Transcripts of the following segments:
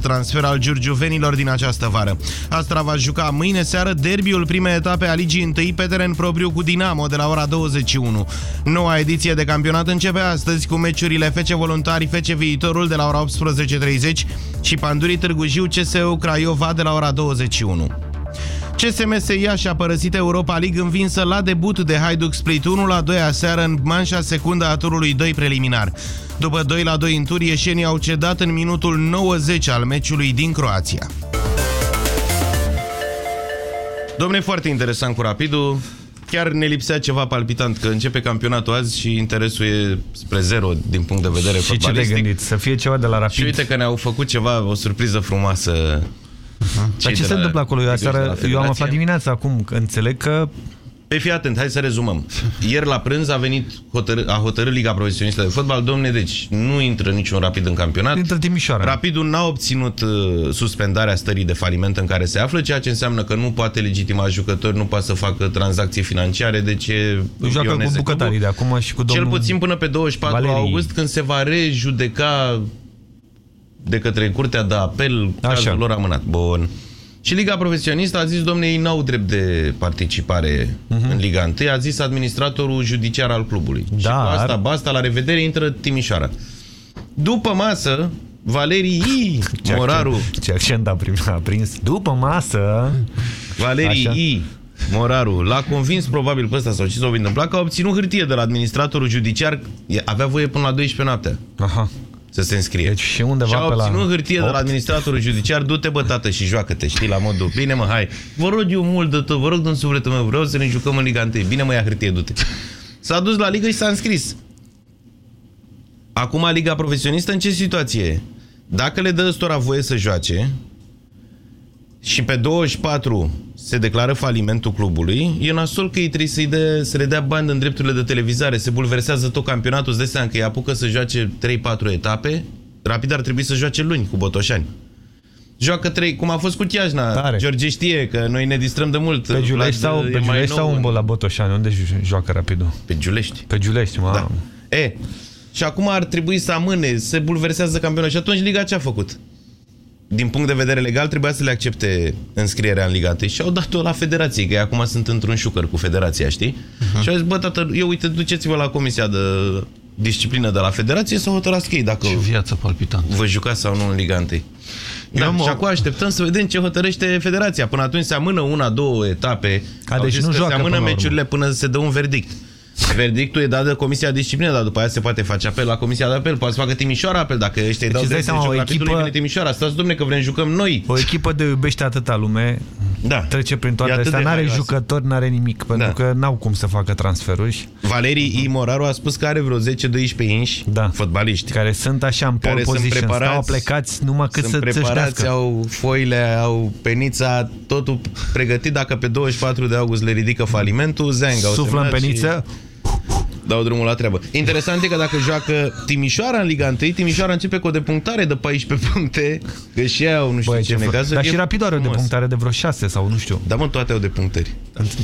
transfer al giurgiuvenilor din această vară. Astra va juca mâine seară derbiul primei etape a Ligii 1 pe teren propriu cu Dinamo de la ora 21. Noua ediție de campionat începe astăzi cu meciurile FC Voluntari FC Viitorul de la ora 18.30 și Pandurii Târgu Jiu CSU Craiova de la ora 21. CSMS Iași a părăsit Europa League învinsă la debut de Hajduk Split 1 la 2 aseară în manșa secundă a turului 2 preliminar. După 2 la 2 în tur, ieșenii au cedat în minutul 90 al meciului din Croația. Domne, foarte interesant cu Rapidul. Chiar ne lipsea ceva palpitant, că începe campionatul azi și interesul e spre zero din punct de vedere și ce de gândit? Să fie ceva de la Rapid? Și uite că ne-au făcut ceva, o surpriză frumoasă dar ce se întâmplă acolo? Eu, aseară, eu am aflat dimineața acum, că înțeleg că pe fii atent, hai să rezumăm. Ieri la prânz a venit hotăr a hotărât Liga Profesionistă de Fotbal, domne, deci nu intră niciun rapid în campionat. Intră Timișoara. Rapidul n-a obținut uh, suspendarea stării de faliment în care se află, ceea ce înseamnă că nu poate legitima jucători, nu poate să facă tranzacții financiare, deci e Joacă cu bucătarii de acum și cu domnul Cel puțin până pe 24 Valerii. august, când se va rejudeca de către Curtea de Apel Așa. cazul lor amânat. Bun. Și Liga Profesionistă a zis, domne, ei n-au drept de participare uh mhm. -huh. în Liga 1, a zis administratorul judiciar al clubului. Dar... Și cu asta, basta, la revedere, intră Timișoara. După masă, Valerii I. Moraru... Ce accent a, a prins. După masă... Valerii Așa. I. Moraru l-a convins probabil pe ăsta sau ce s-a întâmplat că a obținut hârtie de la administratorul judiciar, avea voie până la 12 noaptea. Aha să se înscrie. Deci și undeva și au obținut la hârtie 8? de la administratorul judiciar, du-te bă tată și joacă-te, știi, la modul, bine mă, hai, vă rog eu mult de tot, vă rog din sufletul meu, vreau să ne jucăm în Liga 1, bine mă, ia hârtie, du-te. S-a dus la Liga și s-a înscris. Acum Liga Profesionistă în ce situație e? Dacă le dă ăstora voie să joace și pe 24 se declară falimentul clubului, e nasol că ei trebuie să, dea, să le dea bani în drepturile de televizare, se bulversează tot campionatul, îți dai seama că îi apucă să joace 3-4 etape, rapid ar trebui să joace luni cu Botoșani. Joacă 3, cum a fost cu Chiajna. Tare. George știe că noi ne distrăm de mult. Pe Giulești sau, pe Giulești sau un la Botoșani? Unde joacă rapidul? Pe Giulești. Pe Giulești, mă. Da. E, și acum ar trebui să amâne, se bulversează campionatul. Și atunci Liga ce a făcut? Din punct de vedere legal, trebuia să le accepte înscrierea în Liga 1 și au dat-o la federație, că acum sunt într-un șucăr cu federația, știi? Uh -huh. Și au zis, bă, tată, eu uite, duceți-vă la comisia de disciplină de la federație să hotărați ei dacă Ce viață palpitantă. vă jucați sau nu în Liga 1. Da, mă... și acum așteptăm să vedem ce hotărăște federația. Până atunci se amână una, două etape. Ca deci nu joacă se amână meciurile până se dă un verdict. Verdictul e dat de Comisia Disciplină, dar după aia se poate face apel la Comisia de Apel. Poate să facă Timișoara apel dacă ăștia deci îți dau de seama, o echipă... vine Timișoara. Stați, domne, că vrem jucăm noi. O echipă de iubește atâta lume, da. trece prin toate astea, n-are jucători, n-are nimic, pentru da. că n-au cum să facă transferuri. Valerii Imoraru a spus că are vreo 10-12 inși da. fotbaliști. Care sunt așa în pole position, stau plecați numai cât sunt să preparați, au foile, au penița, totul pregătit. Dacă pe 24 de august le ridică falimentul, Zeng Suflă în peniță, și dau drumul la treabă. Interesant e că dacă joacă Timișoara în Liga 1, Timișoara începe cu o depunctare de 14 puncte, că și au nu știu Băi, ce negază. Dar și Rapid are o depunctare de vreo 6 sau nu știu. Da, mă, toate au depunctări.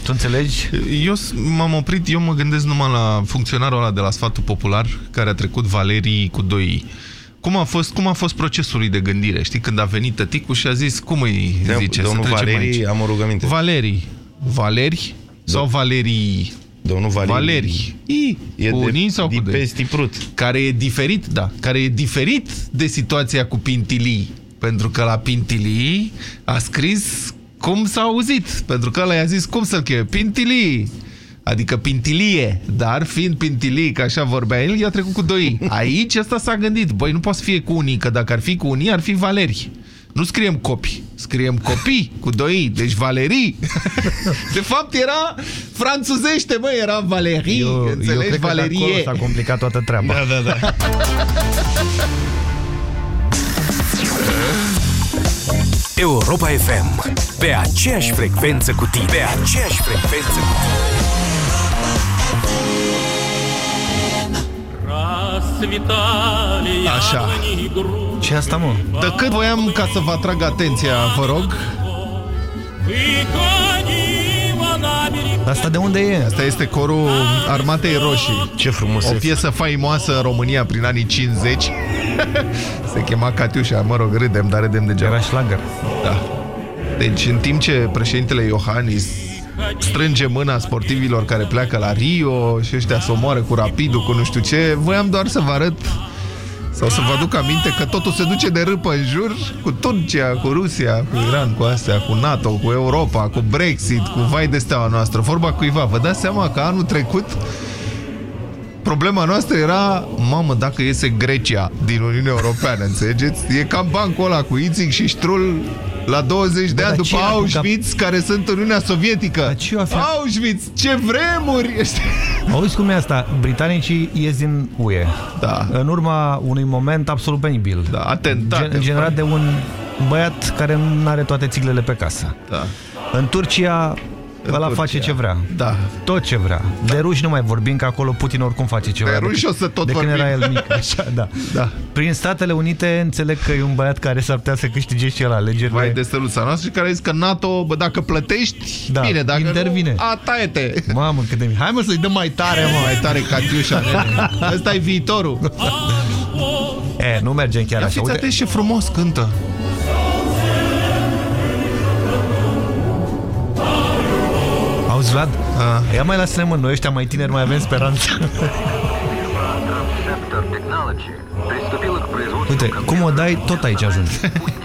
Tu înțelegi? Eu m-am oprit, eu mă gândesc numai la funcționarul ăla de la Sfatul Popular, care a trecut Valerii cu doi cum a fost, cum a fost procesul de gândire? Știi, când a venit tăticul și a zis, cum îi zice? Domnul Valerii, am o rugăminte. Valerii. Valeri sau Valerii? Domnul Valeri. Valeri. I, e cu de, sau cu de? Care e diferit, da, care e diferit de situația cu Pintilii. Pentru că la Pintilii a scris cum s-a auzit. Pentru că ăla i-a zis cum să-l cheme. Pintilii. Adică pintilie, dar fiind pintilii, că așa vorbea el, i-a trecut cu doi. Aici ăsta s-a gândit, băi, nu poate să fie cu unii, că dacă ar fi cu unii, ar fi Valeri. Nu scriem copii, scriem copii cu doi, deci Valerii. De fapt era franțuzește, bă, era Valerii, eu, înțelegi? Eu cred Valerie. s-a complicat toată treaba. Da, da, da. Europa FM, pe aceeași frecvență cu tine. Pe aceeași frecvență cu tine. Așa. Ce asta, mă? De cât voiam ca să vă atrag atenția, vă rog, Asta de unde e? Asta este corul Armatei Roșii. Ce frumos O piesă faimoasă în România prin anii 50. Se chema Catiușa, mă rog, râdem, dar râdem degeaba. Era șlagăr. Da. Deci, în timp ce președintele Iohannis strânge mâna sportivilor care pleacă la Rio și ăștia să omoară cu rapidul, cu nu știu ce, voiam doar să vă arăt sau să vă aduc aminte că totul se duce de râpă în jur cu Turcia, cu Rusia, cu Iran, cu astea, cu NATO, cu Europa, cu Brexit, cu vai de steaua noastră. Vorba cuiva. Vă dați seama că anul trecut problema noastră era, mamă, dacă iese Grecia din Uniunea Europeană, înțelegeți? E cam bancul ăla cu Ițic și Ștrul la 20 de ani după Auschwitz, ca... care sunt în Uniunea Sovietică. Auschwitz, ce vremuri! Auzi cum e asta? Britanicii ies din UE. Da. În urma unui moment absolut penibil. Da, atentat. Gen generat de un băiat care nu are toate țiglele pe casă. Da. În Turcia Ăla Turcia. face ce vrea. Da. Tot ce vrea. Da. De ruși nu mai vorbim, că acolo Putin oricum face ce vrea. De ruși o să tot de vorbim. când era el mic. Așa, da. da. Prin Statele Unite înțeleg că e un băiat care s-ar putea să câștige și el alegerile. Vai de săluța noastră și care a zis că NATO, bă, dacă plătești, da. bine, dacă intervine. nu, a, taie-te. Mamă, cât de mic. Hai mă să-i dăm mai tare, mă. Mai tare, Catiușa, nene. Ăsta e viitorul. e, nu mergem chiar Ia așa. Fiți atenți ce frumos cântă. Auzi, Vlad? A. Ia mai lasă-ne, mă, noi ăștia mai tineri mai avem speranță. Uite, cum o dai, tot aici ajungi.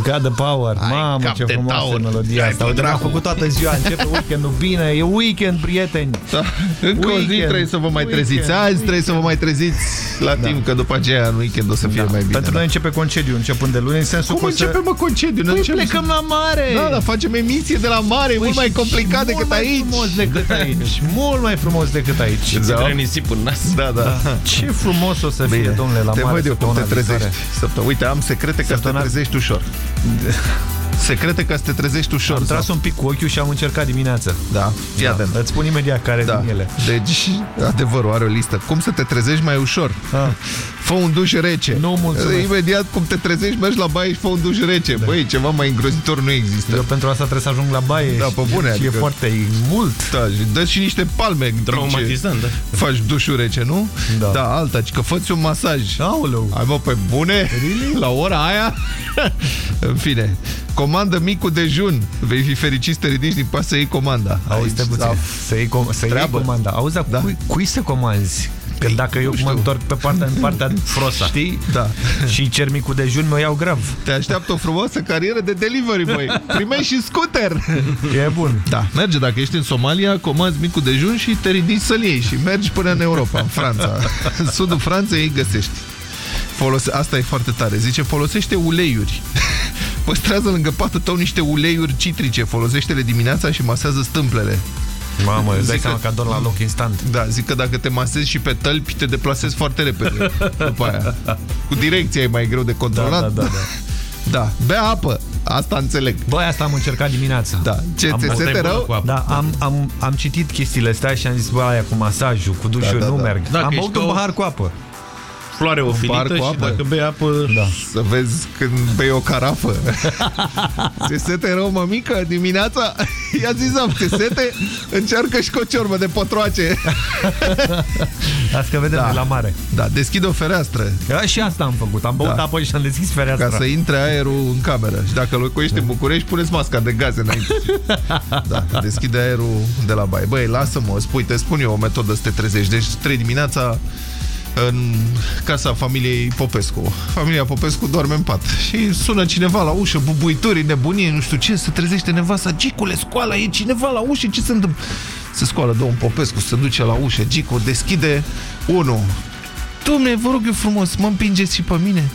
got the power. Ai, Mamă, ce frumoasă melodia asta. Uite, am făcut toată ziua, începe weekendul bine, e weekend, prieteni. Da. Încă weekend, o zi trebuie să vă mai treziți. Weekend, Azi weekend. trebuie să vă mai treziți la da. timp, că după aceea în weekend o să fie da. mai bine. Pentru da. noi începe concediu, începând de luni, în sensul Cum că începe, mă, concediu? Păi plecăm la mare. Da, dar facem emisie de la mare, păi mult mai complicat decât mult aici. Mult mai frumos decât aici. mult mai frumos decât aici. Da. nisip în nas. Da, da. Ce frumos o să fie, domnule, la mare. Te văd eu cum te trezești. Uite, am secrete ca să te trezești ușor. Secrete ca să te trezești ușor. Am tras un pic cu ochiul și am încercat dimineața. Da, fii da. Îți spun imediat care da. din ele. Deci, adevărul, are o listă. Cum să te trezești mai ușor? Ah. Fă un duș rece. Nu, mulțumesc. Imediat cum te trezești, mergi la baie și fă un duș rece. Da. Băi, ceva mai îngrozitor nu există. Eu pentru asta trebuie să ajung la baie da, pe bune, și adică... e foarte mult. Da, dă și niște palme. Traumatizant, da. Faci dușul rece, nu? Da. Da, alta, că fă un masaj. Aoleu. Ai mă, pe bune? Really? La ora aia? În fine, comandă micul dejun. Vei fi fericit să te ridici din pas să iei comanda. Auzi, să iei, com să iei comanda. Auzi, da. cui, cui să comanzi? Că păi, dacă eu mă întorc pe partea, în partea Frosa. Știi? Da. Și cer micul dejun, mă iau grav. Te așteaptă o frumoasă carieră de delivery, băi. Primești și scooter. E bun. Da, merge. Dacă ești în Somalia, comanzi micul dejun și te ridici să-l iei și mergi până în Europa, în Franța. În sudul Franței îi găsești. Folose... Asta e foarte tare. Zice, folosește uleiuri. Păstrează lângă patul tău niște uleiuri citrice. Folosește-le dimineața și masează stâmplele. Mamă, îți dai seama că ador la loc instant. Da, zic că dacă te masezi și pe tălpi, te deplasezi foarte repede după aia. Cu direcția e mai greu de controlat. Da, da, da. da. da. Bea apă. Asta înțeleg. Băi, asta am încercat dimineața. Da. Ce, am ți se rău? Da, am, am, am citit chestiile astea și am zis, bă, aia cu masajul, cu dușul, da, da, nu da. merg. Da, am băut un pahar cu apă floare ofilită și dacă bei apă... Da. Să vezi când bei o carafă. Se sete rău, mămică, dimineața? I-a zis, am, se sete, încearcă și cu o ciorbă de potroace. Asta că vedem da. la mare. Da, deschide o fereastră. Da, și asta am făcut. Am băut da. apă și am deschis fereastra. Ca să intre aerul în cameră. Și dacă locuiești în București, puneți masca de gaze înainte. Da, deschide aerul de la baie. Băi, lasă-mă, spui, te spun eu o metodă să te trezești. Deci, trei dimineața în casa familiei Popescu. Familia Popescu doarme în pat. Și sună cineva la ușă, bubuituri, nebunie, nu știu ce, se trezește nevasta. Gicule, scoală, e cineva la ușă, ce se întâmplă? Se scoală domnul Popescu, se duce la ușă, Gicu deschide unul. Dom'le, vă rog eu frumos, mă împingeți și pe mine?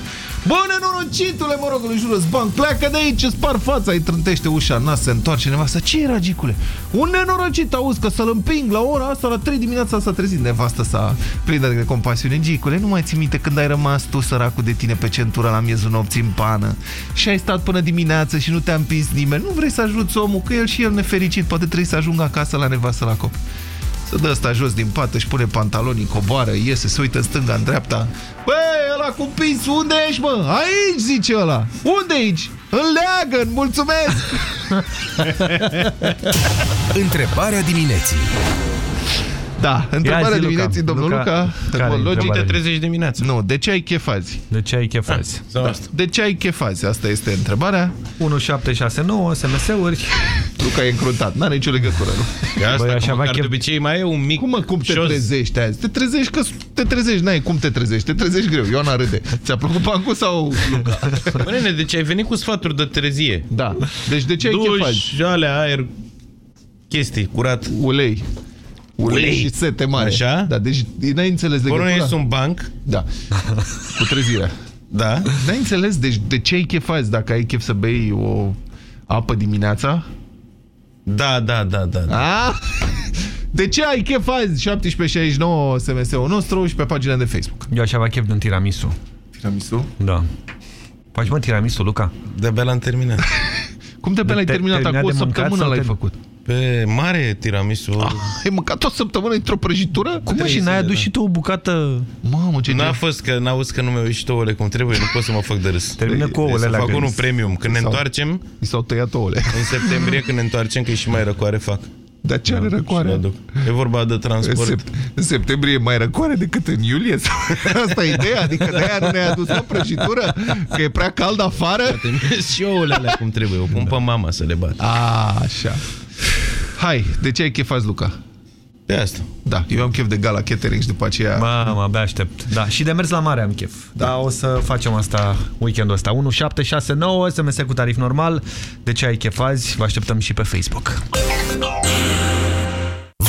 Bă, nenorocitule, mă rog, îl jură, banc, pleacă de aici, spar fața, îi trântește ușa, nas, se întoarce nevasta. Ce era, Gicule? Un nenorocit, auzi, că să-l împing la ora asta, la 3 dimineața s-a trezit. Nevasta sa plină de compasiune. Gicule, nu mai ții minte când ai rămas tu săracul de tine pe centură la miezul nopții în pană și ai stat până dimineață și nu te-a împins nimeni. Nu vrei să ajuți omul, că el și el nefericit, poate trebuie să ajungă acasă la nevastă la copii. Să dă ăsta jos din pat, își pune pantalonii, coboară, iese, se uită în stânga, în dreapta. Băi, ăla cu pins, unde ești, mă? Aici, zice ăla. Unde aici? În leagăn, mulțumesc! Întrebarea dimineții Da, întrebarea dimineții, domnul Luca. Luca logic te trezești dimineața. Nu, de ce ai chefazi? De ce ai chefazi? Ah, da. De ce ai chefazi? Asta este întrebarea. 1769, SMS-uri. Luca e încruntat, n-are nicio legătură, nu? E asta, Băi, așa măcar chef... de obicei mai e un mic Cum mă, cum te șoz? trezești azi? Te trezești că te trezești, n-ai cum te trezești, te trezești greu. Ioana râde. Ți-a plăcut bancul sau Luca? Bă, nene, deci ai venit cu sfaturi de trezie. Da. Deci de ce ai chefazi? alea, aer, chestii, curat. Ulei. Ulei, ulei și sete mare. Așa? Da, deci n-ai înțeles legătura. Porunesc un banc. Da. Cu trezirea. Da. N-ai înțeles? Deci de ce ai chefați dacă ai chef să bei o apă dimineața? Da, da, da, da. da. A? De ce ai chef azi? 1769 SMS-ul nostru și pe pagina de Facebook. Eu aș avea chef de un tiramisu. Tiramisu? Da. Faci mă tiramisu, Luca? De-abia l-am terminat. Cum de-abia l-ai terminat? Acum o săptămână l-ai făcut. Pe mare tiramisu. Ah, ai mâncat o săptămână într-o prăjitură? Cum și n-ai adus da. și tu o bucată? Mamă, ce N-a fost că n-auzi că nu mi-au ieșit ouăle cum trebuie, nu pot să mă fac de râs. Termină cu ouăle la fac unul premium. Când ne întoarcem... Mi s-au tăiat ouăle. În septembrie, când ne întoarcem, că e și mai răcoare, fac. Dar ce are da, răcoare? E vorba de transport. În, în septembrie e mai răcoare decât în iulie? Asta e ideea? Adică de-aia nu ne-ai adus o prăjitură? Că e prea cald afară? Poate și ouăle alea cum trebuie. O pun da. pe mama să le bat. A, așa. Hai, de ce ai chefați, Luca? De asta. Da, eu am chef de gala catering și după aceea... Mamă, abia aștept. Da, și de mers la mare am chef. Da, da o să facem asta weekendul ăsta. 1769, SMS cu tarif normal. De ce ai chef azi? Vă așteptăm și pe Facebook.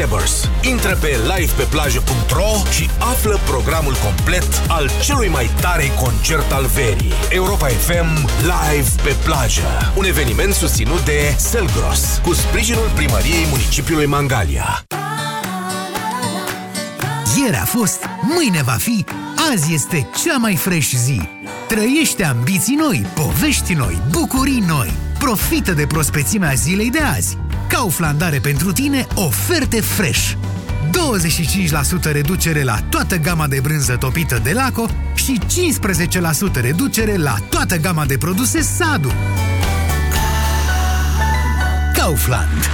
Stebbers. Intră pe livepeplajă.ro și află programul complet al celui mai tare concert al verii. Europa FM Live pe plajă. Un eveniment susținut de Selgros, cu sprijinul primăriei municipiului Mangalia. Ieri a fost, mâine va fi, azi este cea mai fresh zi. Trăiește ambiții noi, povești noi, bucurii noi. Profită de prospețimea zilei de azi. Kaufland are pentru tine oferte fresh. 25% reducere la toată gama de brânză topită de Laco și 15% reducere la toată gama de produse Sadu. Kaufland.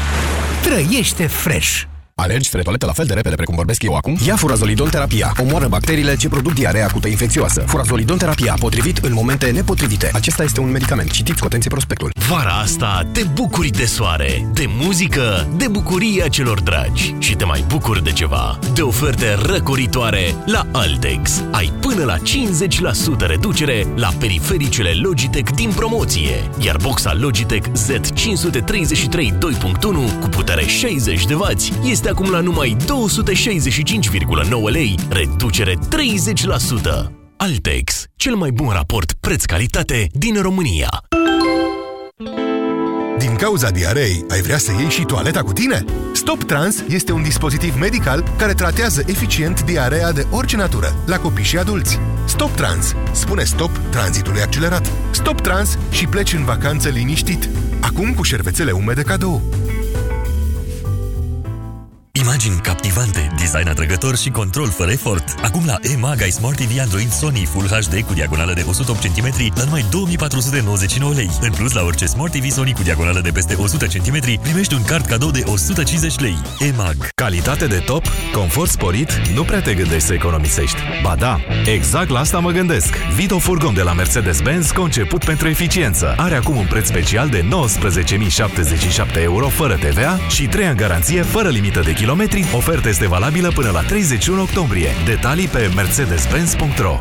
Trăiește fresh! Alergi spre toaletă la fel de repede precum vorbesc eu acum? Ia furazolidon terapia. Omoară bacteriile ce produc diarea acută infecțioasă. Furazolidon terapia, potrivit în momente nepotrivite. Acesta este un medicament. Citiți cu atenție prospectul. Vara asta te bucuri de soare, de muzică, de bucuria celor dragi și te mai bucuri de ceva. De oferte răcoritoare la Altex. Ai până la 50% reducere la perifericele Logitech din promoție. Iar boxa Logitech Z533 2.1 cu putere 60 de W este este acum la numai 265,9 lei, reducere 30%. Altex, cel mai bun raport preț-calitate din România. Din cauza diarei, ai vrea să iei și toaleta cu tine? Stop Trans este un dispozitiv medical care tratează eficient diarea de orice natură, la copii și adulți. Stop Trans. Spune stop tranzitului accelerat. Stop Trans și pleci în vacanță liniștit. Acum cu șervețele umede cadou. Imagini captivante, design atrăgător și control fără efort. Acum la EMAG ai Smart TV Android Sony Full HD cu diagonală de 108 cm la numai 2499 lei. În plus, la orice Smart TV Sony cu diagonală de peste 100 cm primești un card cadou de 150 lei. EMAG. Calitate de top, confort sporit, nu prea te gândești să economisești. Ba da, exact la asta mă gândesc. Vito Furgon de la Mercedes-Benz, conceput pentru eficiență. Are acum un preț special de 19.077 euro fără TVA și 3 ani garanție fără limită de kilometri kilometri. Oferta este valabilă până la 31 octombrie. Detalii pe mercedes-benz.ro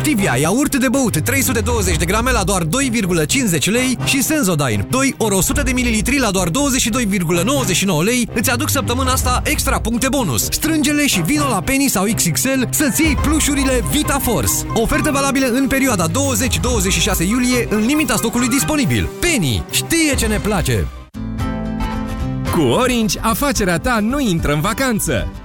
Activia iaurt de băut 320 de grame la doar 2,50 lei și Sensodyne 2 ori 100 de mililitri la doar 22,99 lei îți aduc săptămâna asta extra puncte bonus. Strângele și vino la Penny sau XXL să-ți iei plușurile Vita Force. Ofertă valabilă în perioada 20-26 iulie în limita stocului disponibil. Penny știe ce ne place! Cu Orange, afacerea ta nu intră în vacanță.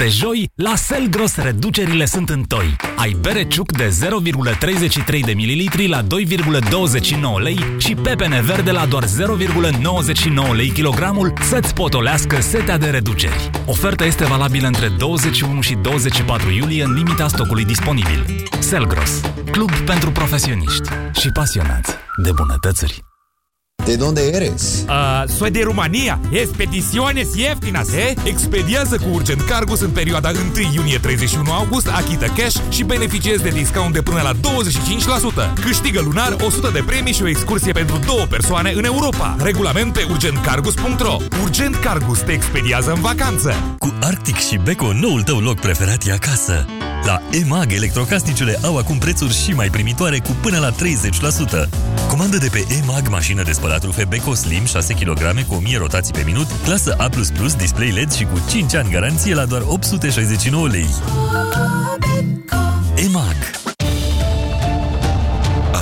De joi, la Selgros reducerile sunt în toi. Ai bere ciuc de 0,33 de ml la 2,29 lei și pepene verde la doar 0,99 lei kilogramul să-ți potolească setea de reduceri. Oferta este valabilă între 21 și 24 iulie în limita stocului disponibil. Selgros, club pentru profesioniști și pasionați de bunătățuri. ¿De dónde eres? Uh, soy de Rumanía. Expediciones ieftinas, eh? Expediază cu Urgent Cargus în perioada 1 iunie-31 august, achită cash și beneficiezi de discount de până la 25%. Câștigă lunar 100 de premii și o excursie pentru două persoane în Europa. Regulament pe urgentcargus.ro Urgent Cargus te expediază în vacanță. Cu Arctic și Beko, noul tău loc preferat e acasă. La EMAG, electrocasnicele au acum prețuri și mai primitoare cu până la 30%. Comandă de pe EMAG mașină de spălat rufe Beko Slim 6 kg cu 1000 rotații pe minut, clasă A++, display LED și cu 5 ani garanție la doar 869 lei. EMAG A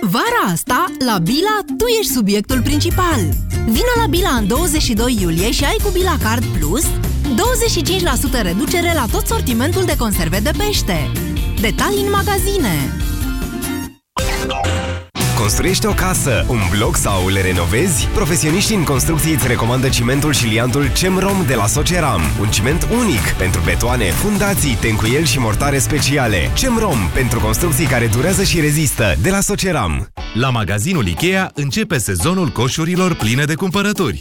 Vara asta, la Bila, tu ești subiectul principal. Vino la Bila în 22 iulie și ai cu Bila Card Plus 25% reducere la tot sortimentul de conserve de pește. Detalii în magazine. Construiești o casă, un bloc sau le renovezi? Profesioniștii în construcții îți recomandă cimentul și liantul CEMROM de la Soceram. Un ciment unic pentru betoane, fundații, tencuieli și mortare speciale. CEMROM pentru construcții care durează și rezistă de la Soceram. La magazinul Ikea începe sezonul coșurilor pline de cumpărături.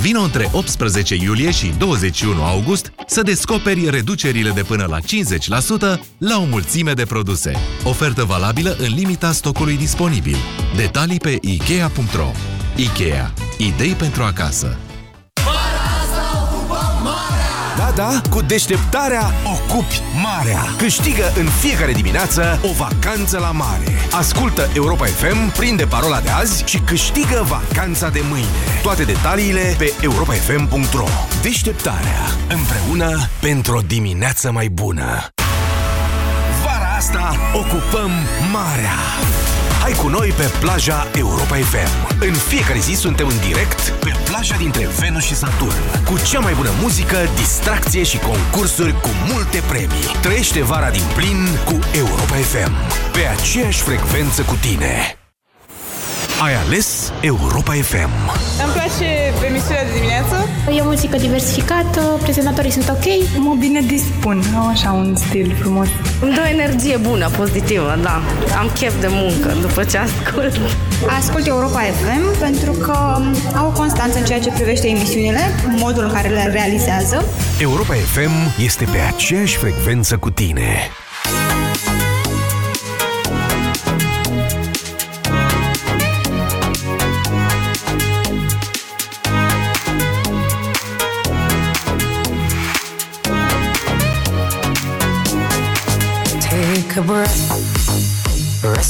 Vino între 18 iulie și 21 august să descoperi reducerile de până la 50% la o mulțime de produse. Ofertă valabilă în limita stocului disponibil. Detalii pe Ikea.ro Ikea. Idei pentru acasă. Da, da, cu deșteptarea ocupi marea. Câștigă în fiecare dimineață o vacanță la mare. Ascultă Europa FM, prinde parola de azi și câștigă vacanța de mâine. Toate detaliile pe europafm.ro Deșteptarea. Împreună pentru o dimineață mai bună. Vara asta ocupăm marea. Hai cu noi pe plaja Europa FM. În fiecare zi suntem în direct pe plaja dintre Venus și Saturn. Cu cea mai bună muzică, distracție și concursuri cu multe premii. Trăiește vara din plin cu Europa FM. Pe aceeași frecvență cu tine. Ai ales Europa FM. Îmi place emisiunea de dimineață. E o muzică diversificată, prezentatorii sunt ok. Mă bine dispun, au așa un stil frumos. Îmi dă o energie bună, pozitivă, da. Am chef de muncă după ce ascult. Ascult Europa FM pentru că au o constanță în ceea ce privește emisiunile, modul în care le realizează. Europa FM este pe aceeași frecvență cu tine.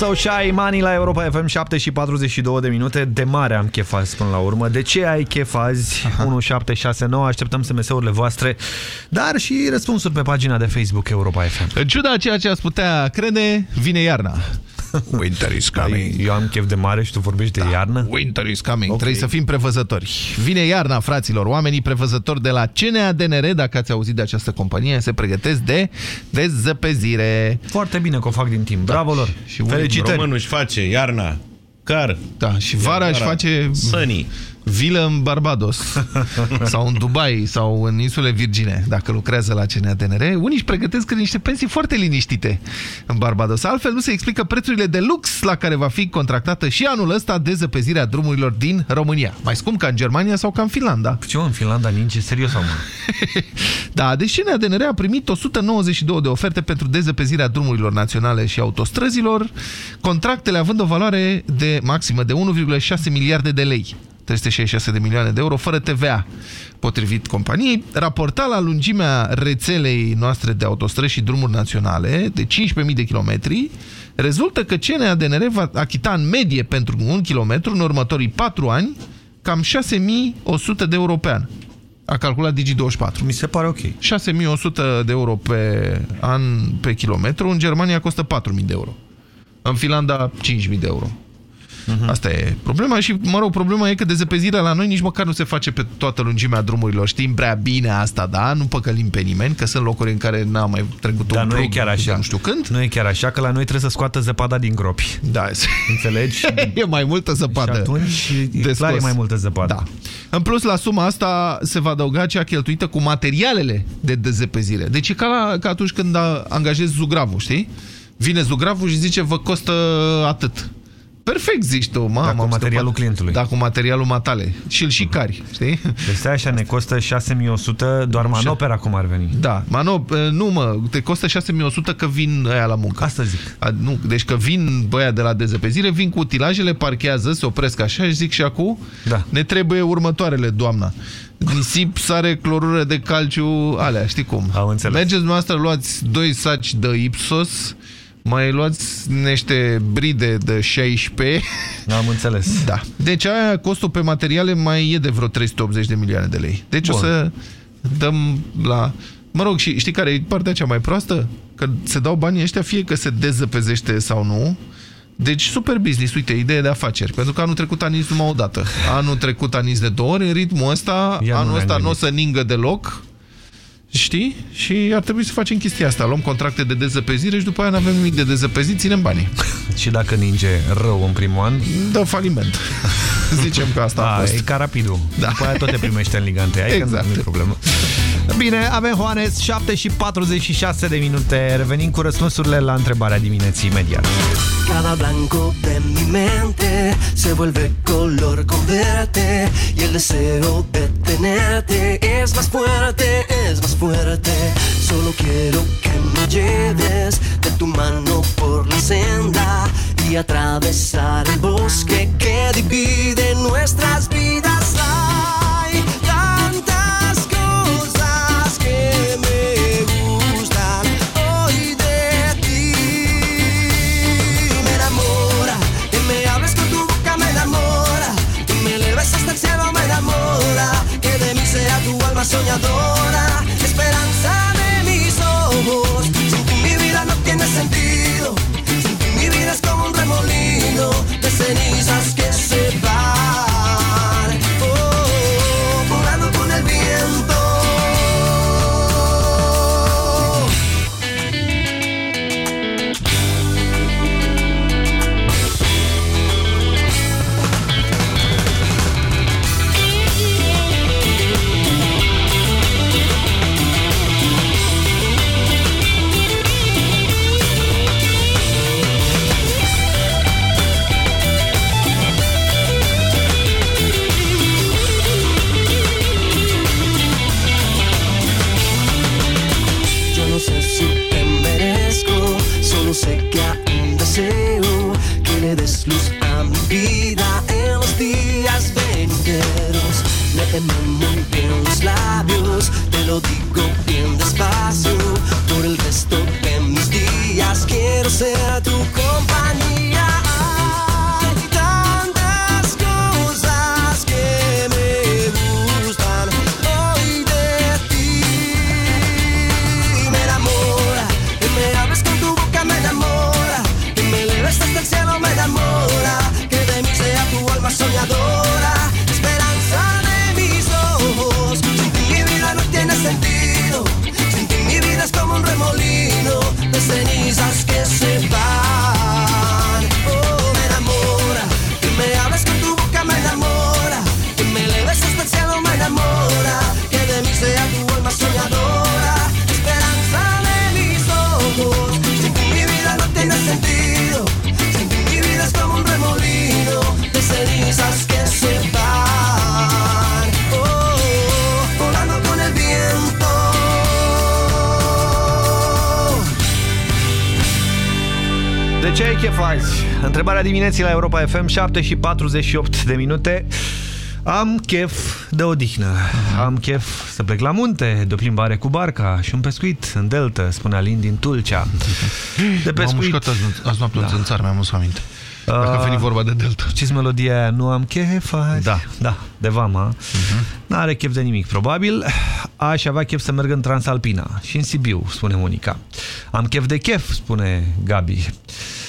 So shy, Money la Europa FM 7 și 42 de minute. De mare am chef azi până la urmă. De ce ai chef azi? 1769. Așteptăm SMS-urile voastre, dar și răspunsuri pe pagina de Facebook Europa FM. În ciuda ceea ce ați putea crede, vine iarna. Winter is coming. Eu am chef de mare și tu vorbești de iarnă? Winter is coming. Okay. Trebuie să fim prevăzători. Vine iarna, fraților. Oamenii prevăzători de la CNADNR, dacă ați auzit de această companie, se pregătesc de dezăpezire. Foarte bine că o fac din timp. Bravo lor. Și Felicitări. Românul își face iarna car. Da, și vara își face Sunny. Vilă în Barbados sau în Dubai sau în insule Virgine, dacă lucrează la CNADNR. Unii își pregătesc niște pensii foarte liniștite în Barbados. Altfel nu se explică prețurile de lux la care va fi contractată și anul ăsta dezăpezirea drumurilor din România. Mai scump ca în Germania sau ca în Finlanda. Ce în Finlanda ninge? Serios sau mă? Da, deci CNADNR a primit 192 de oferte pentru dezăpezirea drumurilor naționale și autostrăzilor, contractele având o valoare de maximă de 1,6 miliarde de lei. 366 de milioane de euro, fără TVA, potrivit companiei. Raportat la lungimea rețelei noastre de autostrăzi și drumuri naționale, de 15.000 de kilometri, rezultă că CNADNR va achita în medie pentru un kilometru în următorii 4 ani cam 6.100 de euro pe an. A calculat Digi24. Mi se pare ok. 6.100 de euro pe an pe kilometru. În Germania costă 4.000 de euro. În Finlanda 5.000 de euro. Asta e problema și, mă rog, problema e că dezăpezirea la noi nici măcar nu se face pe toată lungimea drumurilor. Știm prea bine asta, da? Nu păcălim pe nimeni, că sunt locuri în care n-a mai trecut Dar un nu e plug, chiar așa. Nu știu când. Nu e chiar așa, că la noi trebuie să scoată zăpada din gropi. Da. Înțelegi? e mai multă zăpadă. Și atunci, De clar, e scos. mai multă zăpadă. Da. În plus, la suma asta se va adăuga cea cheltuită cu materialele de dezăpezire. Deci e ca, la, ca atunci când a, angajezi zugravul, știi? Vine zugravul și zice, vă costă atât. Perfect, zici tu, mamă. Da, cu am materialul scăpat. clientului. Da, cu materialul matale. Și îl și cari, știi? Deci stai așa, ne costă 6100 doar manopera cum ar veni. Da, mano, nu mă, te costă 6100 că vin aia la muncă. Asta zic. A, nu, deci că vin băia de la dezăpezire, vin cu utilajele, parchează, se opresc așa și zic și acum da. ne trebuie următoarele, doamna. nisip, sare, clorură de calciu, alea, știi cum. Am înțeles. Mergeți dumneavoastră, luați doi saci de Ipsos, mai luați niște bride de 16. Am înțeles. Da. Deci aia, costul pe materiale mai e de vreo 380 de milioane de lei. Deci Bun. o să dăm la... Mă rog, și știi care e partea cea mai proastă? Că se dau banii ăștia fie că se dezăpezește sau nu. Deci super business, uite, idee de afaceri. Pentru că anul trecut a nins numai o dată. Anul trecut a nins de două ori, în ritmul ăsta, Ia nu anul ne-am ăsta nu o gândit. să ningă deloc. Știi? Și ar trebui să facem chestia asta. Luăm contracte de dezăpezire și după aia nu avem nimic de dezăpezit, ținem banii. Și dacă ninge rău în primul an... Dă faliment. Zicem că asta a, A, fost. e ca rapidul. Da. După aia tot te primește în Liga 1. Ai Exact. Nu e problemă. Bine, avem Juanes, 7 și 46 de minute. Revenim cu răspunsurile la întrebarea dimineții imediat. Cada blanco de mi mente se vuelve color con verte y el deseo de es más fuerte, es más fuerte. Solo quiero que me lleves de tu mano por la senda y atravesar el bosque que divide nuestras vidas. sentir lo digo bien despacio. Chef azi? Întrebarea dimineții la Europa FM, 7 și 48 de minute. Am chef de odihnă. Am chef să plec la munte, de o plimbare cu barca și un pescuit în delta, spune Alin din Tulcea. De M-am pescuit... mușcat azi, azi noapte da. în țară, mi-am adus aminte. Dacă a venit vorba de delta. Știți melodia aia, nu am chef azi? Da. Da, de vama. Uh -huh. N-are chef de nimic, probabil. Aș avea chef să merg în Transalpina și în Sibiu, spune Monica. Am chef de chef, spune Gabi. Uh,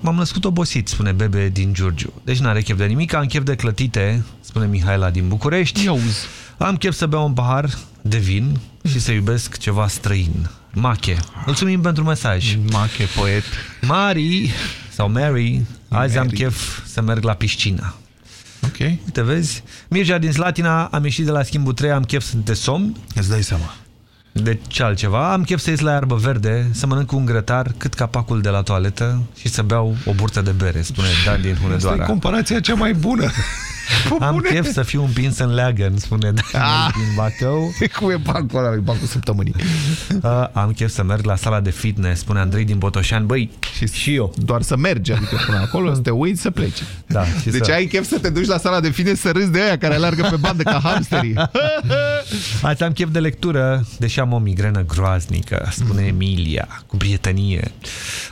M-am născut obosit, spune Bebe din Giurgiu. Deci n-are chef de nimic. Am chef de clătite, spune Mihaela din București. Iauzi. Am chef să beau un pahar de vin și să iubesc ceva străin. Mache. Mulțumim pentru mesaj. Mache, poet. Mari sau Mary, azi Mary. am chef să merg la piscină. Ok. Uite, vezi? Mircea din Slatina, am ieșit de la schimbul 3, am chef să te somn. Îți dai seama. De ce altceva? Am chef să ies la iarbă verde, să mănânc un grătar cât capacul de la toaletă și să beau o burtă de bere, spune Dan din Asta e Hunedoara. comparația cea mai bună. Am chef să fiu împins în leagăn, spune Ah. din Bacău. Cum e bancul ăla, e bancul săptămânii. Uh, am chef să merg la sala de fitness, spune Andrei din Botoșan. Băi, și, și eu. Doar să mergi, adică până acolo, să te uiți să pleci. Da, și deci să... ai chef să te duci la sala de fitness să râzi de aia care alergă pe bandă ca hamsterii. Azi am chef de lectură, deși am o migrenă groaznică, spune Mhm. Emilia, cu prietenie.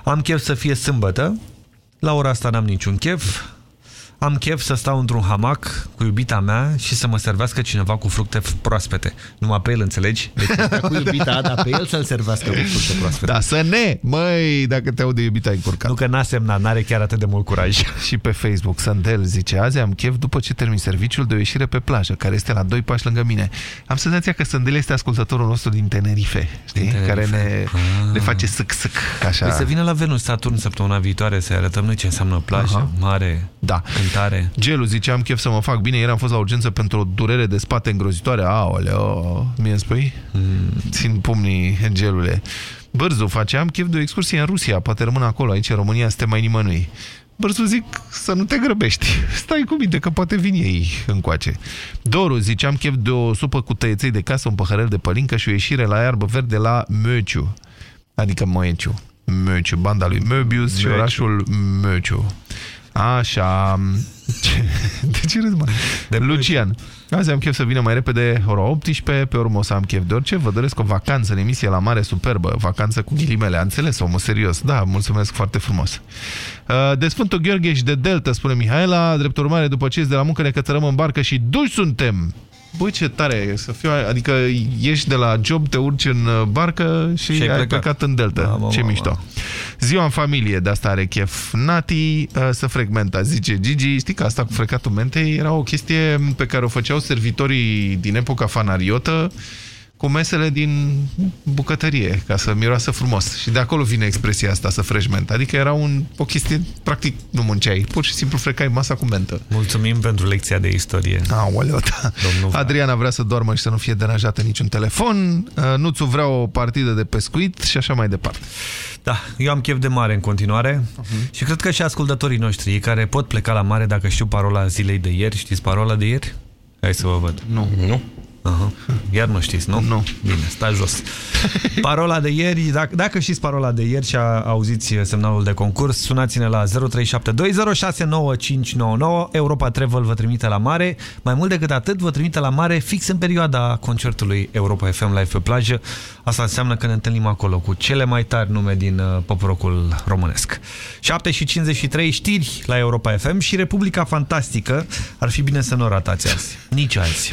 Am chef să fie sâmbătă, la ora asta n-am niciun chef. Am chef să stau într-un hamac cu iubita mea și să mă servească cineva cu fructe proaspete. Numai pe el, înțelegi? Deci cu iubita, dar pe el să-l servească cu fructe proaspete. Da, să ne! Măi, dacă te aude iubita ai încurcat. Nu că n-a semnat, n-are chiar atât de mult curaj. Și pe Facebook, Sandel zice, azi am chef după ce termin serviciul de o ieșire pe plajă, care este la doi pași lângă mine. Am senzația că Sandel este ascultătorul nostru din Tenerife, știi? Tenerife. Care ne, Ah. ne face sâc-sâc, așa. Păi să vină la Venus Saturn săptămâna viitoare să arătăm noi ce înseamnă plajă, Aha. mare, Da. cântare. Gelu zice, am chef să mă fac bine, ieri am fost la urgență pentru o durere de spate îngrozitoare. Aoleo, mie îmi spui? Mm. Țin pumnii, gelule. Bărzu face, am chef de o excursie în Rusia, poate rămân acolo, aici în România să te mai nimănui. Bărzu zic să nu te grăbești. Stai cu minte că poate vin ei încoace. Doru zice, am chef de o supă cu tăieței de casă, un păhărel de pălincă și o ieșire la iarbă verde la Măciu. Adică Moeciu. Măciu, banda lui Möbius și Măciu. orașul Măciu. Așa. Ce? De ce râzi, mă? De Lucian. Azi am chef să vină mai repede ora 18, pe urmă o să am chef de orice. Vă doresc o vacanță în emisie la mare superbă. Vacanță cu ghilimele. A înțeles, omul serios. Da, mulțumesc foarte frumos. Uh, De Sfântul Gheorghe și de Delta, spune Mihaela. Drept urmare, după ce ies de la muncă, ne cătărăm în barcă și duși suntem. Băi, ce tare e să fiu, adică ieși de la job, te urci în uh, barcă și, Și ai ai plecat. plecat în Delta. Mamă, ce mamă. mișto. Ziua în familie, de asta are chef Nati, uh, să frecmenta, zice Gigi. Știi că asta cu frecatul mentei era o chestie pe care o făceau servitorii din epoca fanariotă cu mesele din bucătărie, ca să miroasă frumos. Și de acolo vine expresia asta, să frești menta. Adică era un, o chestie, practic, nu munceai. Pur și simplu frecai masa cu mentă. Mulțumim pentru lecția de istorie. Aoleu, da. Domnul Adriana vrea să doarmă și să nu fie deranjată niciun telefon. Uh, Nuțu vrea o partidă de pescuit și așa mai departe. Da, eu am chef de mare în continuare Mhm. și cred că și ascultătorii noștri, ei care pot pleca la mare dacă știu parola zilei de ieri. Știți parola de ieri? Hai să vă văd. Nu. Nu? Aha. Iar nu știți, nu? Nu. Bine, stai jos. Parola de ieri, dacă, dacă știți parola de ieri și a, auziți semnalul de concurs, sunați-ne la 0372069599. Europa Travel vă trimite la mare. Mai mult decât atât, vă trimite la mare fix în perioada concertului Europa FM Live pe plajă. Asta înseamnă că ne întâlnim acolo cu cele mai tari nume din uh, pop rock-ul românesc. 7 și 53 știri la Europa FM și Republica Fantastică. Ar fi bine să nu o ratați azi. Nici azi.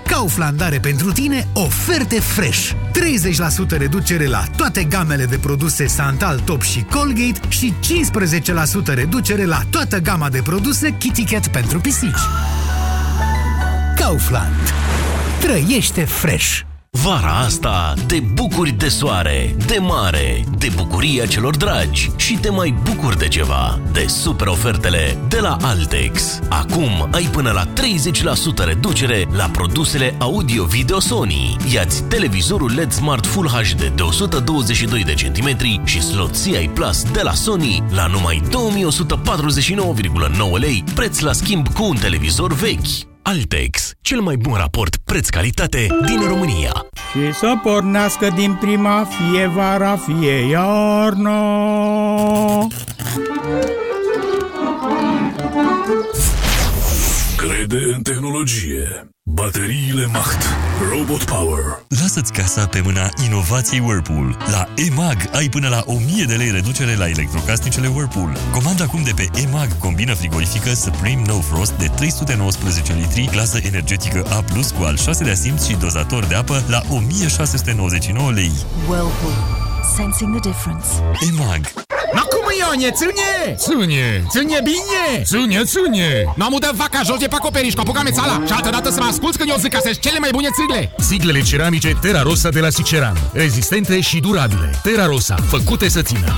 Kaufland are pentru tine oferte fresh. 30% reducere la toate gamele de produse Santal Top și Colgate și 15% reducere la toată gama de produse Kitty Cat pentru pisici. Kaufland. Trăiește fresh! Vara asta te bucuri de soare, de mare, de bucuria celor dragi și te mai bucuri de ceva, de super ofertele de la Altex. Acum ai până la 30% reducere la produsele audio-video Sony. Iați televizorul LED Smart Full HD de 122 de centimetri și slot CI Plus de la Sony la numai 2149,9 lei, preț la schimb cu un televizor vechi. Altex, cel mai bun raport preț-calitate din România. Și să pornească din prima fie vara, fie iarna. Crede în tehnologie. Bateriile Macht. Robot Power. Lasă-ți casa pe mâna inovației Whirlpool. La EMAG ai până la 1000 de lei reducere la electrocasnicele Whirlpool. Comanda acum de pe EMAG combină frigorifică Supreme No Frost de 319 litri, clasă energetică A+, cu al 6 de simț și dozator de apă la 1699 lei. Whirlpool. Sensing the difference. EMAG. Na cum Ionie, ține! Ține! Ține bine! Ține, ține! Nu am udat vaca jos de pe acoperiș, cu apucame țala Și altă dată să mă asculți când eu zic că sunt cele mai bune țigle Siglele ceramice Terra Rosa de la Siceran. Rezistente și durabile. Terra Rosa, făcute să țină.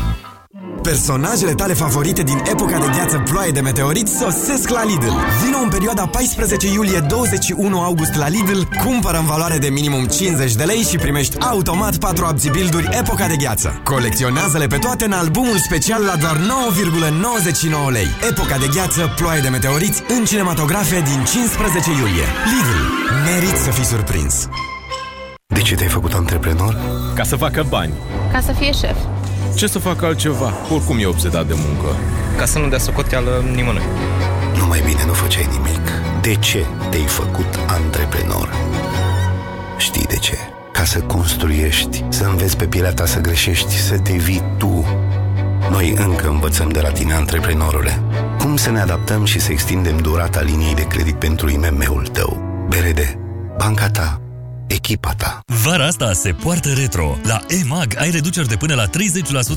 Personajele tale favorite din epoca de gheață ploaie de meteorit sosesc la Lidl. Vino în perioada 14 iulie-21 august la Lidl, cumpără în valoare de minimum 50 de lei și primești automat 4 abzibilduri epoca de gheață. Colecționează-le pe toate în albumul special la doar 9,99 lei. Epoca de gheață ploaie de meteoriți în cinematografe din 15 iulie. Lidl. Merit să fii surprins. De ce te-ai făcut antreprenor? Ca să facă bani. Ca să fie șef. Ce să facă altceva? Oricum e obsedat de muncă. Ca să nu dea socoteală nimănui. Nu mai bine nu făceai nimic. De ce te-ai făcut antreprenor? Știi de ce? Ca să construiești, să înveți pe pielea ta să greșești, să te vii tu. Noi încă învățăm de la tine, antreprenorule. Cum să ne adaptăm și să extindem durata liniei de credit pentru IMM-ul tău? BRD, banca ta, echipa ta. Vara asta se poartă retro. La EMAG ai reduceri de până la 30%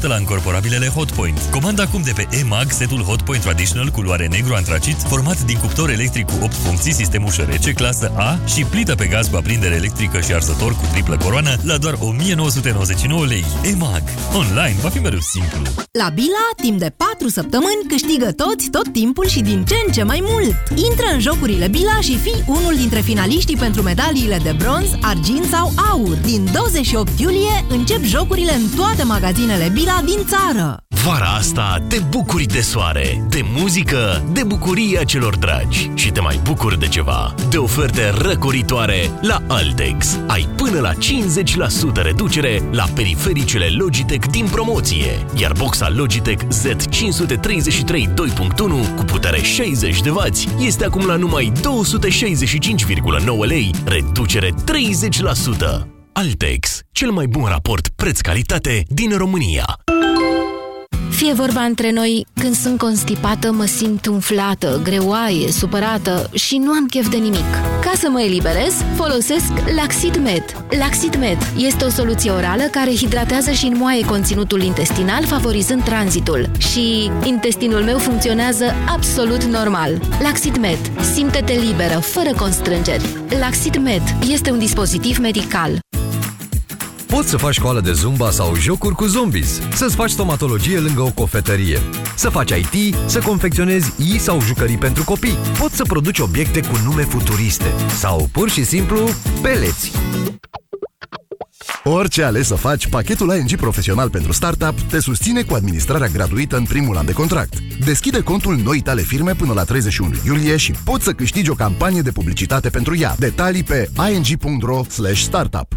la încorporabilele Hotpoint. Comanda acum de pe EMAG setul Hotpoint Traditional culoare negru antracit, format din cuptor electric cu 8 funcții, sistem ușă rece, clasă A și plită pe gaz cu aprindere electrică și arzător cu triplă coroană la doar 1999 lei. EMAG. Online va fi mereu simplu. La Bila, timp de 4 săptămâni, câștigă toți, tot timpul și din ce în ce mai mult. Intră în jocurile Bila și fii unul dintre finaliștii pentru medaliile de bronz, argint sau aur. Din 28 iulie încep jocurile în toate magazinele Bila din țară. Vara asta te bucuri de soare, de muzică, de bucuria celor dragi și te mai bucuri de ceva, de oferte răcoritoare la Altex. Ai până la 50% reducere la perifericele Logitech din promoție, iar boxa Logitech Z533 2.1 cu putere 60 de W este acum la numai 265,9 lei, reducere 30%. Altex, cel mai bun raport preț-calitate din România. Fie vorba între noi, când sunt constipată, mă simt umflată, greoaie, supărată și nu am chef de nimic. Ca să mă eliberez, folosesc Laxid Med. Laxid Med este o soluție orală care hidratează și înmoaie conținutul intestinal, favorizând tranzitul. Și intestinul meu funcționează absolut normal. Laxid Med. Simte-te liberă, fără constrângeri. Laxid Med este un dispozitiv medical. Poți să faci școală de zumba sau jocuri cu zombies, să-ți faci stomatologie lângă o cofetărie, să faci IT, să confecționezi i sau jucării pentru copii. Poți să produci obiecte cu nume futuriste sau pur și simplu peleți. Orice ales să faci, pachetul ING Profesional pentru Startup te susține cu administrarea gratuită în primul an de contract. Deschide contul noi tale firme până la 31 iulie și poți să câștigi o campanie de publicitate pentru ea. Detalii pe ing.ro startup.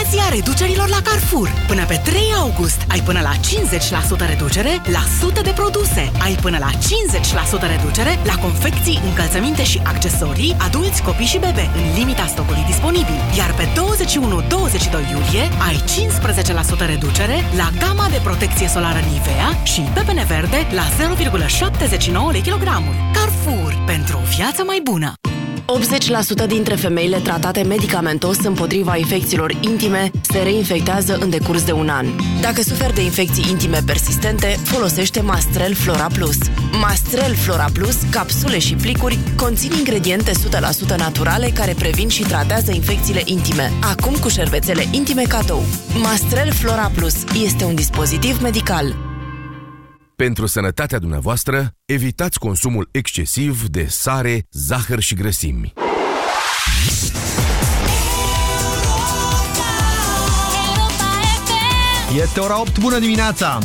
invazia reducerilor la Carrefour. Până pe 3 august ai până la 50% reducere la sute de produse. Ai până la 50% reducere la confecții, încălțăminte și accesorii, adulți, copii și bebe, în limita stocului disponibil. Iar pe 21-22 iulie ai 15% reducere la gama de protecție solară Nivea și pepene verde la 0,79 lei kilogramul. Carrefour, pentru o viață mai bună! 80% dintre femeile tratate medicamentos împotriva infecțiilor intime se reinfectează în decurs de un an. Dacă suferi de infecții intime persistente, folosește Mastrel Flora Plus. Mastrel Flora Plus, capsule și plicuri, conțin ingrediente 100% naturale care previn și tratează infecțiile intime. Acum cu șervețele intime cadou. Mastrel Flora Plus este un dispozitiv medical. Pentru sănătatea dumneavoastră, evitați consumul excesiv de sare, zahăr și grăsimi. Este ora 8, bună dimineața!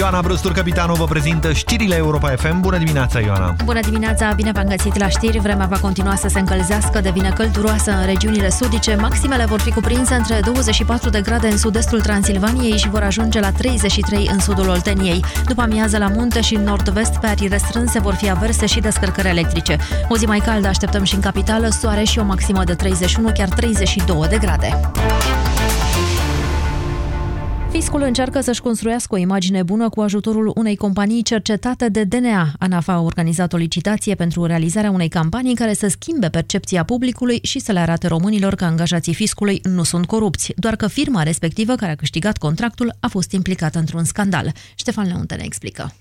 Ioana Brustur, capitanul, vă prezintă știrile Europa FM. Bună dimineața, Ioana! Bună dimineața, bine v-am găsit la știri. Vremea va continua să se încălzească, devine călduroasă în regiunile sudice. Maximele vor fi cuprinse între 24 de grade în sud-estul Transilvaniei și vor ajunge la 33 în sudul Olteniei. După amiază la munte și în nord-vest, pe arii restrânse vor fi averse și descărcări electrice. O zi mai caldă așteptăm și în capitală, soare și o maximă de 31, chiar 32 de grade. Fiscul încearcă să-și construiască o imagine bună cu ajutorul unei companii cercetate de DNA. ANAF a organizat o licitație pentru realizarea unei campanii care să schimbe percepția publicului și să le arate românilor că angajații fiscului nu sunt corupți, doar că firma respectivă care a câștigat contractul a fost implicată într-un scandal. Ștefan Leunte ne explică.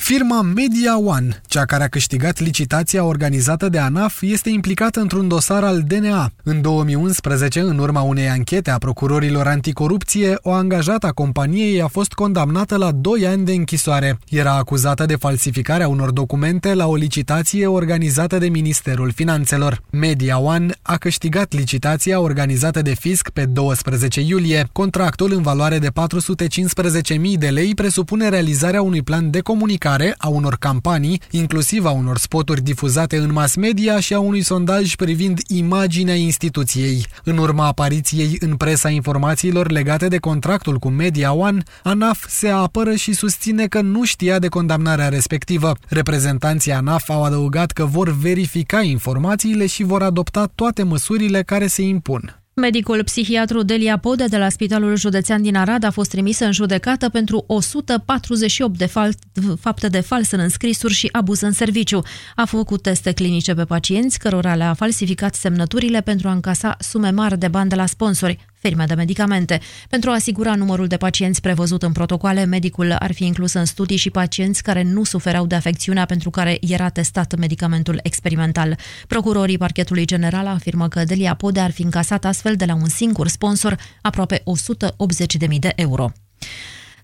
Firma Media One, cea care a câștigat licitația organizată de ANAF, este implicată într-un dosar al DNA. În 2011, în urma unei anchete a procurorilor anticorupție, o angajată a companiei a fost condamnată la 2 ani de închisoare. Era acuzată de falsificarea unor documente la o licitație organizată de Ministerul Finanțelor. Media One a câștigat licitația organizată de fisc pe 12 iulie. Contractul în valoare de 415.000 de lei presupune realizarea unui plan de comunicare comunicare, a unor campanii, inclusiv a unor spoturi difuzate în mass media și a unui sondaj privind imaginea instituției. În urma apariției în presa informațiilor legate de contractul cu Media One, ANAF se apără și susține că nu știa de condamnarea respectivă. Reprezentanții ANAF au adăugat că vor verifica informațiile și vor adopta toate măsurile care se impun. Medicul psihiatru Delia Pode de la Spitalul Județean din Arad a fost trimis în judecată pentru 148 de fal- fapte de fals în înscrisuri și abuz în serviciu. A făcut teste clinice pe pacienți, cărora le-a falsificat semnăturile pentru a încasa sume mari de bani de la sponsori firme de medicamente. Pentru a asigura numărul de pacienți prevăzut în protocoale, medicul ar fi inclus în studii și pacienți care nu suferau de afecțiunea pentru care era testat medicamentul experimental. Procurorii parchetului general afirmă că Delia Pode ar fi încasat astfel de la un singur sponsor aproape 180.000 de euro.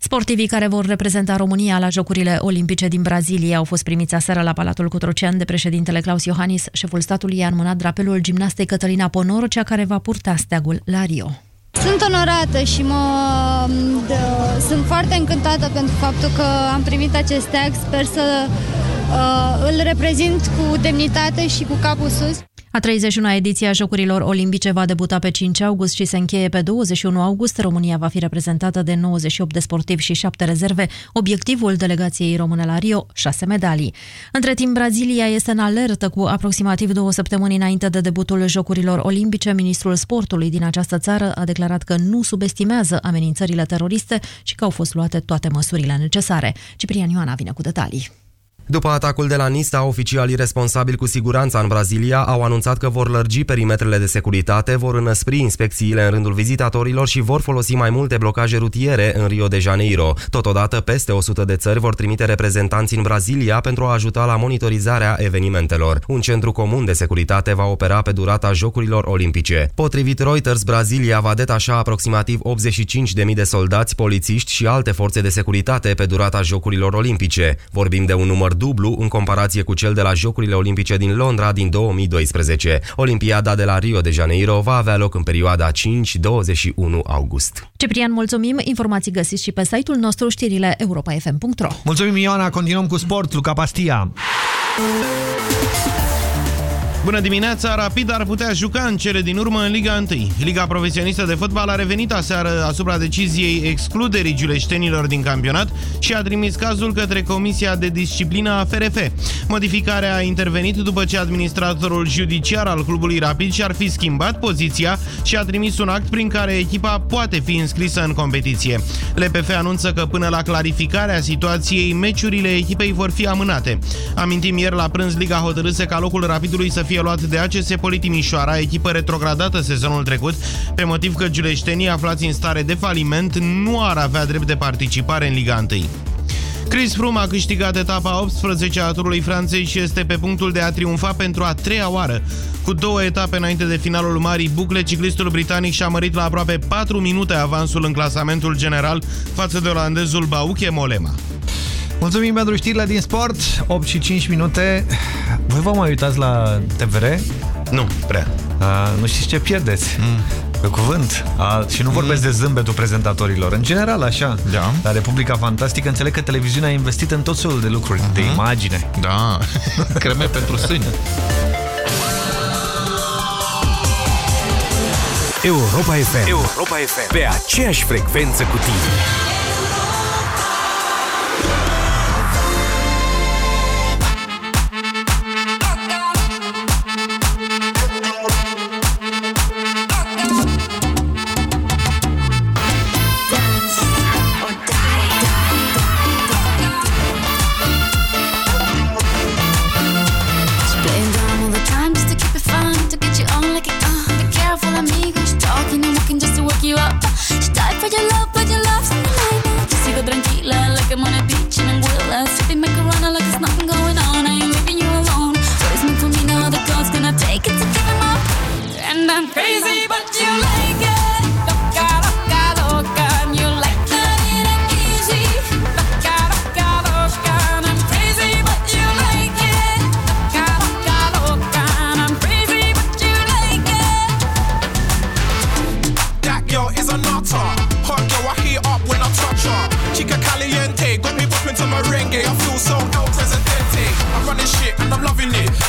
Sportivii care vor reprezenta România la Jocurile Olimpice din Brazilia au fost primiți aseară la Palatul Cotroceni de președintele Claus Iohannis. Șeful statului i-a înmânat drapelul gimnastei Cătălina Ponor, cea care va purta steagul la Rio. Sunt onorată și mă, de, sunt foarte încântată pentru faptul că am primit acest steag. Sper să uh, îl reprezint cu demnitate și cu capul sus. A 31-a ediție a Jocurilor Olimpice va debuta pe 5 august și se încheie pe 21 august. România va fi reprezentată de 98 de sportivi și 7 rezerve. Obiectivul delegației române la Rio, 6 medalii. Între timp, Brazilia este în alertă cu aproximativ două săptămâni înainte de debutul Jocurilor Olimpice. Ministrul sportului din această țară a declarat că nu subestimează amenințările teroriste și că au fost luate toate măsurile necesare. Ciprian Ioana vine cu detalii. După atacul de la Nista, oficialii responsabili cu siguranța în Brazilia au anunțat că vor lărgi perimetrele de securitate, vor înăspri inspecțiile în rândul vizitatorilor și vor folosi mai multe blocaje rutiere în Rio de Janeiro. Totodată, peste 100 de țări vor trimite reprezentanți în Brazilia pentru a ajuta la monitorizarea evenimentelor. Un centru comun de securitate va opera pe durata Jocurilor Olimpice. Potrivit Reuters, Brazilia va detașa aproximativ 85.000 de soldați, polițiști și alte forțe de securitate pe durata Jocurilor Olimpice. Vorbim de un număr dublu în comparație cu cel de la Jocurile Olimpice din Londra din 2012. Olimpiada de la Rio de Janeiro va avea loc în perioada 5-21 august. Ciprian, mulțumim! Informații găsiți și pe site-ul nostru știrile europa.fm.ro Mulțumim, Ioana! Continuăm cu sport. Luca Pastia! Bună dimineața! Rapid ar putea juca în cele din urmă în Liga 1. Liga Profesionistă de Fotbal a revenit aseară asupra deciziei excluderii giuleștenilor din campionat și a trimis cazul către Comisia de Disciplină a FRF. Modificarea a intervenit după ce administratorul judiciar al clubului Rapid și-ar fi schimbat poziția și a trimis un act prin care echipa poate fi înscrisă în competiție. LPF anunță că până la clarificarea situației, meciurile echipei vor fi amânate. Amintim ieri la prânz Liga hotărâse ca locul Rapidului să fie fie luat de ACS Politimișoara, echipă retrogradată sezonul trecut, pe motiv că giuleștenii aflați în stare de faliment nu ar avea drept de participare în Liga 1. Chris Froome a câștigat etapa 18 a Turului Franței și este pe punctul de a triumfa pentru a treia oară. Cu două etape înainte de finalul Marii Bucle, ciclistul britanic și-a mărit la aproape 4 minute avansul în clasamentul general față de olandezul Bauke Molema. Mulțumim pentru știrile din sport, 8 și 5 minute. Voi vă mai uitați la TVR? Nu, prea. A, nu știți ce pierdeți. Mm. Pe cuvânt. A, și nu vorbesc mm. de zâmbetul prezentatorilor. În general, așa. Da. La Republica Fantastică înțeleg că televiziunea a investit în tot felul de lucruri, mm -hmm. de Mhm. imagine. Da, creme pentru sâni. Europa FM. Europa FM. Pe aceeași frecvență cu tine.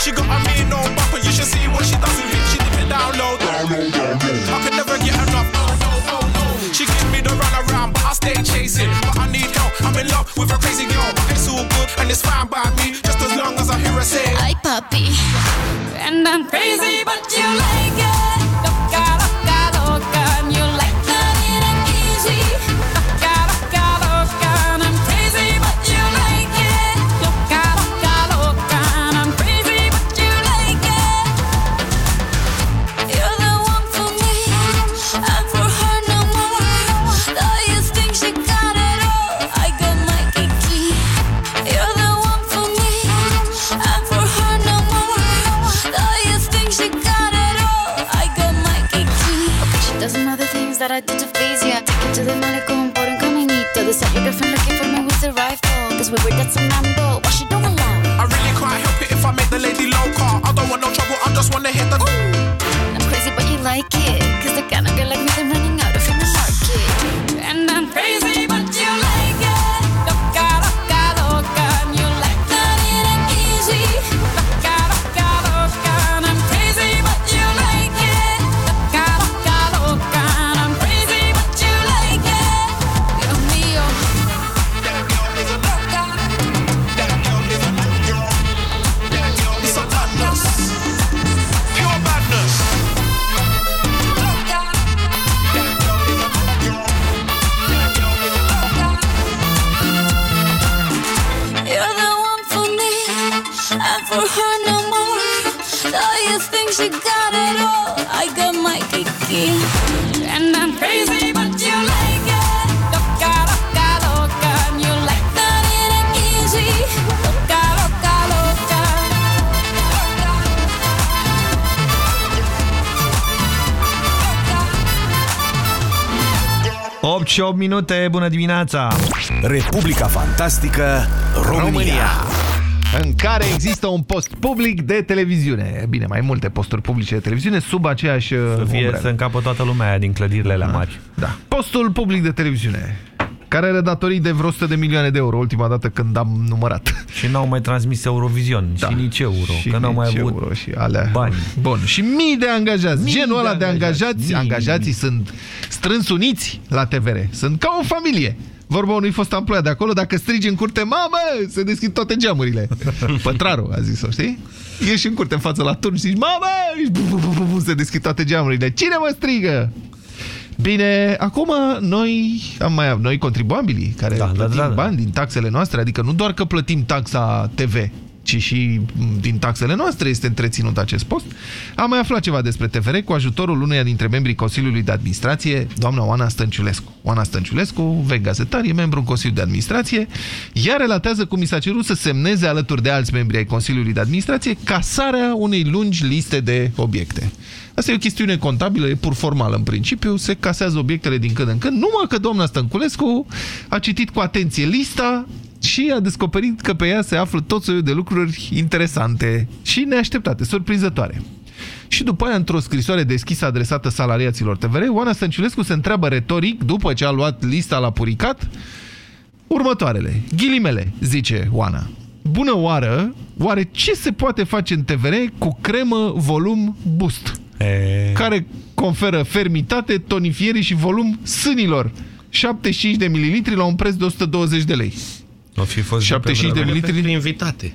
She got a mean no bumper, you should see what she does with it. She dip it down low. I could never get enough. No, no, no, no. She gives me the runaround, but I stay chasing. But I need help. I'm in love with a crazy girl, but it's all good and it's fine by me. Just as long as I hear her say, Ay, papi. And I'm crazy, but you we were dancing on și 8 minute, bună dimineața! Republica Fantastică România. România. în care există un post public de televiziune. Bine, mai multe posturi publice de televiziune sub aceeași Să fie umbrelă. să încapă toată lumea aia din clădirile alea mari. Da. Postul public de televiziune care are datorii de vreo 100 de milioane de euro, ultima dată când am numărat. Și n-au mai transmis Eurovision Da. și nici euro, Și că n-au mai nici avut euro și alea. bani. Bun. Și mii de angajați. Mii Genul de ăla de angajați. angajați. Mii, Angajații mii. sunt strâns uniți la TVR. Sunt ca o familie. Vorba unui fost amploiat de acolo, dacă strigi în curte, mamă, se deschid toate geamurile. Pătrarul a zis-o, știi? Ieși în curte în față la turn și zici, mamă, și bu, bu, bu, bu, bu, se deschid toate geamurile. Cine mă strigă? Bine, acum noi am mai noi contribuabilii care Da, da, plătim da, da. bani din taxele noastre, adică nu doar că plătim taxa TV, ci și din taxele noastre este întreținut acest post. Am mai aflat ceva despre TVR cu ajutorul uneia dintre membrii Consiliului de Administrație, doamna Oana Stănciulescu. Oana Stănciulescu, vechi gazetar, e membru în Consiliul de Administrație. Ea relatează cum mi s-a cerut să semneze alături de alți membri ai Consiliului de Administrație casarea unei lungi liste de obiecte. Asta e o chestiune contabilă, e pur formală în principiu, se casează obiectele din când în când, numai că doamna Stănculescu a citit cu atenție lista și a descoperit că pe ea se află tot soiul de lucruri interesante și neașteptate, surprinzătoare. Și după aia, într-o scrisoare deschisă adresată salariaților TVR, Oana Stănciulescu se întreabă retoric, după ce a luat lista la puricat, următoarele. Ghilimele, zice Oana. Bună oară, oare ce se poate face în TVR cu cremă volum boost? E... Care conferă fermitate, tonifiere și volum sânilor. 75 de mililitri la un preț de 120 de lei. O fi fost 75 de mililitri Pentru invitate.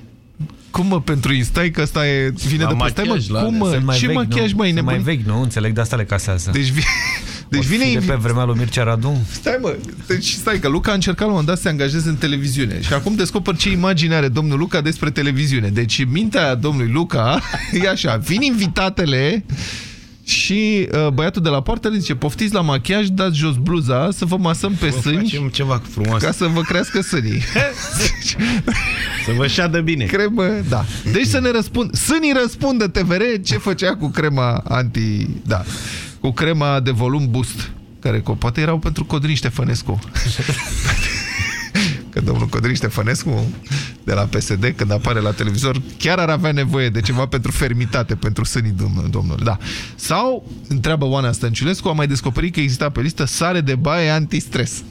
Cum mă, pentru instai că asta e, vine La de peste, machiaj, mă? la Cum, mă? Sunt mai Ce vechi, machiaj, nu? mai Sunt mai nebun? vechi, nu? Înțeleg, de asta le casează. Deci, vi... deci O vine fi de invi- pe vremea lui Mircea Radu. Stai mă, deci stai că Luca a încercat la un moment dat să se angajeze în televiziune și acum descoper ce imagine are domnul Luca despre televiziune. Deci mintea domnului Luca e așa, vin invitatele și uh, băiatul de la poartă le zice poftiți la machiaj, dați jos bluza să vă masăm pe Vă sâni facem ceva frumos. ca să vă crească sânii. Să vă șadă bine. Cremă, da. Deci să ne răspund, sânii răspundă TVR ce făcea cu crema anti... Da, cu crema de volum boost, care co- poate erau pentru Codrin Ștefănescu. Că domnul Codrin Ștefănescu de la PSD, când apare la televizor, chiar ar avea nevoie de ceva pentru fermitate, pentru sânii domnul, domnul. Da. Sau, întreabă Oana Stănciulescu, a mai descoperit că exista pe listă sare de baie antistres.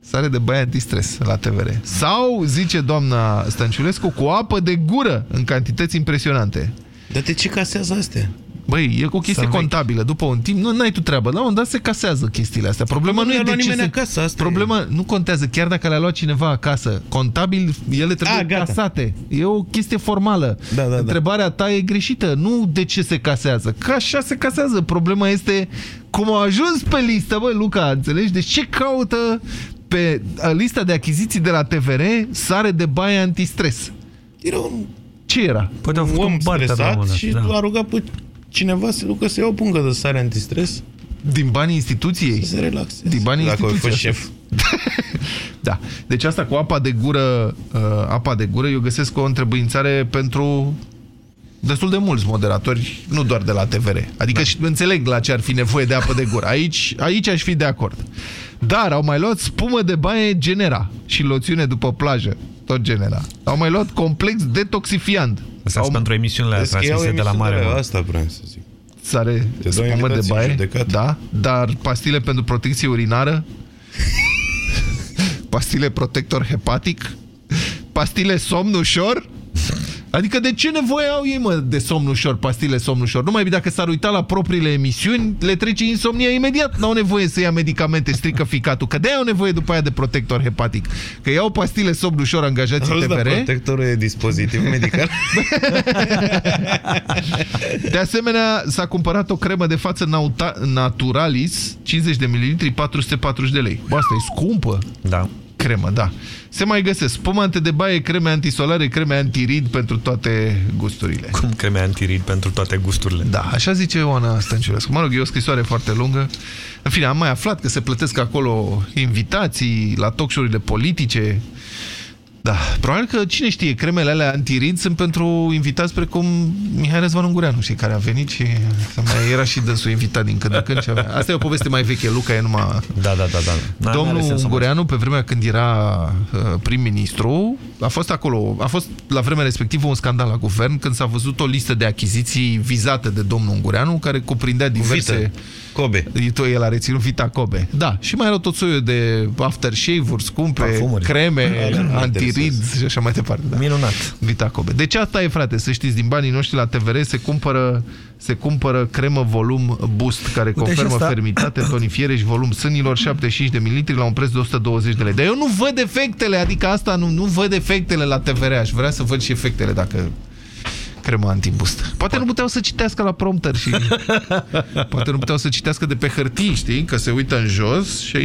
Sare de baie antistres la TVR. Sau, zice doamna Stănciulescu, cu apă de gură în cantități impresionante. Dar de ce casează astea? Băi, e o chestie Să-mi contabilă. După un timp, nu ai tu treabă. La un moment dat se casează chestiile astea. Problema Nu nu, e le-a de luat ce nimeni se... acasă, asta Problema nu contează. Chiar dacă le-a luat cineva acasă, contabil, ele trebuie A, gata. casate. E o chestie formală. Da, da, da. Întrebarea ta e greșită. Nu de ce se casează. Că așa se casează. Problema este cum au ajuns pe listă, băi, Luca, înțelegi? Deci ce caută pe uh, lista de achiziții de la TVR sare de baie antistres? Era un Ce era? Poate au un făcut om bartea la un stresat moment dat, și da. a rugat pe cineva să ducă să ia o pungă de sare antistres Din banii instituției? să se relaxeze. Din banii Dacă ai instituției. fost șef. Da. Deci asta cu apa de gură, uh, apa de gură, eu găsesc o întrebuințare pentru destul de mulți moderatori, nu doar de la TVR. Adică da. și înțeleg la ce ar fi nevoie de apă de gură. Aici, aici aș fi de acord. Dar au mai luat spumă de baie Genera și loțiune după plajă, tot Genera. Au mai luat complex detoxifiant. Asta Au pentru emisiunile Vezi că iau transmise de la emisiunile mare. alea, mă. Asta vreau să zic. sare, Te dau spumă de invitații în baie, judecată. da, dar pastile pentru protecție urinară, pastile protector hepatic, pastile somn ușor, Adică de ce nevoie au ei, mă, de somn ușor, pastile somn ușor? Numai dacă s-ar uita la propriile emisiuni, le trece insomnia imediat. N-au nevoie să ia medicamente, strică ficatul. Că de-aia au nevoie după aia de protector hepatic. Că iau pastile somn ușor angajații Auzi, dar TVR. protectorul e dispozitiv medical? De asemenea, s-a cumpărat o cremă de față Nauta Naturalis, 50 de ml, 440 de lei. Bă, asta e scumpă. Da. Cremă, da. Se mai găsesc spumante de baie, creme antisolare, creme antirid pentru toate gusturile. Cum creme antirid pentru toate gusturile. Da, așa zice Oana Stănciulescu. Mă rog, e o scrisoare foarte lungă. În fine, am mai aflat că se plătesc acolo invitații la talk show-urile politice. Da, probabil că, cine știe, cremele alea antirid sunt pentru invitați precum Mihai Răzvan Ungureanu, știi, care a venit și mai era și dânsul invitat din când în când. Și avea... Asta e o poveste mai veche, Luca e numai... Da, da, da. da. N-are Domnul sens să mă- Ungureanu, pe vremea când era uh, prim-ministru, a fost acolo, a fost la vremea respectivă un scandal la guvern când s-a văzut o listă de achiziții vizate de domnul Ungureanu, care cuprindea diverse... Vită. Kobe. Tot el a reținut Vita Kobe. Da, și mai erau tot soiul de aftershave-uri scumpe, Parfumuri. creme, Da, da, antirid interesează. și așa mai departe. Da. Minunat. Vita Kobe. Deci asta e, frate, să știți, din banii noștri la TVR se cumpără, se cumpără cremă volum boost, care Uite, și confirmă asta- fermitate, tonifiere și volum sânilor 75 de mililitri la un preț de 120 de lei. Dar eu nu văd efectele, adică asta nu, nu văd efectele la TVR. Aș vrea să văd și efectele dacă... cremă antibust. Poate nu puteau să citească la prompter și... Poate nu puteau să citească de pe hârtii, știi? Că se uită în jos și...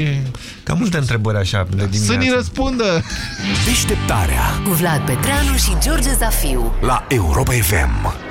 Cam multe întrebări așa de dimineață. Să ni răspundă! Deșteptarea Cu Vlad Petreanu și George Zafiu. la Europa FM.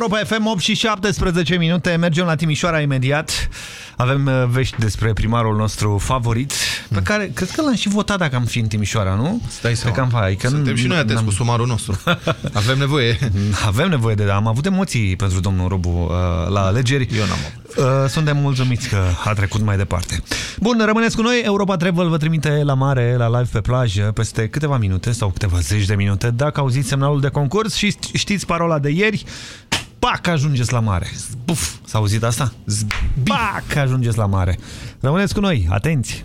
Europa FM 8 și 17 minute. Mergem la Timișoara imediat. Avem uh, vești despre primarul nostru favorit, pe care cred că l-am și votat dacă am fi în Timișoara, nu? Stai Pe campanie. Că Suntem nu- și noi atenți n-am- cu sumarul nostru. Avem nevoie. Avem nevoie de... Am avut emoții pentru domnul Robu uh, la alegeri. Eu n-am Uh, suntem mulțumiți că a trecut mai departe. Bun, rămâneți cu noi. Europa Travel vă trimite la mare, la live pe plajă, peste câteva minute sau câteva zeci de minute. Dacă auziți semnalul de concurs și știți parola de ieri, pac, ajungeți la mare. Puf, s-a auzit asta? Pac, ajungeți la mare. Rămâneți cu noi, atenți!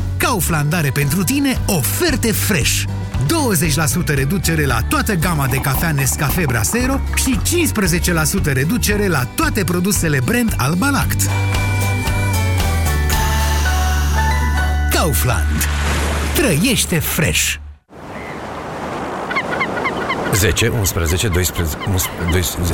Kaufland are pentru tine oferte fresh. 20% reducere la toată gama de cafea Nescafe Brasero și 15% reducere la toate produsele brand Alba Lact. Kaufland. Trăiește fresh! 10, 11, 12, 12...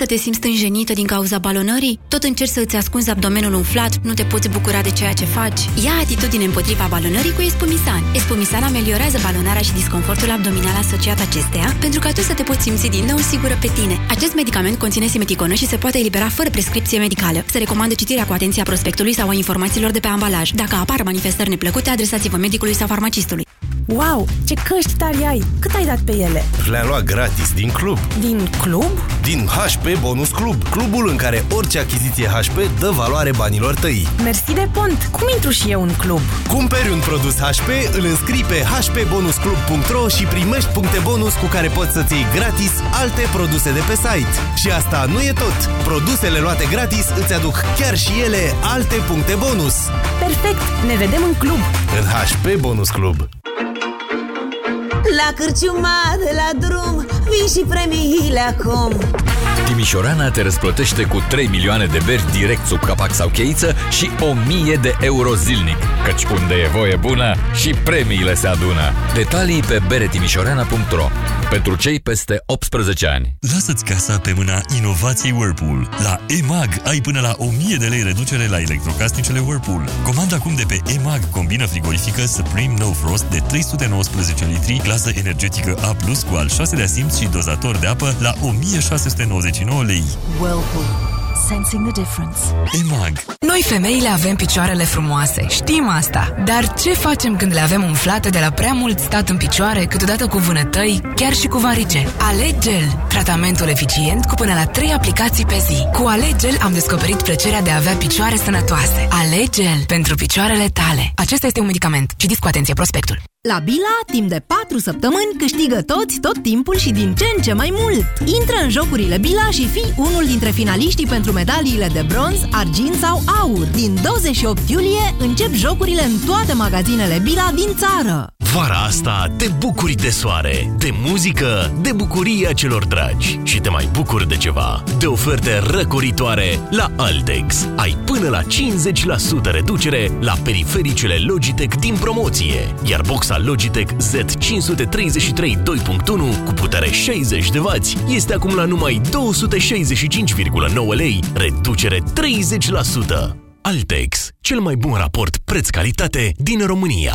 să te simți stânjenită din cauza balonării? Tot încerci să îți ascunzi abdomenul umflat, nu te poți bucura de ceea ce faci? Ia atitudine împotriva balonării cu Espumisan. Espumisan ameliorează balonarea și disconfortul abdominal asociat acesteia pentru ca tu să te poți simți din nou sigură pe tine. Acest medicament conține simeticonă și se poate elibera fără prescripție medicală. Se recomandă citirea cu atenție a prospectului sau a informațiilor de pe ambalaj. Dacă apar manifestări neplăcute, adresați-vă medicului sau farmacistului. Wow, ce căști tari ai! Cât ai dat pe ele? Le-am luat gratis din club. Din club? Din HP Bonus Club, clubul în care orice achiziție HP dă valoare banilor tăi. Mersi de pont! Cum intru și eu în club? Cumperi un produs HP, îl înscrii pe hpbonusclub.ro și primești puncte bonus cu care poți să-ți iei gratis alte produse de pe site. Și asta nu e tot! Produsele luate gratis îți aduc chiar și ele alte puncte bonus. Perfect! Ne vedem în club! În HP Bonus Club. La cârciuma de la drum Vin și premiile acum Timișorana te răsplătește cu 3 milioane de beri direct sub capac sau cheiță și 1000 de euro zilnic. Căci unde e voie bună și premiile se adună. Detalii pe beretimișorana.ro Pentru cei peste 18 ani. Lasă-ți casa pe mâna inovației Whirlpool. La EMAG ai până la 1000 de lei reducere la electrocasnicele Whirlpool. Comanda acum de pe EMAG combină frigorifică Supreme No Frost de 319 litri, clasă energetică A+, cu al 6 de simț și dozator de apă la 1699 lei. Whirlpool. Sensing the difference. EMAG. Noi femeile avem picioarele frumoase, știm asta. Dar ce facem când le avem umflate de la prea mult stat în picioare, câteodată cu vânătăi, chiar și cu varice? Alegel, tratamentul eficient cu până la 3 aplicații pe zi. Cu Alegel am descoperit plăcerea de a avea picioare sănătoase. Alegel pentru picioarele tale. Acesta este un medicament. Citiți cu atenție prospectul. La Bila, timp de 4 săptămâni, câștigă toți, tot timpul și din ce în ce mai mult. Intră în jocurile Bila și fii unul dintre finaliștii pentru medaliile de bronz, argint sau aur. Din 28 iulie încep jocurile în toate magazinele Bila din țară. Vara asta te bucuri de soare, de muzică, de bucuria celor dragi și te mai bucuri de ceva. De oferte răcoritoare la Altex. Ai până la 50% reducere la perifericele Logitech din promoție, iar boxa Logitech Z533 2.1 cu putere 60 de W este acum la numai 265,9 lei, reducere 30%. Altex, cel mai bun raport preț-calitate din România.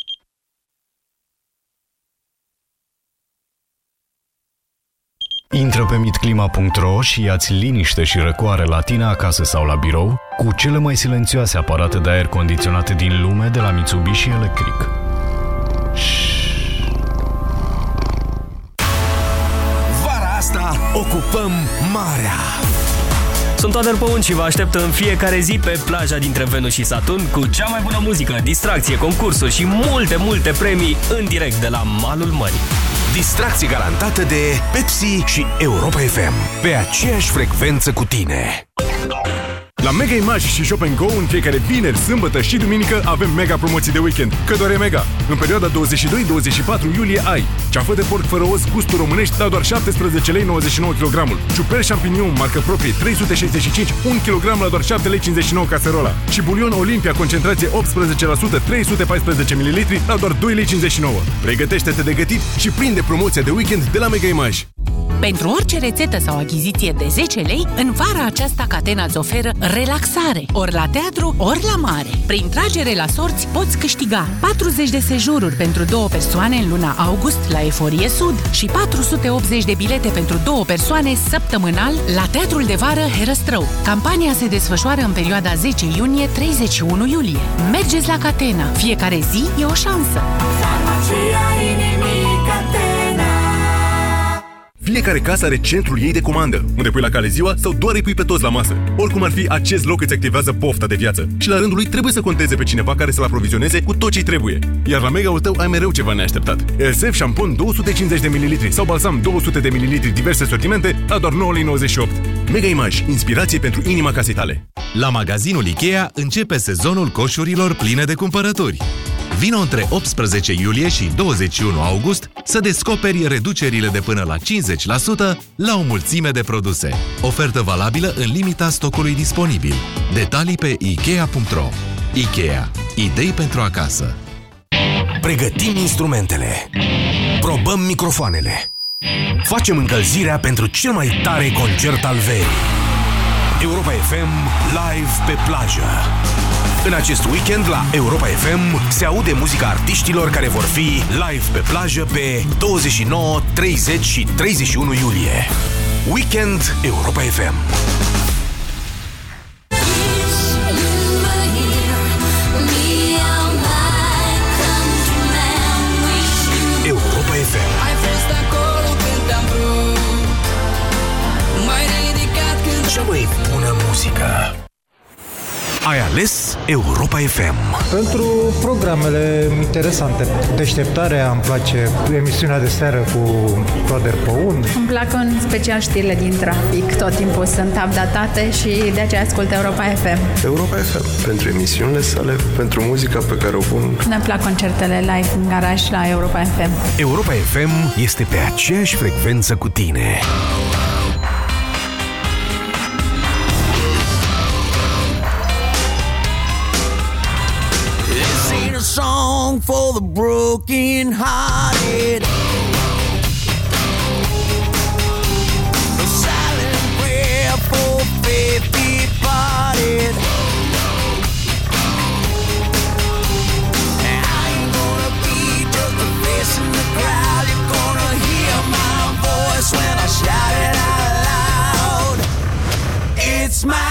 Intră pe mitclima.ro și ia-ți liniște și răcoare la tine acasă sau la birou cu cele mai silențioase aparate de aer condiționate din lume de la Mitsubishi Electric. Vara asta ocupăm marea. Sunt Adel Păun și vă aștept în fiecare zi pe plaja dintre Venus și Saturn cu cea mai bună muzică, distracție, concursuri și multe, multe premii în direct de la malul mării. Distracție garantată de Pepsi și Europa FM. Pe aceeași frecvență cu tine. La Mega Image și Shop Go în fiecare vineri, sâmbătă și duminică avem mega promoții de weekend. Că doar e mega! În perioada 22-24 iulie ai ceafă de porc fără os, gustul românești, la doar 17 lei 99 kg. Ciuperci champignon, marcă proprie, 365, 1 kg la doar 7 lei 59 caserola. Și bulion Olimpia, concentrație 18%, 314 ml la doar 2 lei 59. Pregătește-te de gătit și prinde promoția de weekend de la Mega Image. Pentru orice rețetă sau achiziție de 10 lei, în vara aceasta Catena îți oferă relaxare, ori la teatru, ori la mare. Prin tragere la sorți poți câștiga 40 de sejururi pentru două persoane în luna august la Eforie Sud și 480 de bilete pentru două persoane săptămânal la Teatrul de Vară Herăstrău. Campania se desfășoară în perioada 10 iunie-31 iulie. Mergeți la Catena! Fiecare zi e o șansă! Fiecare casă are centrul ei de comandă, unde pui la cale ziua sau doar îi pui pe toți la masă. Oricum ar fi, acest loc îți activează pofta de viață și la rândul lui trebuie să conteze pe cineva care să-l aprovizioneze cu tot ce trebuie. Iar la mega-ul tău ai mereu ceva neașteptat. Elsef șampon 250 de ml sau balsam 200 de ml diverse sortimente la doar 9,98 Mega Image, inspirație pentru inima casei tale. La magazinul Ikea începe sezonul coșurilor pline de cumpărături. Vino între 18 iulie și 21 august să descoperi reducerile de până la 50% la o mulțime de produse. Ofertă valabilă în limita stocului disponibil. Detalii pe Ikea.ro Ikea. Idei pentru acasă. Pregătim instrumentele. Probăm microfoanele. Facem încălzirea pentru cel mai tare concert al verii. Europa FM live pe plajă. În acest weekend la Europa FM se aude muzica artiștilor care vor fi live pe plajă pe 29, 30 și 31 iulie. Weekend Europa FM. Europa FM. Ai fost acolo când te-am vrut M-ai ridicat când Cea mai bună muzică. Ai ales Europa FM. Pentru programele interesante. Deșteptarea, îmi place emisiunea de seară cu Roder Păun. Îmi plac în special știrile din trafic. Tot timpul sunt updatate și de aceea ascult Europa FM. Europa FM, pentru emisiunile sale, pentru muzica pe care o pun. Ne plac concertele live în garaj la Europa FM. Europa FM este pe aceeași frecvență cu tine. Song for the broken hearted. A silent prayer for faith departed. I ain't gonna be just a face in the crowd. You're gonna hear my voice when I shout it out loud. It's my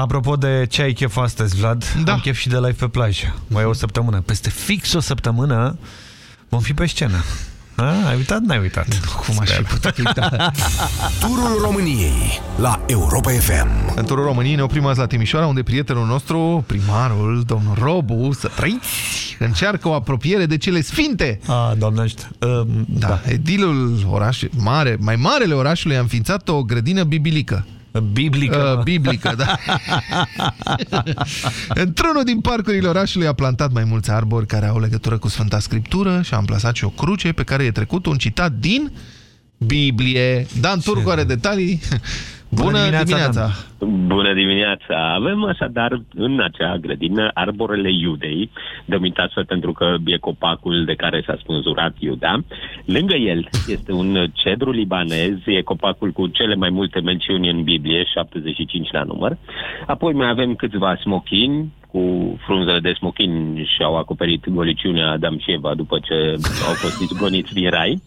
Apropo de ce ai chef astăzi, Vlad, da. am chef și de live pe plajă. Mai e o săptămână. Peste fix o săptămână vom fi pe scenă. A, ai uitat? N-ai uitat. Cum aș fi putut uita? Turul României la Europa FM. În turul României ne oprim azi la Timișoara, unde prietenul nostru, primarul, domnul Robu, să trăiți, încearcă o apropiere de cele sfinte. A, doamne ajută. Uh, da, da, edilul oraș, mare, mai marele orașului a înființat o grădină bibilică. Biblică. Uh, biblică, da. Într-unul din parcurile orașului a plantat mai mulți arbori care au legătură cu Sfânta Scriptură și a amplasat și o cruce pe care e trecut un citat din Biblie. Dan Turcu are detalii. Bună, Bună dimineața! dimineața. Bună dimineața! Avem așadar în acea grădină arborele Iudei, dămit astfel pentru că e copacul de care s-a spânzurat Iuda. Lângă el este un cedru libanez, e copacul cu cele mai multe mențiuni în Biblie, 75 la număr. Apoi mai avem câțiva smochini, cu frunzele de smochin și au acoperit goliciunea Adam și Eva după ce au fost izgoniți din rai.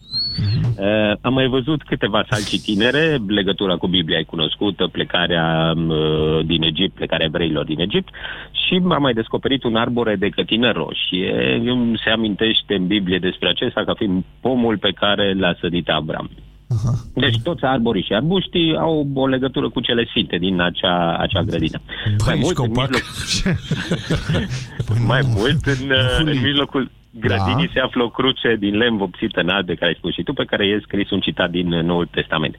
Uh, am mai văzut câteva salci tinere, legătura cu Biblia e cunoscută, plecarea uh, din Egipt, plecarea evreilor din Egipt și am mai descoperit un arbore de cătină roșie. Se amintește în Biblie despre acesta ca fiind pomul pe care l-a sădit Abram. Uh-huh. Deci toți arborii și arbuștii au o legătură cu cele sfinte din acea, acea grădină. Băi, mai mult, în mijloc... mai mult în, în mijlocul grădinii da. se află o cruce din lemn vopsită în alb, de care ai spus și tu, pe care e scris un citat din Noul Testament.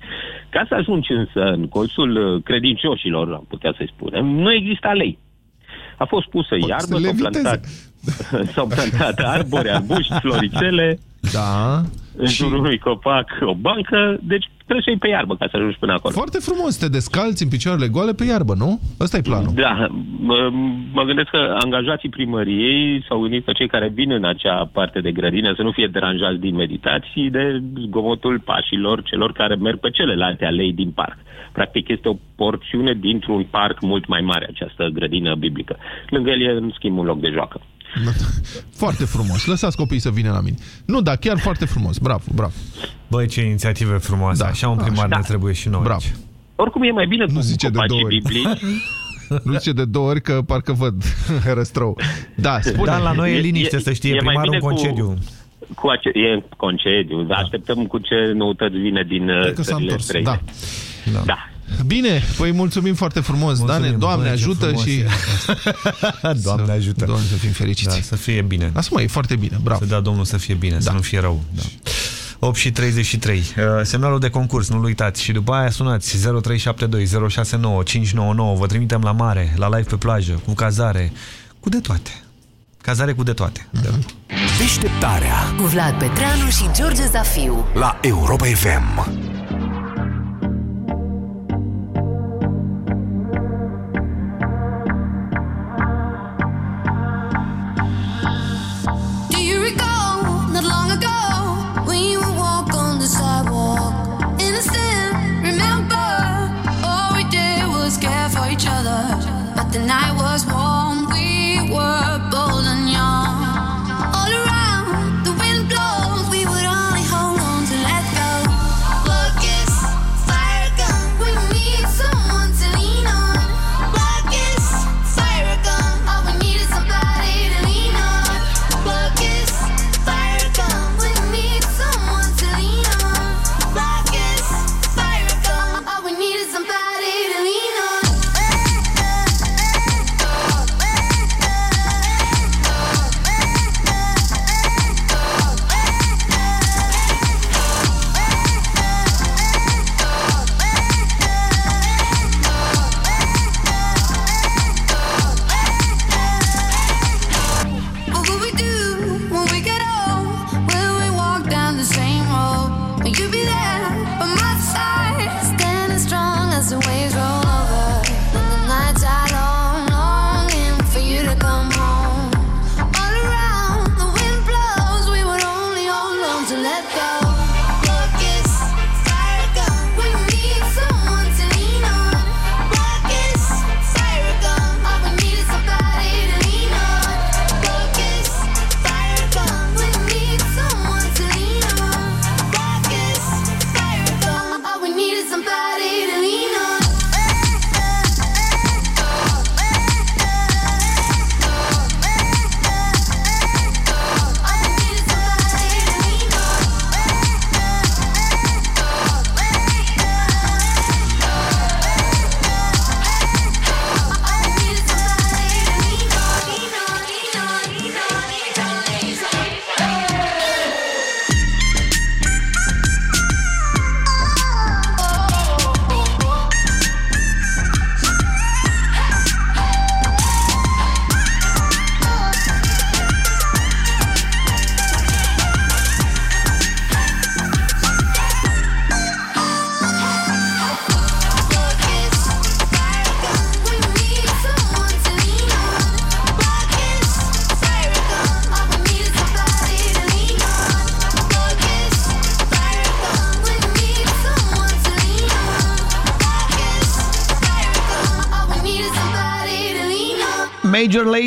Ca să ajungi însă în colțul credincioșilor, am putea să-i spunem, nu exista lei. A fost pusă iarbă, s-au plantat, s-au plantat arbori, arbuști, floricele, da. în și... jurul unui copac, o bancă, deci trebuie să iei pe iarbă ca să ajungi până acolo. Foarte frumos, te descalți în picioarele goale pe iarbă, nu? Ăsta e planul. Da, mă, mă gândesc că angajații primăriei s-au gândit că cei care vin în acea parte de grădină să nu fie deranjați din meditații de zgomotul pașilor celor care merg pe celelalte alei din parc. Practic este o porțiune dintr-un parc mult mai mare, această grădină biblică. Lângă el e, în schimb, un loc de joacă. Foarte frumos. Lăsați copiii să vină la mine. Nu, dar chiar foarte frumos. Bravo, bravo. Băi, ce inițiative frumoase. Da. Așa un primar da. ne trebuie și noi. Bravo. Oricum e mai bine nu cu zice de două ori. Nu zice de două ori că parcă văd răstrău. Da, spune. Da, la noi e liniște, e, să știe. E primarul în concediu. Cu, cu ace- e concediu. Da. Așteptăm cu ce noutăți vine din țările străine. Da. da. da. Bine, păi mulțumim foarte frumos, mulțumim, Dane, Doamne bă, ajută și... Doamne ajută. Doamne să fim fericiți. Da, să fie bine. Asta mai e foarte bine, bravo. Să dea Domnul să fie bine, da. să nu fie rău. Da. 8 și 33. Uh, semnalul de concurs, nu-l uitați. Și după aia sunați 0372 069 599. Vă trimitem la mare, la live pe plajă, cu cazare, cu de toate. Cazare cu de toate. Mm -hmm. Deșteptarea cu Vlad Petreanu și George Zafiu la Europa FM.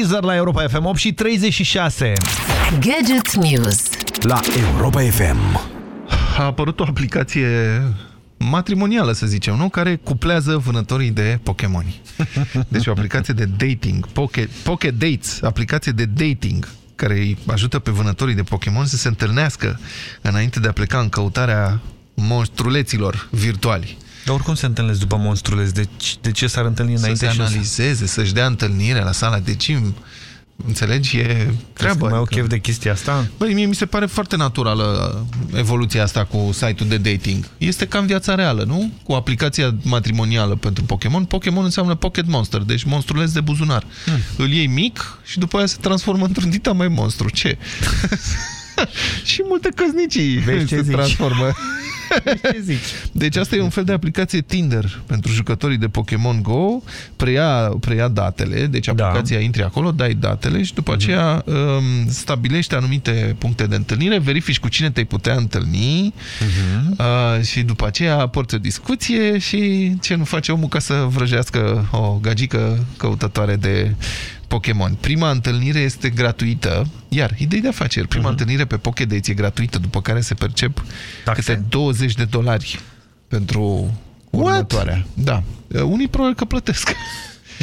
Major Laser la Europa FM 8 și 36. Gadget News. La Europa FM. A apărut o aplicație matrimonială, să zicem, nu? Care cuplează vânătorii de Pokémon. Deci o aplicație de dating, Pocket, Pocket Dates, aplicație de dating care îi ajută pe vânătorii de Pokémon să se întâlnească înainte de a pleca în căutarea monstruleților virtuali. Dar oricum se întâlnesc după monstruleți, de, de ce s-ar întâlni Să înainte se și o să- analizeze, să-și dea întâlnire la sala de gym. Înțelegi? E treabă. mai au adică- chef de chestia asta? Băi, mie mi se pare foarte naturală evoluția asta cu site-ul de dating. Este ca în viața reală, nu? Cu aplicația matrimonială pentru Pokémon. Pokémon înseamnă Pocket Monster, deci monstruleț de buzunar. Hmm. Îl iei mic și după aia se transformă într-un dita mai monstru. Ce? și multe căsnicii Vezi ce se zici. transformă. Ce zici? Deci asta e un fel de aplicație Tinder pentru jucătorii de Pokémon Go, preia, preia datele, deci aplicația intri acolo, dai datele și după aceea um, stabilești anumite puncte de întâlnire, verifici cu cine te-ai putea întâlni uh, și după aceea porți o discuție și ce nu face omul ca să vrăjească o gagică căutătoare de Pokémon. Prima întâlnire este gratuită, iar idei de afaceri, prima întâlnire pe Pokédex e gratuită, după care se percep câte 20 de dolari pentru următoarea. Da. Uh, Unii probabil că plătesc.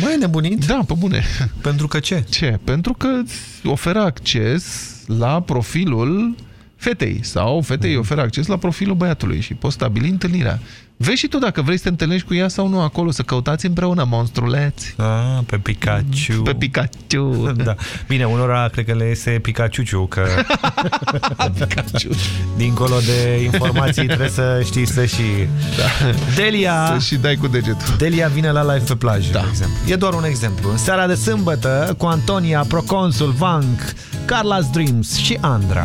Mai nebunit? Da, pe bune. Pentru că ce? Ce? Pentru că îți oferă acces la profilul fetei sau fetei îi oferă acces la profilul băiatului și poți stabili întâlnirea. Vezi și tu dacă vrei să te întâlnești cu ea sau nu acolo, să căutați împreună monstruleți. Ah, pe Pikachu. Pe Pikachu. Da. Bine, unora cred că le iese Pikachu, că Pikachu. dincolo de informații trebuie să știi să și... Da. Delia... Să și dai cu degetul. Delia vine la live pe plajă, da. de exemplu. E doar un exemplu. În seara de sâmbătă, cu Antonia, Proconsul, Vank, Carla's Dreams și Andra.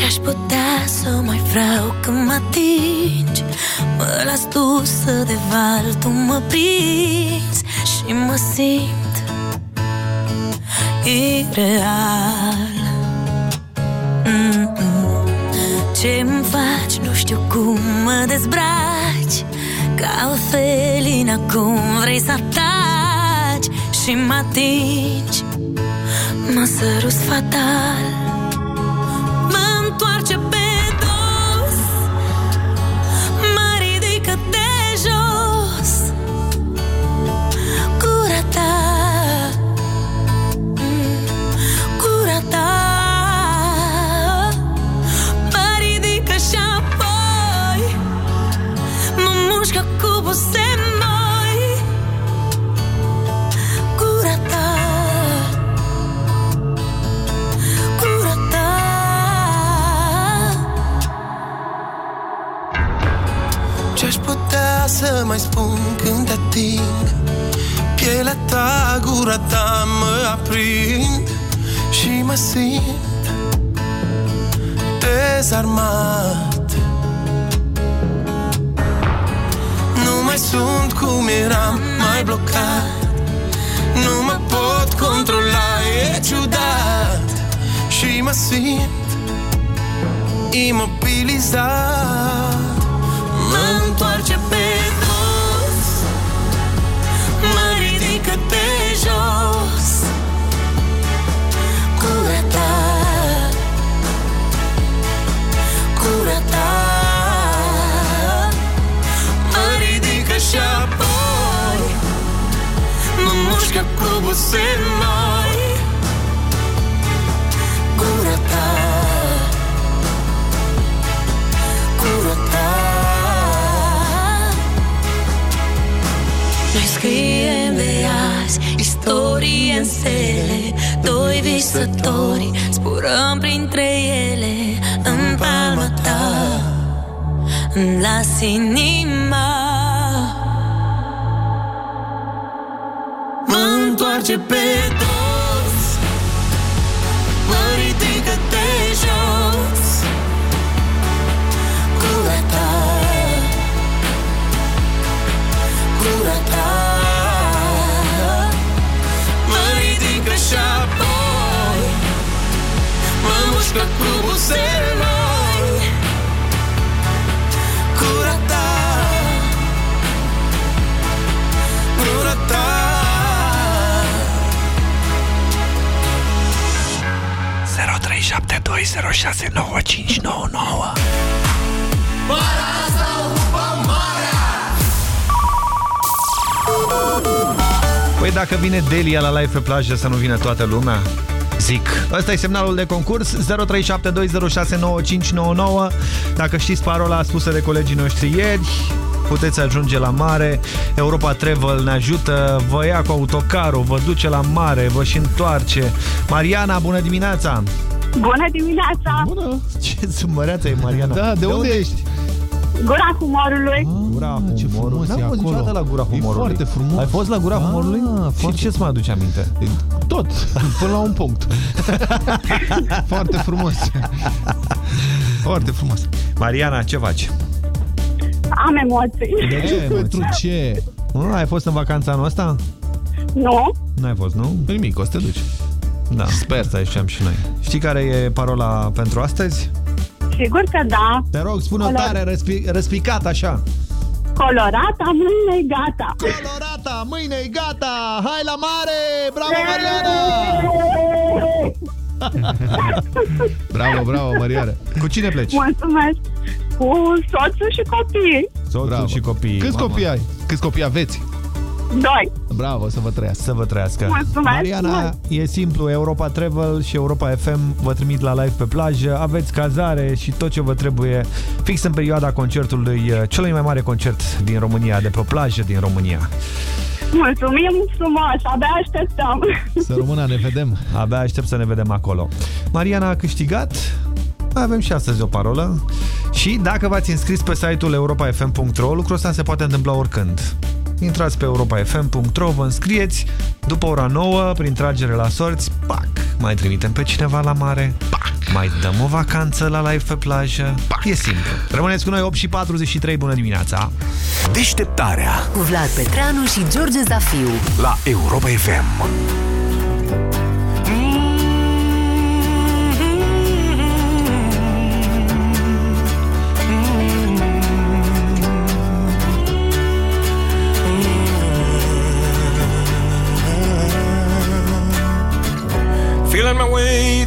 Ce-aș putea să mai vreau când mă atingi? Mă las tu să de val, tu mă prinzi Și mă simt ireal. Mm-mm. Ce-mi faci, nu știu cum mă dezbraci Ca o felină cum vrei să ataci Și mă atingi. Mă sărus fatal. Mă întoarce pe dos. Mă ridică de jos. Gura ta. Mm, Gura ta. Mă ridică și apoi. Mă mușcă cu buze să mai spun când te ating. Pielea ta, gura ta mă aprind Și mă simt dezarmat. Nu mai sunt cum eram, mai blocat. Nu mă pot controla, e ciudat. Și mă simt imobilizat. Mă întoarce pe Mă mușcă cu buze noi Gura ta Gura ta Noi scriem de azi istorie în stele Doi visători zburăm printre ele În palma ta îmi las inima întoarce pe dos Mă ridică de jos. Gura ta. Gura ta. Mă ridică și apoi. Mă mușcă cu buzele 069599. Păi dacă vine Delia la live pe plajă să nu vină toată lumea? Zic. Ăsta e semnalul de concurs 0372069599 Dacă știți parola spusă de colegii noștri ieri Puteți ajunge la mare Europa Travel ne ajută Vă ia cu autocarul, vă duce la mare Vă și întoarce Mariana, bună dimineața! Bună dimineața! Bună! Ce zâmbăreață e, Mariana? Da, de, unde ești? Gura humorului. Gura humorului. N-am fost niciodată la gura humorului. foarte frumos. Ai fost la gura Ah, humorului? Și foarte- ce-ți mai aduce aminte? Tot, până la un punct. Foarte frumos. Foarte frumos. Mariana, ce faci? Am emoții. De ce? Pentru ce? Nu, ai fost în vacanța anul ăsta? Nu. N-ai fost, nu? Nimic, o să te duci. Da, sper să ieșim și noi. Știi care e parola pentru astăzi? Sigur că da. Te rog, spune-o Color- tare, răspi răspicat așa. Colorata, mâine gata. Colorata, mâine e gata! Hai la mare! Bravo, Mariana! Bravo, bravo, Mariana. Cu cine pleci? Mulțumesc. Cu soțul și copii. Soțul Bravo. și copiii. Câți Mamă. copii ai? Câți copii aveți? Doi. Bravo, să vă trăiască. Să vă trăiască. Mulțumesc Mariana, mult. e simplu, Europa Travel și Europa FM vă trimit la live pe plajă, aveți cazare și tot ce vă trebuie fix în perioada concertului, uh, cel mai mare concert din România, de pe o plajă din România. Mulțumim frumos. Abia așteptăm. Să rămână, ne vedem. Abia aștept să ne vedem acolo. Mariana a câștigat, mai avem și astăzi o parolă și dacă v-ați înscris pe site-ul europafm.ro, lucrul ăsta se poate întâmpla oricând. Intrați pe europafm.ro, vă înscrieți, după ora 9, prin tragere la sorți, pac, mai trimitem pe cineva la mare, pac, mai dăm o vacanță la live pe plajă, pac. e simplu. Rămâneți cu noi 8 și 43, bună dimineața! Deșteptarea Cu Vlad Petreanu și George Zafiu. la Europa FM.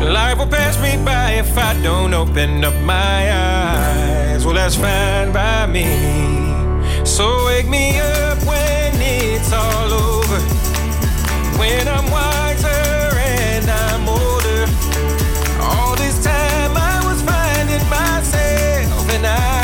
Life will pass me by if I don't open up my eyes. Well, that's fine by me. So wake me up when it's all over. When I'm wiser and I'm older. All this time I was finding myself and I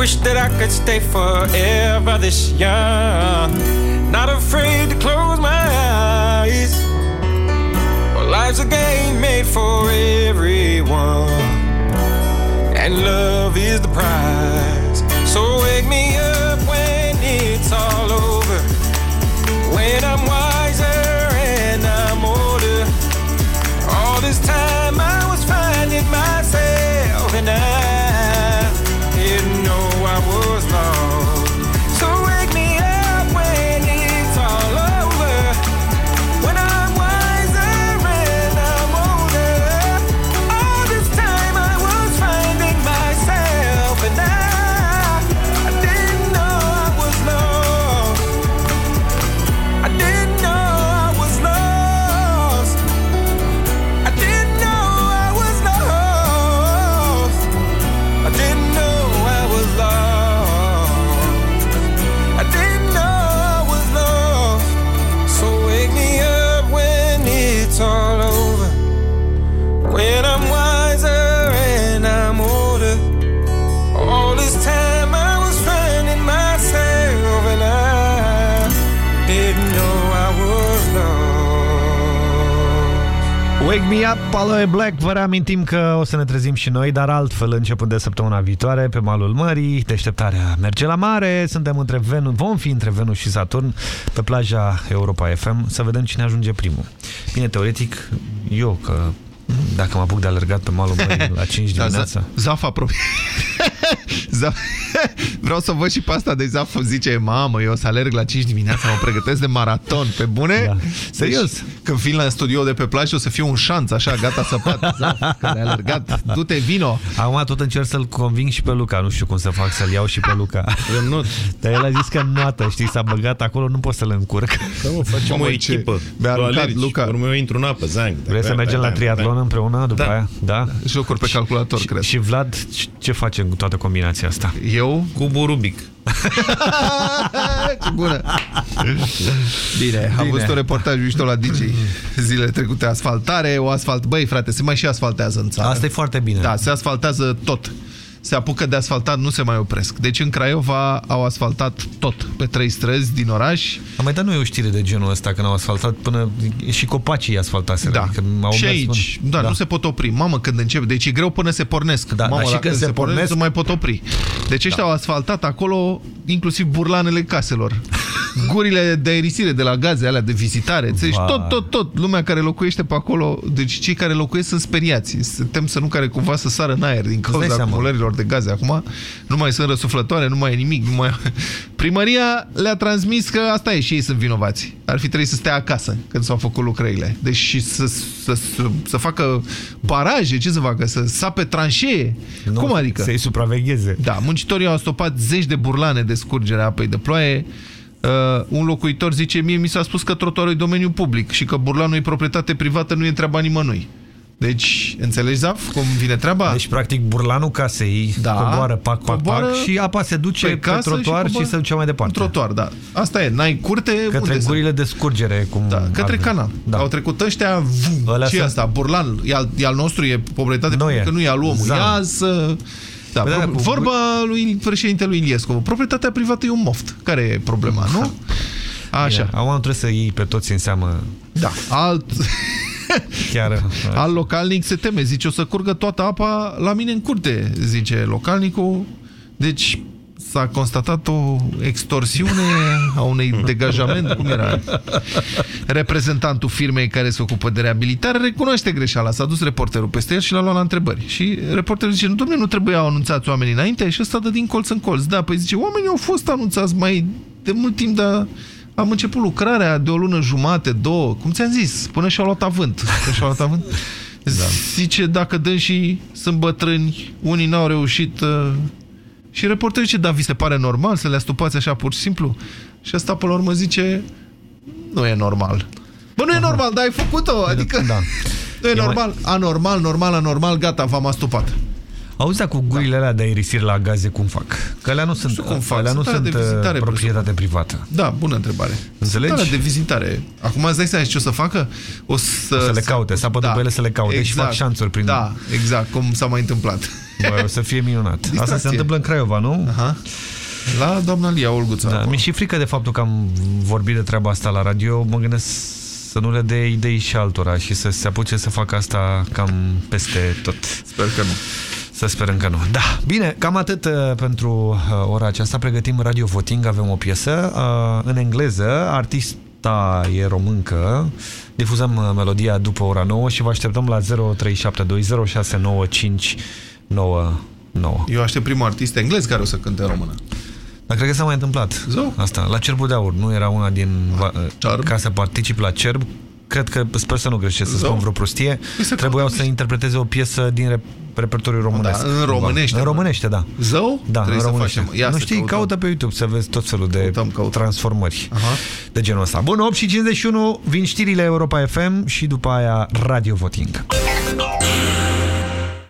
wish that I could stay forever this young, not afraid to close my eyes. Well, life's a game made for everyone and love is the prize. Wake Me Up, Aloe Black. Vă reamintim că o să ne trezim și noi, dar altfel începând de săptămâna viitoare pe malul mării. Deșteptarea merge la mare. Suntem între Venus, vom fi între Venus și Saturn pe plaja Europa FM să vedem cine ajunge primul. Bine, teoretic, eu că dacă mă apuc de alergat pe malul mării la 5 Da, dimineața. Za- Zaf apropie. Zaf... Vreau să văd și pe asta de Zaf zice, mamă, eu o să alerg la 5 dimineața, mă pregătesc de maraton, pe bune? Da. Serios. Deci, când vin la studio de pe plajă, o să fiu un șanț, așa, gata săpat. Zaf, că de alergat, du-te, vino. Acum tot încerc să-l conving și pe Luca. Nu știu cum să fac să-l iau și pe Luca. not. Dar el a zis că noată, știi, s-a băgat acolo, nu pot să-l încurc. Da, mă, facem Mamă, o ce- echipă. mi-a Tu aruncat alergi, Luca. Urmă eu intru în apă, zang. Vrei să mergem la triatlon împreună după Da. aia? Da? Jocuri pe calculator, cred. Și Vlad, ce facem cu toată combinația asta? Eu? Cubul Rubic. Ce bună! Bine, am Bine. văzut un reportaj mișto la DJ zilele trecute. Asfaltare, o asfalt... Băi, frate, se mai și asfaltează în țară. Asta e foarte bine. Da, se asfaltează tot. Se apucă de asfaltat, nu se mai opresc. Deci în Craiova au asfaltat tot, pe trei străzi din oraș. Am mai dat noi o știre de genul ăsta când au asfaltat până și copacii asfaltaseră. Da. Adică au și mers aici, până- da, nu se pot opri. Mamă, când încep, deci e greu până se pornesc. Da, Mamă, dar și dacă când se pornesc- nu mai pot opri. Deci ăștia Da. au asfaltat acolo inclusiv burlanele caselor. Gurile de aerisire de la gaze alea de vizitare. Deci Vai. tot, tot, tot. Lumea care locuiește pe acolo, deci cei care locuiesc sunt speriați. Se tem să nu care cumva să sară în aer din dai cauza seama. Acumulărilor de gaze. Acum nu mai sunt răsuflătoare, nu mai e nimic. Nu mai... Primăria le-a transmis că asta e și ei sunt vinovați. Ar fi trebuit să stea acasă când s-au făcut lucrările. Deci și să, să, să, să facă baraje, ce să facă? Să sape tranșee? Nu, Cum adică? Să-i supravegheze. Da, muncitorii au stopat zeci de burlane de scurgere a apei de ploaie. Uh, un locuitor zice, mie mi s-a spus că trotuarul e domeniu public și că burlanul e proprietate privată, nu e treaba nimănui. Deci, înțelegi, Zaf, cum vine treaba? Deci, practic, burlanul casei Da. coboară pac, pac, Coboară pac și apa se duce pe, casă trotuar și, coboară se duce mai departe. În trotuar, da. Asta e, n-ai curte, Către unde să- gurile de scurgere. Cum Da, către ar- canal. Da. Au trecut ăștia, vum, Ălea ce e sunt- asta? Burlan, e al, e al nostru, e proprietate Nu publică, e. nu e al omului. Zam. Ia să... Da, Păi da, pro- cu- vorba lui președintelui Iliescu. Proprietatea privată e un moft. Care e problema, nu? Așa. Bine, Acum trebuie să iei pe toți în seamă Da. Alt, chiar... alt localnic se teme. Zice, o să curgă toată apa la mine în curte, zice localnicul. Deci s-a constatat o extorsiune a unei degajament, cum era? Reprezentantul firmei care se ocupă de reabilitare recunoaște greșeala. S-a dus reporterul peste el și l-a luat la întrebări. Și reporterul zice, nu, domnule, nu trebuiau anunțați oamenii înainte? Și ăsta dă din colț în colț. Da, păi zice, oamenii au fost anunțați mai de mult timp, dar am început lucrarea de o lună jumate, două, cum ți-am zis, până și-au luat avânt. Până și-au luat avânt. Da. Zice, dacă dăm și sunt bătrâni, unii n-au reușit... Uh... Și reporterul zice, da, vi se pare normal să le astupați așa pur și simplu? Și asta, până la urmă, zice, nu e normal. Bă, nu e normal, dar ai făcut-o, adică... Da. Nu e E mai- normal, anormal, normal, anormal, gata, v-am astupat. Auzi, dar cu gurile alea de aerisire la gaze cum fac? Că alea nu sunt, știu cum fac, alea nu sunt alea sunt de vizitare, uh, proprietate privată. Da, bună întrebare. Înțelegi? Sunt alea de vizitare. Acum îți dai seama ce o să facă? O să, O să le caute, să apătă pe ele să le caute și fac șanțuri prin- Da, exact, cum s-a mai întâmplat. Bă, o să fie minunat. Asta Distracție. se întâmplă în Craiova, nu? Aha. La doamna Lia Olguța. Da, acolo. mi-e și frică de faptul că am vorbit de treaba asta la radio. Mă gândesc să nu le dea idei și altora și să se apuce să facă asta cam peste tot. Sper că nu. Să sperăm că nu. Da, bine, cam atât uh, pentru uh, ora aceasta. Pregătim Radio Voting, avem o piesă uh, în engleză. Artista e româncă. Difuzăm uh, melodia după ora 9 și vă așteptăm la 0372069599. Eu aștept primul artist englez care o să cânte în română. Dar cred că s-a mai întâmplat Zău. asta. La Cerbul de Aur nu era una din... va- Cerb? Ca să particip la Cerb, cred că, sper să nu greșesc, să Zău. spun vreo prostie, Păi să trebuiau căutăm să interpreteze o piesă din rep repertoriul românesc. Da, în românește, În mă. românește, da. Zău? Da, Trebuie în să românește. facem. Ia nu să știi, căutăm. caută pe YouTube să vezi tot felul de Căutăm, căutăm. transformări Aha. de genul ăsta. Bun, 8 și 51, vin știrile Europa FM și după aia Radio Voting.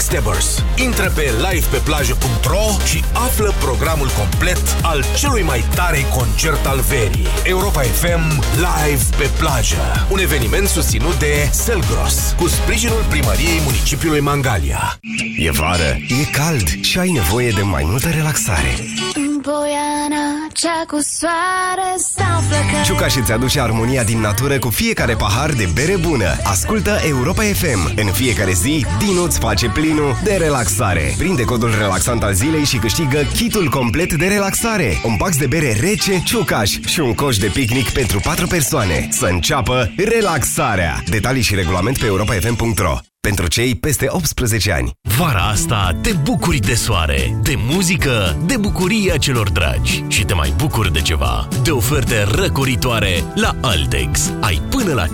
Backstabbers. Intră pe livepeplajă.ro și află programul complet al celui mai tare concert al verii. Europa FM Live pe plajă. Un eveniment susținut de Selgros, cu sprijinul primăriei municipiului Mangalia. E vară, e cald și ai nevoie de mai multă relaxare. În Poiana, cea cu soare sau flăcări Ciucaș îți aduce armonia din natură cu fiecare pahar de bere bună. Ascultă Europa FM. În fiecare zi, Dinu îți face plinul de relaxare. Prinde codul relaxant al zilei și câștigă kitul complet de relaxare. Un pax de bere rece, ciucaș și un coș de picnic pentru 4 persoane. Să înceapă relaxarea. Detalii și regulament pe europafm.ro pentru cei peste 18 ani. Vara asta te bucuri de soare, de muzică, de bucuria celor dragi și te mai bucuri de ceva, de oferte răcoritoare la Altex. Ai până la 50%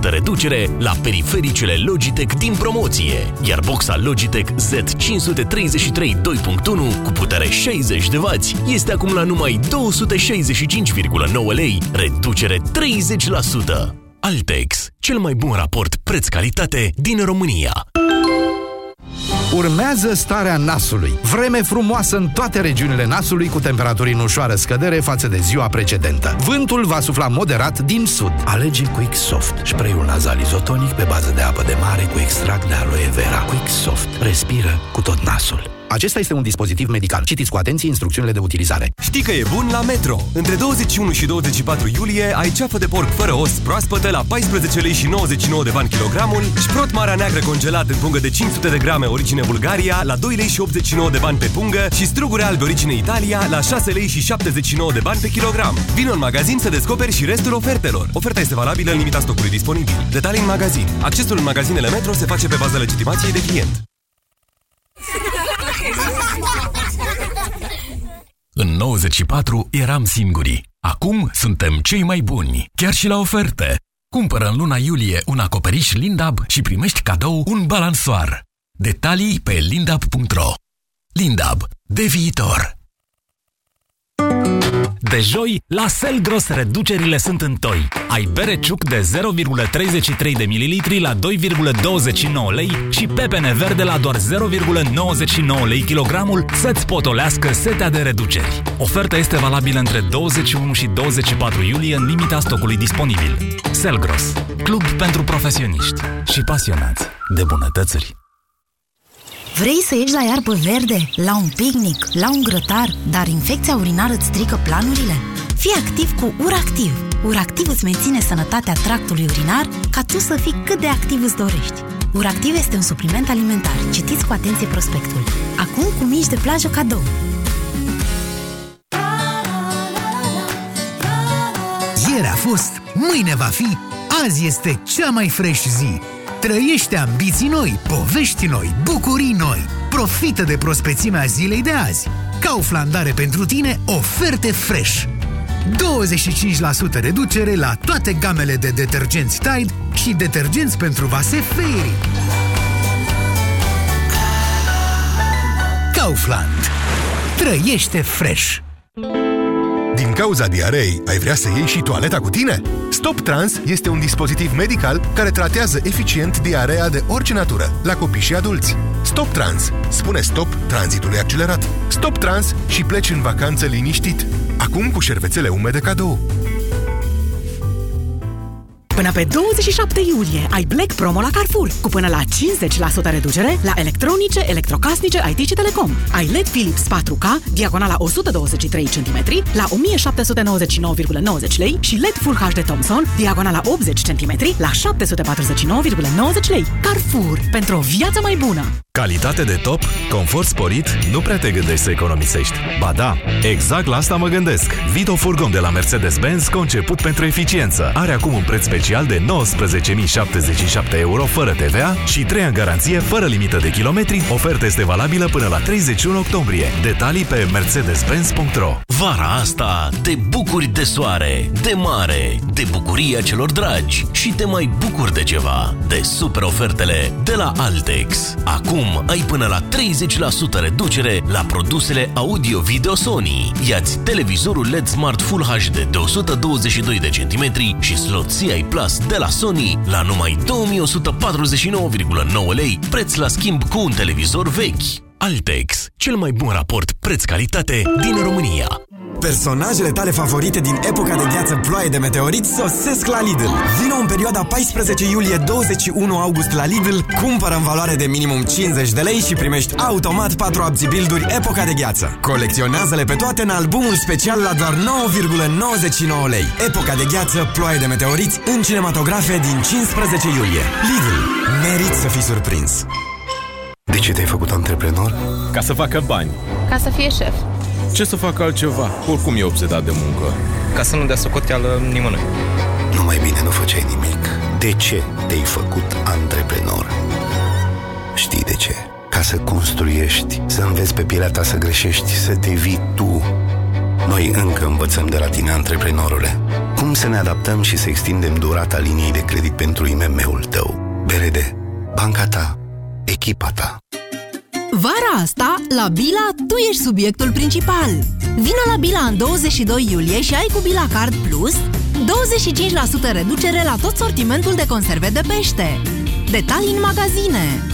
reducere la perifericele Logitech din promoție, iar boxa Logitech Z533 2.1 cu putere 60 de W este acum la numai 265,9 lei, reducere 30%. Altex, cel mai bun raport preț-calitate din România. Urmează starea nasului. Vreme frumoasă în toate regiunile nasului cu temperaturi în ușoară scădere față de ziua precedentă. Vântul va sufla moderat din sud. Alege Quick Soft, spray-ul nazal izotonic pe bază de apă de mare cu extract de aloe vera. Quick Soft. Respiră cu tot nasul. Acesta este un dispozitiv medical. Citiți cu atenție instrucțiunile de utilizare. Știi că e bun la Metro! Între 21 și 24 iulie ai ceafă de porc fără os proaspătă la 14 lei și 99 de bani kilogramul, șprot Marea Neagră congelat în pungă de 500 de grame origine Bulgaria la 2 lei și 89 de bani pe pungă și struguri albe origine Italia la 6 lei și 79 de bani pe kilogram. Vino în magazin să descoperi și restul ofertelor. Oferta este valabilă în limita stocului disponibil. Detalii în magazin. Accesul în magazinele Metro se face pe bază legitimației de client. În 94 eram singuri. Acum suntem cei mai buni, chiar și la oferte. Cumpără în luna iulie un acoperiș Lindab și primești cadou un balansoar. Detalii pe lindab.ro Lindab. De viitor. De joi, la Selgros reducerile sunt în toi. Ai bere ciuc de 0,33 de ml la 2,29 lei și pepene verde la doar 0,99 lei kilogramul să-ți potolească setea de reduceri. Oferta este valabilă între 21 și 24 iulie în limita stocului disponibil. Selgros, club pentru profesioniști și pasionați de bunătățuri. Vrei să ieși la iarbă verde, la un picnic, la un grătar, dar infecția urinară îți strică planurile? Fii activ cu URACTIV. URACTIV îți menține sănătatea tractului urinar ca tu să fii cât de activ îți dorești. URACTIV este un supliment alimentar. Citiți cu atenție prospectul. Acum cu mici de plajă cadou. Ieri a fost, mâine va fi, azi este cea mai fresh zi. Trăiește ambiții noi, povești noi, bucurii noi. Profită de prospețimea zilei de azi. Kaufland are pentru tine oferte fresh. 25% reducere la toate gamele de detergenți Tide și detergenți pentru vase Fairy. Kaufland. Trăiește fresh! Din cauza diarei, ai vrea să iei și toaleta cu tine? Stop Trans este un dispozitiv medical care tratează eficient diarea de orice natură, la copii și adulți. Stop Trans spune stop tranzitului accelerat. Stop Trans și pleci în vacanță liniștit. Acum cu șervețele umede cadou. Până pe 27 iulie ai Black Promo la Carrefour cu până la 50% reducere la electronice, electrocasnice, IT și telecom. Ai LED Philips 4K, diagonala 123 cm la 1799,90 lei și LED Full HD Thomson, diagonala 80 cm la 749,90 lei. Carrefour, pentru o viață mai bună! Calitate de top, confort sporit, nu prea te gândești să economisești. Ba da, exact la asta mă gândesc. Vito Furgon de la Mercedes-Benz, conceput pentru eficiență. Are acum un preț special de 19.077 euro fără TVA și 3 ani garanție fără limită de kilometri. Oferta este valabilă până la 31 octombrie. Detalii pe mercedes-benz.ro Vara asta te bucuri de soare, de mare, de bucuria celor dragi și te mai bucuri de ceva, de super ofertele de la Altex. Acum ai până la 30% reducere la produsele audio-video Sony. Iați televizorul LED Smart Full HD de 122 de centimetri și slot CI Plus de la Sony la numai 2149,9 lei, preț la schimb cu un televizor vechi. Altex, cel mai bun raport preț-calitate din România. Personajele tale favorite din epoca de gheață ploaie de meteorit sosesc la Lidl. Vino în perioada 14 iulie-21 august la Lidl, cumpără în valoare de minimum 50 de lei și primești automat 4 abzibilduri epoca de gheață. Colecționează-le pe toate în albumul special la doar 9,99 lei. Epoca de gheață, ploaie de meteoriți în cinematografe din 15 iulie. Lidl. Merit să fii surprins. De ce te-ai făcut antreprenor? Ca să facă bani. Ca să fie șef. Ce să facă altceva? Oricum e obsedat de muncă. Ca să nu dea socoteală nimănui. Nu mai bine nu făceai nimic. De ce te-ai făcut antreprenor? Știi de ce? Ca să construiești, să înveți pe pielea ta să greșești, să te vii tu. Noi încă învățăm de la tine, antreprenorule. Cum să ne adaptăm și să extindem durata liniei de credit pentru IMM-ul tău? BRD, banca ta, echipa ta. Vara asta, la Bila, tu ești subiectul principal. Vino la Bila în 22 iulie și ai cu Bila Card Plus 25% reducere la tot sortimentul de conserve de pește. Detalii în magazine.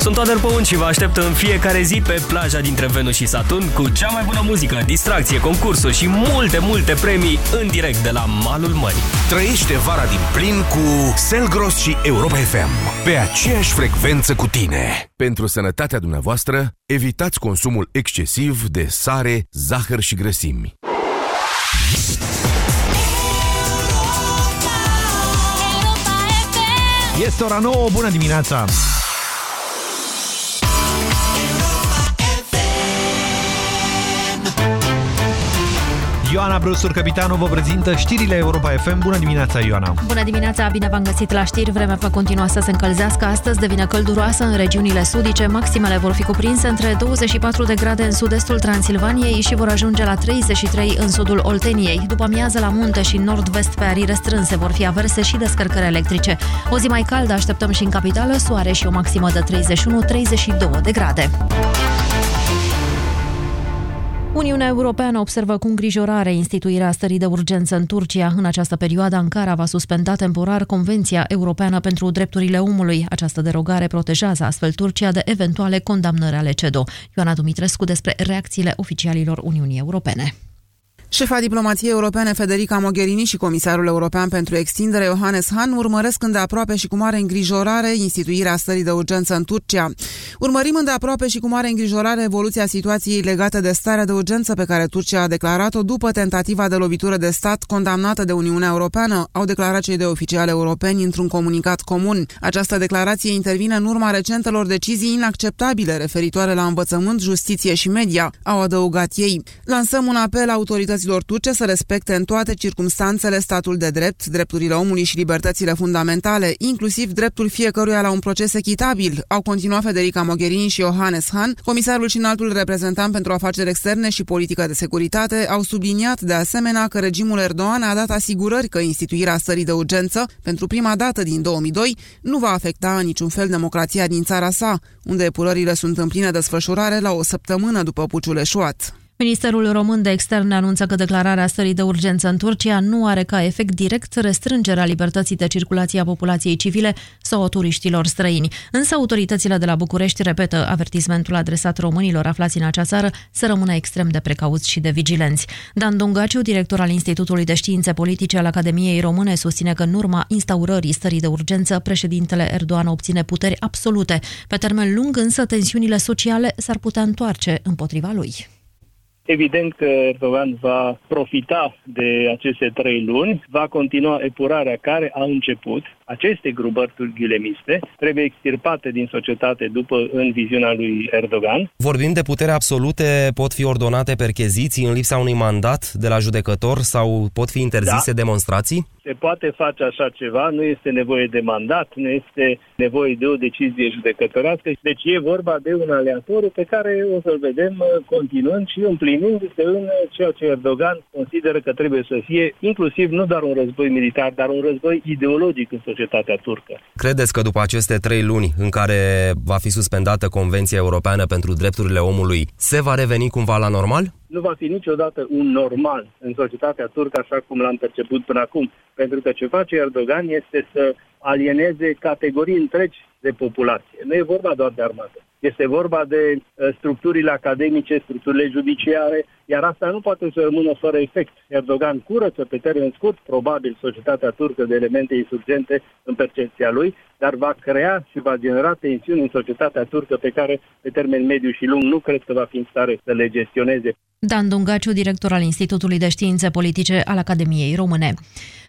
Sunt Toader Păun și vă aștept în fiecare zi pe plaja dintre Venus și Saturn cu cea mai bună muzică, distracție, concursuri și multe, multe premii în direct de la malul mării. Trăiește vara din plin cu Selgros și Europa FM pe aceeași frecvență cu tine. Pentru sănătatea dumneavoastră, evitați consumul excesiv de sare, zahăr și grăsimi. Este ora 9, bună dimineața! Ioana Brustur, capitanul, vă prezintă știrile Europa FM. Bună dimineața, Ioana! Bună dimineața, bine v-am găsit la știri. Vremea va continua să se încălzească. Astăzi devine călduroasă în regiunile sudice. Maximele vor fi cuprinse între 24 de grade în sud-estul Transilvaniei și vor ajunge la 33 în sudul Olteniei. După amiază la munte și nord-vest pe arii restrânse vor fi averse și descărcări electrice. O zi mai caldă așteptăm și în capitală, soare și o maximă de 31-32 de grade. Uniunea Europeană observă cu îngrijorare instituirea stării de urgență în Turcia. În această perioadă, Ankara va suspenda temporar Convenția Europeană pentru Drepturile Omului. Această derogare protejează astfel Turcia de eventuale condamnări ale CEDO. Ioana Dumitrescu despre reacțiile oficialilor Uniunii Europene. Șefa diplomației europene Federica Mogherini și comisarul european pentru extindere Johannes Hahn urmăresc îndeaproape și cu mare îngrijorare instituirea stării de urgență în Turcia. Urmărim îndeaproape și cu mare îngrijorare evoluția situației legate de starea de urgență pe care Turcia a declarat-o după tentativa de lovitură de stat condamnată de Uniunea Europeană, au declarat cei de oficiali europeni într-un comunicat comun. Această declarație intervine în urma recentelor decizii inacceptabile referitoare la învățământ, justiție și media, au adăugat ei. Lansăm un apel autorităților autorităților turce să respecte în toate circumstanțele statul de drept, drepturile omului și libertățile fundamentale, inclusiv dreptul fiecăruia la un proces echitabil, au continuat Federica Mogherini și Johannes Hahn, comisarul și înaltul reprezentant pentru afaceri externe și politică de securitate, au subliniat de asemenea că regimul Erdogan a dat asigurări că instituirea stării de urgență, pentru prima dată din 2002, nu va afecta în niciun fel democrația din țara sa, unde epurările sunt în plină desfășurare la o săptămână după puciul eșuat. Ministerul român de externe anunță că declararea stării de urgență în Turcia nu are ca efect direct restrângerea libertății de circulație a populației civile sau a turiștilor străini. Însă autoritățile de la București repetă avertismentul adresat românilor aflați în acea țară să rămână extrem de precauți și de vigilenți. Dan Dungaciu, director al Institutului de Științe Politice al Academiei Române, susține că în urma instaurării stării de urgență, președintele Erdogan obține puteri absolute. Pe termen lung, însă, tensiunile sociale s-ar putea întoarce împotriva lui. Evident că Erdogan va profita de aceste trei luni, va continua epurarea care a început. Aceste grupări ghilemiste trebuie extirpate din societate după în viziunea lui Erdogan. Vorbim de putere absolute, pot fi ordonate percheziții în lipsa unui mandat de la judecător sau pot fi interzise Da. demonstrații? Se poate face așa ceva, nu este nevoie de mandat, nu este nevoie de o decizie judecătorească. Deci e vorba de un aleatoriu pe care o să-l vedem uh, continuând și împlinindu-se în uh, ceea ce Erdogan consideră că trebuie să fie, inclusiv nu doar un război militar, dar un război ideologic în societatea turcă. Credeți că după aceste trei luni în care va fi suspendată Convenția Europeană pentru Drepturile Omului, se va reveni cumva la normal? nu va fi niciodată un normal în societatea turcă așa cum l-am perceput până acum. Pentru că ce face Erdogan este să alieneze categorii întregi de populație. Nu e vorba doar de armată. Este vorba de uh, structurile academice, structurile judiciare, iar asta nu poate să rămână fără efect. Erdogan curăță pe termen scurt, probabil, societatea turcă de elemente insurgente în percepția lui, dar va crea și va genera tensiuni în societatea turcă pe care, pe termen mediu și lung, nu cred că va fi în stare să le gestioneze. Dan Dungaciu, director al Institutului de Științe Politice al Academiei Române.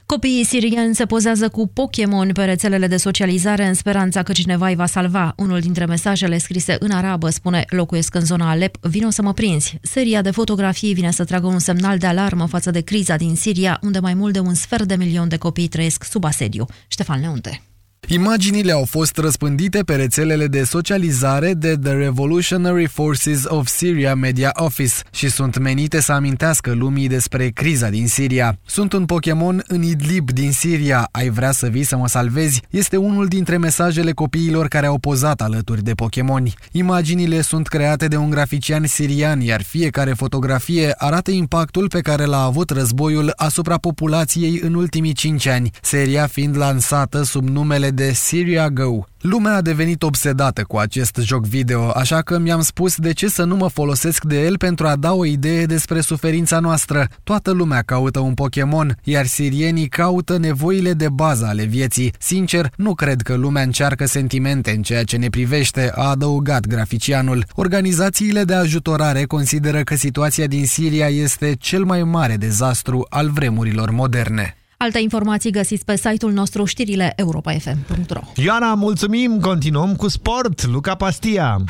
Copiii sirieni se pozează cu Pokémon pe rețelele de socializare în speranța că cineva îi va salva. Unul dintre mesajele scrise în arabă spune locuiesc în zona Alep, vino să mă prinzi. Seria de fotografii vine să tragă un semnal de alarmă față de criza din Siria, unde mai mult de un sfert de milion de copii trăiesc sub asediu. Ștefan Leunte. Imaginile au fost răspândite pe rețelele de socializare de The Revolutionary Forces of Syria Media Office și sunt menite să amintească lumii despre criza din Siria. Sunt un Pokémon în Idlib din Siria, ai vrea să vii să mă salvezi? Este unul dintre mesajele copiilor care au pozat alături de Pokémoni. Imaginile sunt create de un grafician sirian, iar fiecare fotografie arată impactul pe care l-a avut războiul asupra populației în ultimii 5 ani, seria fiind lansată sub numele de Syria Go. Lumea a devenit obsedată cu acest joc video, așa că mi-am spus de ce să nu mă folosesc de el pentru a da o idee despre suferința noastră. Toată lumea caută un Pokémon, iar sirienii caută nevoile de bază ale vieții. Sincer, nu cred că lumea încearcă sentimente în ceea ce ne privește, a adăugat graficianul. Organizațiile de ajutorare consideră că situația din Siria este cel mai mare dezastru al vremurilor moderne. Alte informații găsiți pe site-ul nostru știrile europa.fm.ro Ioana, mulțumim! Continuăm cu sport. Luca Pastia.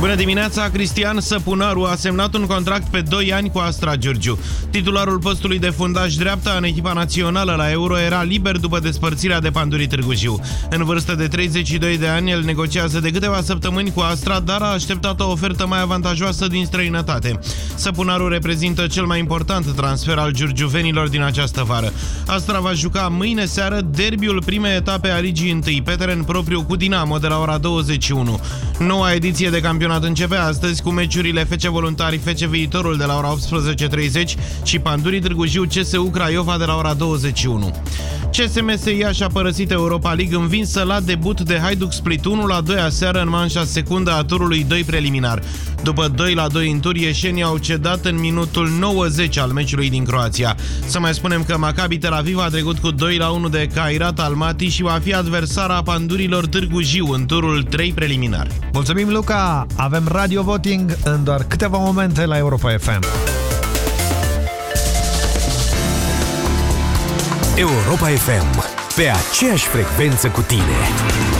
Bună dimineața! Cristian Săpunaru a semnat un contract pe 2 ani cu Astra Giurgiu. Titularul postului de fundaș dreapta în echipa națională la Euro era liber după despărțirea de Pandurii Târgu Jiu. În vârstă de 32 de ani, el negociază de câteva săptămâni cu Astra, dar a așteptat o ofertă mai avantajoasă din străinătate. Săpunaru reprezintă cel mai important transfer al giurgiuvenilor din această vară. Astra va juca mâine seară derbiul primei etape a Ligii 1 pe teren propriu cu Dinamo de la ora 21. Noua ediție de campionat începe astăzi cu meciurile FC Voluntari FC Viitorul de la ora 18.30 și Pandurii Târgu Jiu CSU Craiova de la ora 21. CSMS Iași a părăsit Europa League învinsă la debut de Hajduk Split 1 la 2 aseară în manșa secundă a turului 2 preliminar. După 2 la 2 în tur, ieșenii au cedat în minutul 90 al meciului din Croația. Să mai spunem că Maccabi Tel Aviv a trecut cu 2 la 1 de Kairat Almaty și va fi adversara pandurilor Târgu Jiu în turul 3 preliminar. Mulțumim, Luca! Avem radio voting în doar câteva momente la Europa FM. Europa FM. Pe aceeași frecvență cu tine.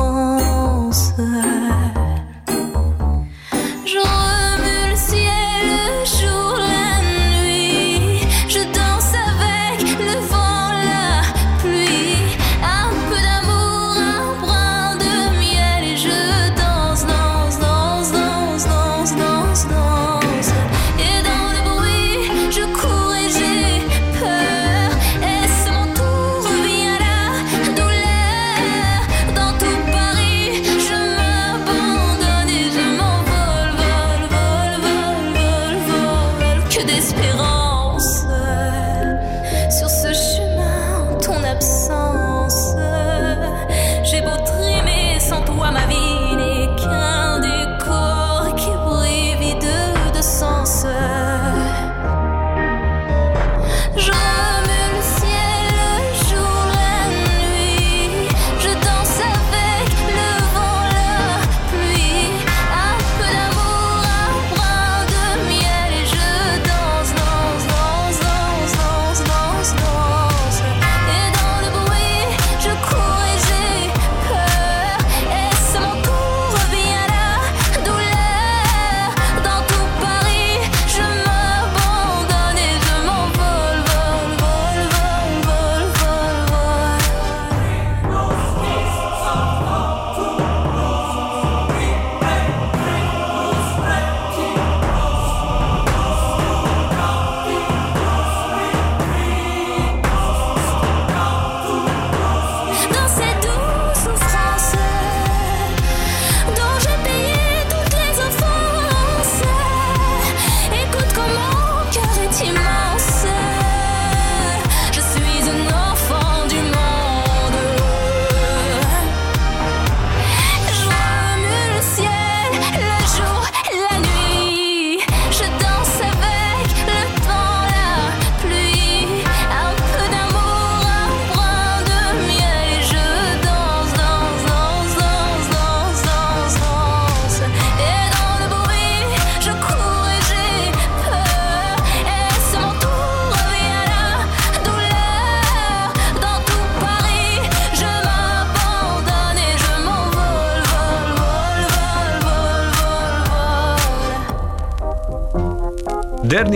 concert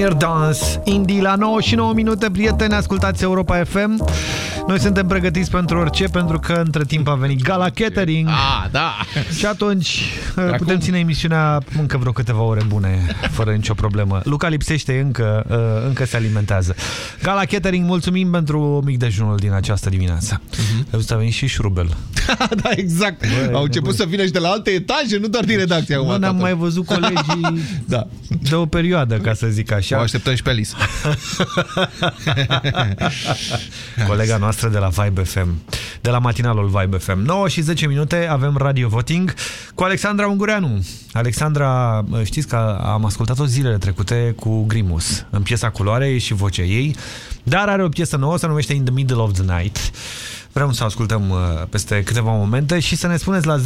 vol, vol. Dernier Dance, Indie la 9 și 9 minute, prieteni, ascultați Europa FM. Noi suntem pregătiți pentru orice, pentru că între timp a venit Gala Catering. Ah, da. Și atunci putem acum? ține emisiunea încă vreo câteva ore bune, fără nicio problemă. Luca lipsește încă, uh, încă se alimentează. Gala Catering, mulțumim pentru mic dejunul din această dimineață. Uh -huh. A venit și șurubel. da, exact. Băi, Au început nebun. să vină și de la alte etaje, nu doar din redacție. acum, Nu ne-am tată. mai văzut colegii da. de o perioadă, ca să zic așa. O așteptăm și pe Alice. Colega noastră de la Vibe FM, de la matinalul Vibe FM. 9 și 10 minute avem Radio Voting cu Alexandra Ungureanu. Alexandra, știți că am ascultat-o zilele trecute cu Grimus, în piesa Culoare e și vocea ei, dar are o piesă nouă, se numește In the Middle of the Night. Vrem să ascultăm uh, peste câteva momente și să ne spuneți la 0372069599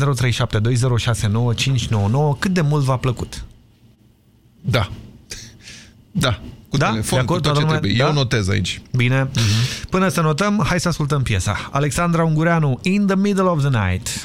cât de mult v-a plăcut. Da. Da. Cu Da? telefon, De acord, cu tot ce toată lumea? trebuie. Eu Da? notez aici. Bine. Până să notăm, hai să ascultăm piesa. Alexandra Ungureanu, In the Middle of the Night.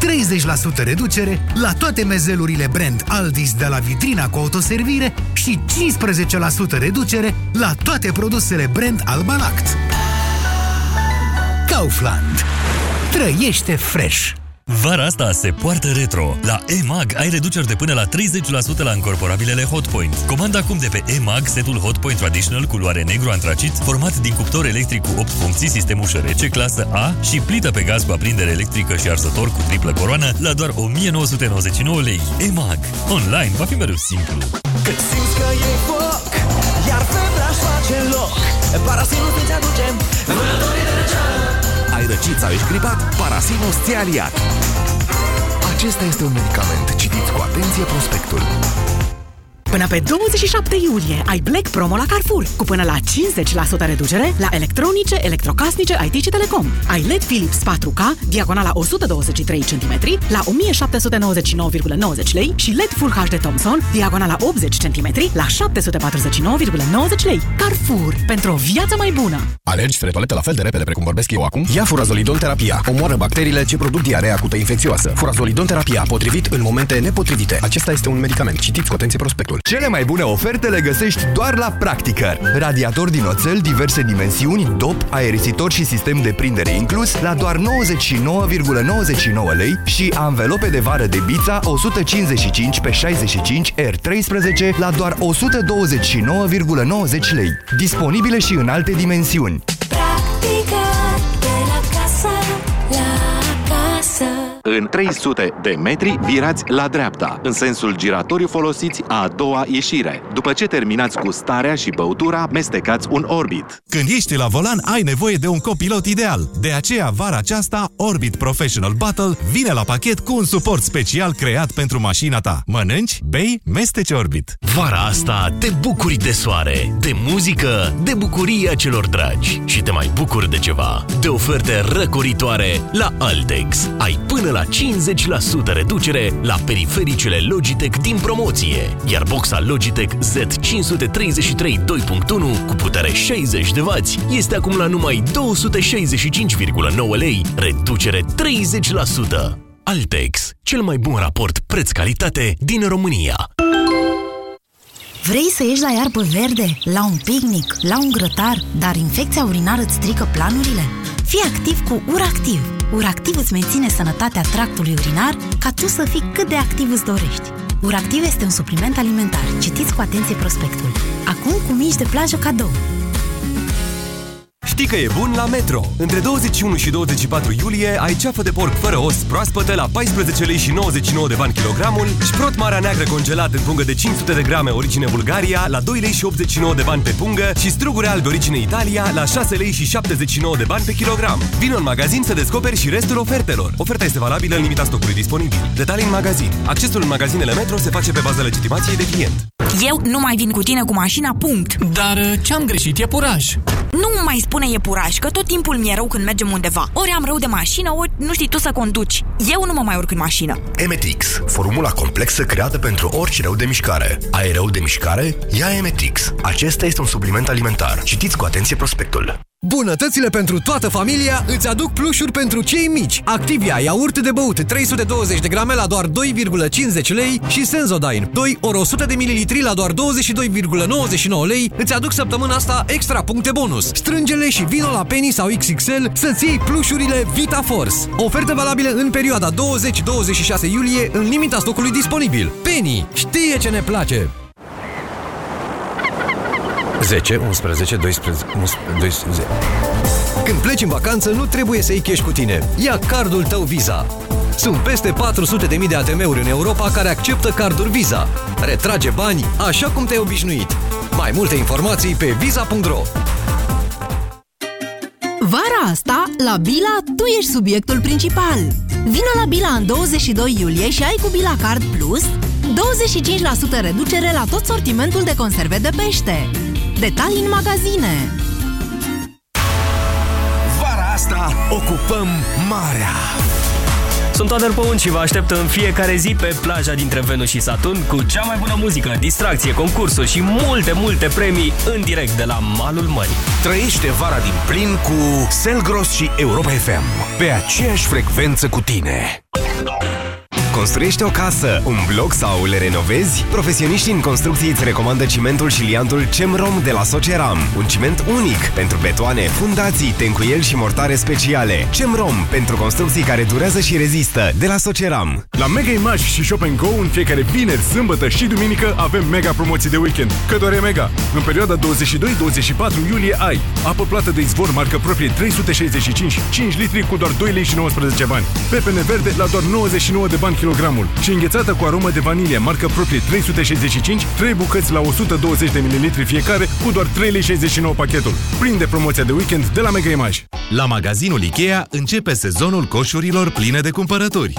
30% reducere la toate mezelurile brand Aldis de la vitrina cu autoservire și 15% reducere la toate produsele brand Albalact. Kaufland. Trăiește fresh! Vara asta se poartă retro. La EMAG ai reduceri de până la 30% la încorporabilele Hotpoint. Comanda acum de pe EMAG setul Hotpoint Traditional culoare negru antracit, format din cuptor electric cu 8 funcții, sistem ușă rece, clasă A și plită pe gaz cu aprindere electrică și arsător cu triplă coroană la doar 1999 lei. EMAG. Online va fi mereu simplu. Cât simți că e foc Iar febra își face loc Parasinul îți aduce Vânătorii de răceală Ai răcit sau ești gripat? Parasinus ți-a aliat. Acesta este un medicament. Citiți cu atenție prospectul. Până pe 27 iulie ai Black Promo la Carrefour cu până la 50% reducere la electronice, electrocasnice, IT și Telecom. Ai LED Philips 4K, diagonala 123 cm la 1799,90 lei și LED Full HD Thomson, diagonala 80 cm la 749,90 lei. Carrefour, pentru o viață mai bună! Alergi spre toaletă la fel de repede precum vorbesc eu acum? Ia furazolidon terapia. Omoară bacteriile ce produc diarea acută infecțioasă. Furazolidon terapia, potrivit în momente nepotrivite. Acesta este un medicament. Citiți cu atenție prospectul. Cele mai bune oferte le găsești doar la Practicăr. Radiator din oțel, diverse dimensiuni, dop, aerisitor și sistem de prindere inclus la doar 99,99 lei și anvelope de vară de Bița 155 pe 65 R13 la doar 129,90 lei. Disponibile și în alte dimensiuni. Practică În 300 de metri virați la dreapta, în sensul giratoriu folosiți a doua ieșire. După ce terminați cu starea și băutura, mestecați un Orbit. Când ești la volan, ai nevoie de un copilot ideal. De aceea, vara aceasta, Orbit Professional Battle vine la pachet cu un suport special creat pentru mașina ta. Mănânci, bei, mesteci Orbit. Vara asta te bucuri de soare, de muzică, de bucuria celor dragi și te mai bucuri de ceva, de oferte răcoritoare la Altex. Ai până la 50% reducere la perifericele Logitech din promoție, iar boxa Logitech Z533 2.1 cu putere 60 de W este acum la numai 265,9 lei, reducere 30%. Altex, cel mai bun raport preț-calitate din România. Vrei să ieși la iarbă verde, la un picnic, la un grătar, dar infecția urinară îți strică planurile? Fii activ cu URACTIV. URACTIV îți menține sănătatea tractului urinar ca tu să fii cât de activ îți dorești. URACTIV este un supliment alimentar. Citiți cu atenție prospectul. Acum cu mici de plajă cadou. Știi că e bun la Metro! Între 21 și 24 iulie ai ceafă de porc fără os proaspătă la 14 lei și 99 de bani kilogramul, șprot marea neagră congelat în pungă de 500 de grame origine Bulgaria la 2 lei și 89 de bani pe pungă și struguri albe origine Italia la 6 lei și 79 de bani pe kilogram. Vino în magazin să descoperi și restul ofertelor. Oferta este valabilă în limita stocului disponibil. Detalii în magazin. Accesul în magazinele Metro se face pe bază legitimației de client. Eu nu mai vin cu tine cu mașina, punct. Dar uh, ce-am greșit e puraj. Nu mai spune e puraj, că tot timpul mi-e rău când mergem undeva. Ori am rău de mașină, ori nu știi tu să conduci. Eu nu mă mai urc în mașină. Emetix, formula complexă creată pentru orice rău de mișcare. Ai rău de mișcare? Ia Emetix. Acesta este un supliment alimentar. Citiți cu atenție prospectul. Bunătățile pentru toată familia îți aduc plușuri pentru cei mici. Activia iaurt de băut 320 de grame la doar 2,50 lei și Sensodyne 2 ori 100 de mililitri la doar 22,99 lei îți aduc săptămâna asta extra puncte bonus. Strângele și vino la Penny sau XXL să-ți iei plușurile Vita Force. Ofertă valabilă în perioada 20-26 iulie în limita stocului disponibil. Penny știe ce ne place! 10, 11, 12, 12... Când pleci în vacanță, nu trebuie să iei cash cu tine. Ia cardul tău Visa. Sunt peste 400.000 de ATM-uri în Europa care acceptă carduri Visa. Retrage bani așa cum te-ai obișnuit. Mai multe informații pe visa.ro Vara asta, la Bila, tu ești subiectul principal. Vino la Bila în 22 iulie și ai cu Bila Card Plus 25% reducere la tot sortimentul de conserve de pește. Detalii în magazine. Vara asta ocupăm marea. Sunt Toader Păun și vă aștept în fiecare zi pe plaja dintre Venus și Saturn cu cea mai bună muzică, distracție, concursuri și multe, multe premii în direct de la malul mării. Trăiește vara din plin cu Selgros și Europa FM. Pe aceeași frecvență cu tine. Construiești o casă, un bloc sau le renovezi? Profesioniștii în construcții îți recomandă cimentul și liantul CEMROM de la Soceram. Un ciment unic pentru betoane, fundații, tencuieli și mortare speciale. CEMROM pentru construcții care durează și rezistă de la Soceram. La Mega Image și Shop Go în fiecare vineri, sâmbătă și duminică avem mega promoții de weekend. Că doar e mega! În perioada 22-24 iulie ai apă plată de izvor marcă proprie 365 5 litri cu doar 2 lei și 19 bani. Pepene verde la doar 99 de bani kilogramul și înghețată cu aromă de vanilie marcă proprie 365 3 bucăți la 120 de ml fiecare cu doar 3 lei 69 pachetul. Prinde promoția de weekend de la Mega Image. La magazinul IKEA începe sezonul coșurilor pline de cumpărături.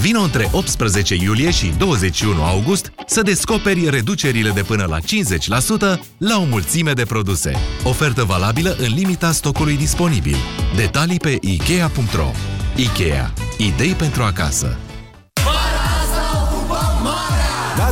Vino între 18 iulie și 21 august să descoperi reducerile de până la 50% la o mulțime de produse. Ofertă valabilă în limita stocului disponibil. Detalii pe Ikea.ro Ikea. Idei pentru acasă.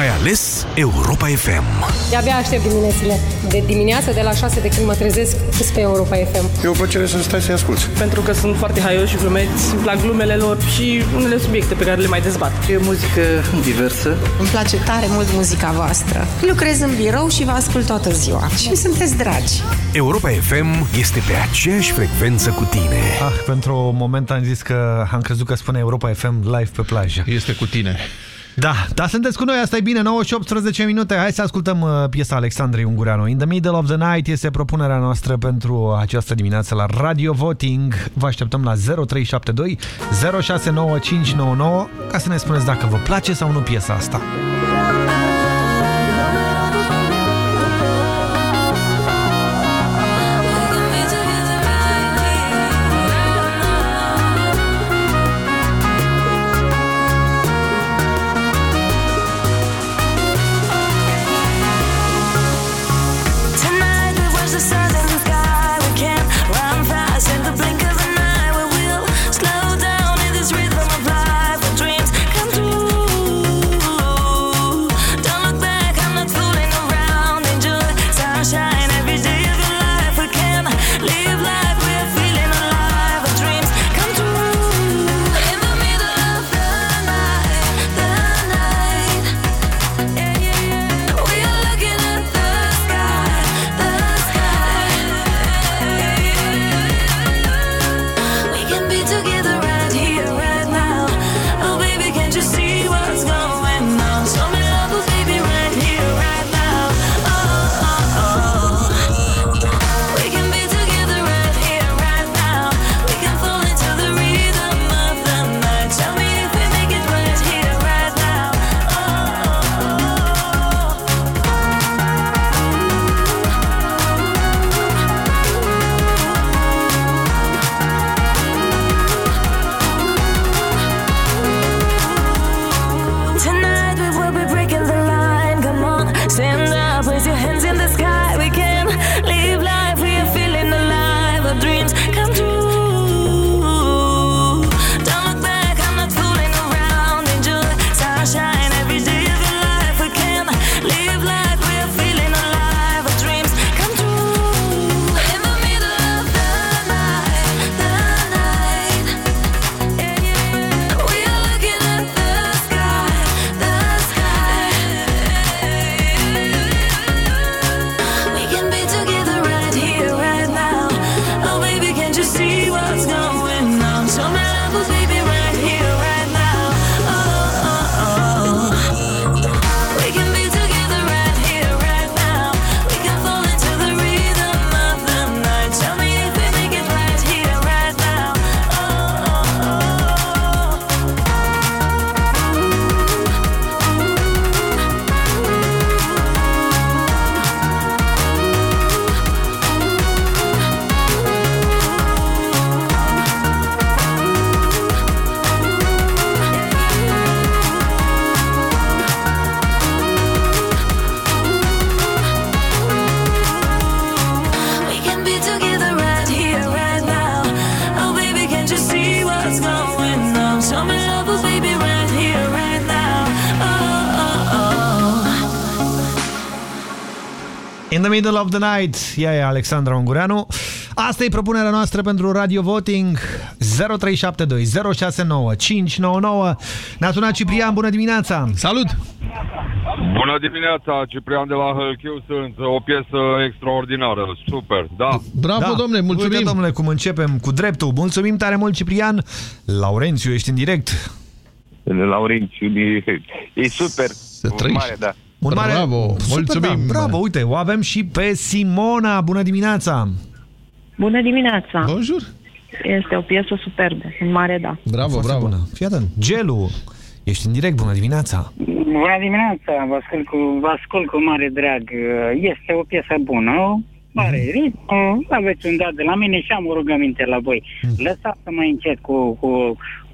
Ai ales Europa FM. De-abia aștept diminețile. De dimineață, de la 6 de când mă trezesc, sunt pe Europa FM. E o plăcere să stai să-i asculti. Pentru că sunt foarte haioși și glumeți, îmi plac glumele lor și unele subiecte pe care le mai dezbat. E muzică diversă. Îmi place tare mult muzica voastră. Lucrez în birou și vă ascult toată ziua. Și sunteți dragi. Europa FM este pe aceeași frecvență cu tine. Ah, pentru un moment am zis că am crezut că spune Europa FM live pe plajă. Este cu tine. Da, dar sunteți cu noi, asta e bine, 9 și 18 minute. Hai să ascultăm uh, piesa Alexandrei Ungureanu. In the Middle of the Night este propunerea noastră pentru această dimineață la Radio Voting. Vă așteptăm la 0372 069599 ca să ne spuneți dacă vă place sau nu piesa asta. Middle of the night, ea e Alexandra Ungureanu. Asta e propunerea noastră pentru Radio Voting 0372 069 599. Ne-a sunat Ciprian, bună dimineața! Salut! Bună dimineața, Ciprian de la Hălchiu sunt. O piesă extraordinară, super, da. Bravo, domnule, mulțumim! Uite, domnule, cum începem cu dreptul. Mulțumim tare mult, Ciprian. Laurențiu, ești în direct. Laurențiu, e super. Să trăiești. Mare, da. Un mare... Bravo, Super, mulțumim. Da, bravo, uite, o avem și pe Simona. Bună dimineața! Bună dimineața! Bonjour! Este o piesă superbă, în mare da. Bravo, Foarte bravo. Bună. Fii atent. Gelu, ești în direct, bună dimineața! Bună dimineața, vă ascult cu, vă ascult cu mare drag. Este o piesă bună, mare Mhm. ritm, aveți un dat de la mine și am o rugăminte la voi. Mhm. Lăsați-mă mai încet cu, cu,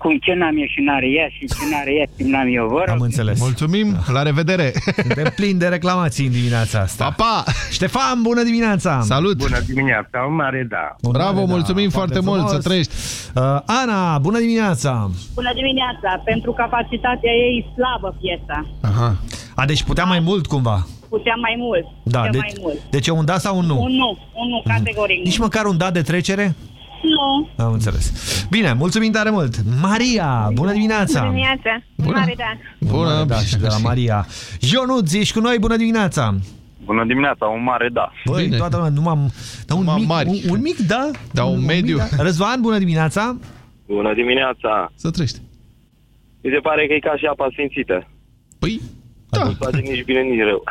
cu ce n-am eu și n-are ea și ce n-are ea și n-am eu, vă rog. Am înțeles. Mulțumim, la revedere! Suntem plini de reclamații în dimineața asta. Pa, pa! Ștefan, bună dimineața! Salut! Bună dimineața, un mare da. Un Bravo, mare, da, mulțumim foarte mult, frumos. să trăiești! Uh, Ana, bună dimineața! Bună dimineața! Pentru capacitatea ei slabă piesa. Aha. A, deci putea mai mult cumva. Putea mai mult. Da, putea deci, mai mult. deci e un da sau un nu? Un nu, un nu, categoric. Nici măcar un da de trecere? Nu. Am înțeles. Bine, mulțumim tare mult! Maria, bună dimineața! Bună dimineața! Bună. Mare da. Bună! Da, și de la Maria. Ionuț, ești cu noi, bună dimineața! Bună dimineața, un mare da. Băi, Bine. toată lumea, nu m-am... Da, un, Numai mic, mari. un, un mic da? Da, un mediu. Mic, da. Răzvan, bună dimineața! Bună dimineața. Să trăiești! Mi se pare că e ca și apa sfințită. Păi, da, Nu face nici bine, nici rău.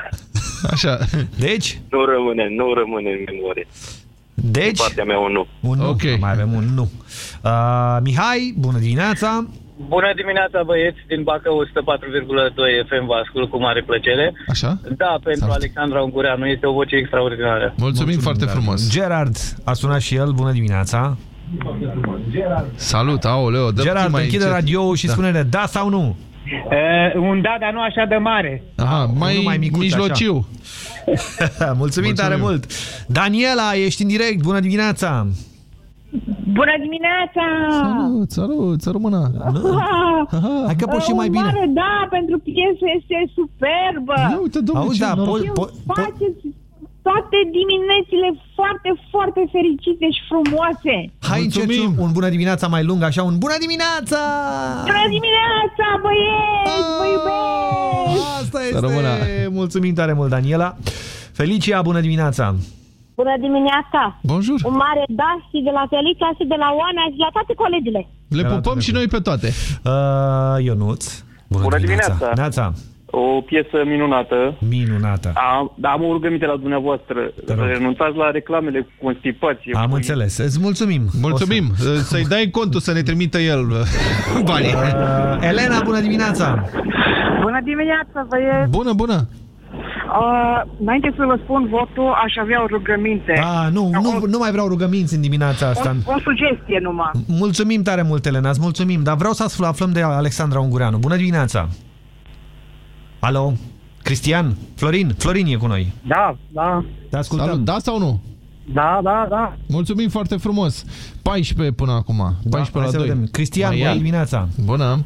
așa. Deci? Nu rămâne, nu rămâne în memorie. Deci? Partea mea un nu. Un nu. Ok. Mai avem un nu. Uh, Mihai, bună dimineața! Bună dimineața, băieți, din Bacău 104,2 FM, vă ascult cu mare plăcere. Așa? Da, pentru Salut. Alexandra Ungureanu, este o voce extraordinară. Mulțumim, foarte tare frumos! mult. Gerard a sunat și el, bună dimineața! Salut, aoleo, dă Gerard, mai închide încet. radio și Da. spune-ne da sau nu. Uh, un da, dar nu așa de mare. Aha, mai, unul mai micuț, mijlociu. Mulțumim, Mulțumim tare mult! Daniela, ești în direct, bună dimineața! Bună dimineața! Salut, salut, să rămână. Ah, Hai că poți și un mai bine. Mare da, pentru piesă este superbă. Ia uite, domnule, Auzi, ce da, noroc. po- Și po- po- faceți toate diminețile foarte, foarte fericite și frumoase. Hai încerci Mulțumim. un, un bună dimineața mai lung, așa, un bună dimineața! Bună dimineața, băieți! Vă iubesc! Asta Să este! rămână. Mulțumim tare mult, Daniela! Felicia, bună dimineața! Bună dimineața! Bonjour! Un mare da și de la Felicia și de la Oana și la toate colegile. Le la pupăm tine. și noi pe toate. Uh, Ionuț, bună, Bună dimineața! dimineața. Neața, O piesă minunată. minunată! Am, dar am o rugăminte la dumneavoastră. Te Să rog. renunțați la reclamele cu constipație. Am cu- înțeles, îți mulțumim! Mulțumim. Să-i dai contul să ne trimită el banii. Uh, Elena, bună dimineața! Bună dimineața, băieți! Bună, bună. Uh, înainte să vă spun votul, aș avea o rugăminte. Ah, nu, nu, nu mai vreau rugăminți în dimineața asta. O, o sugestie numai. Mulțumim tare mult, Elena, îți mulțumim, dar vreau să aflăm de Alexandra Ungureanu. Bună dimineața! Alo? Cristian? Florin? Florin e cu noi. Da, da, Te ascultăm. Salut, da sau nu? da, da, da. Mulțumim foarte frumos. 14 până acum. 14 Hai la să 2. vedem. Cristian, Mai bună ia. dimineața! Bună.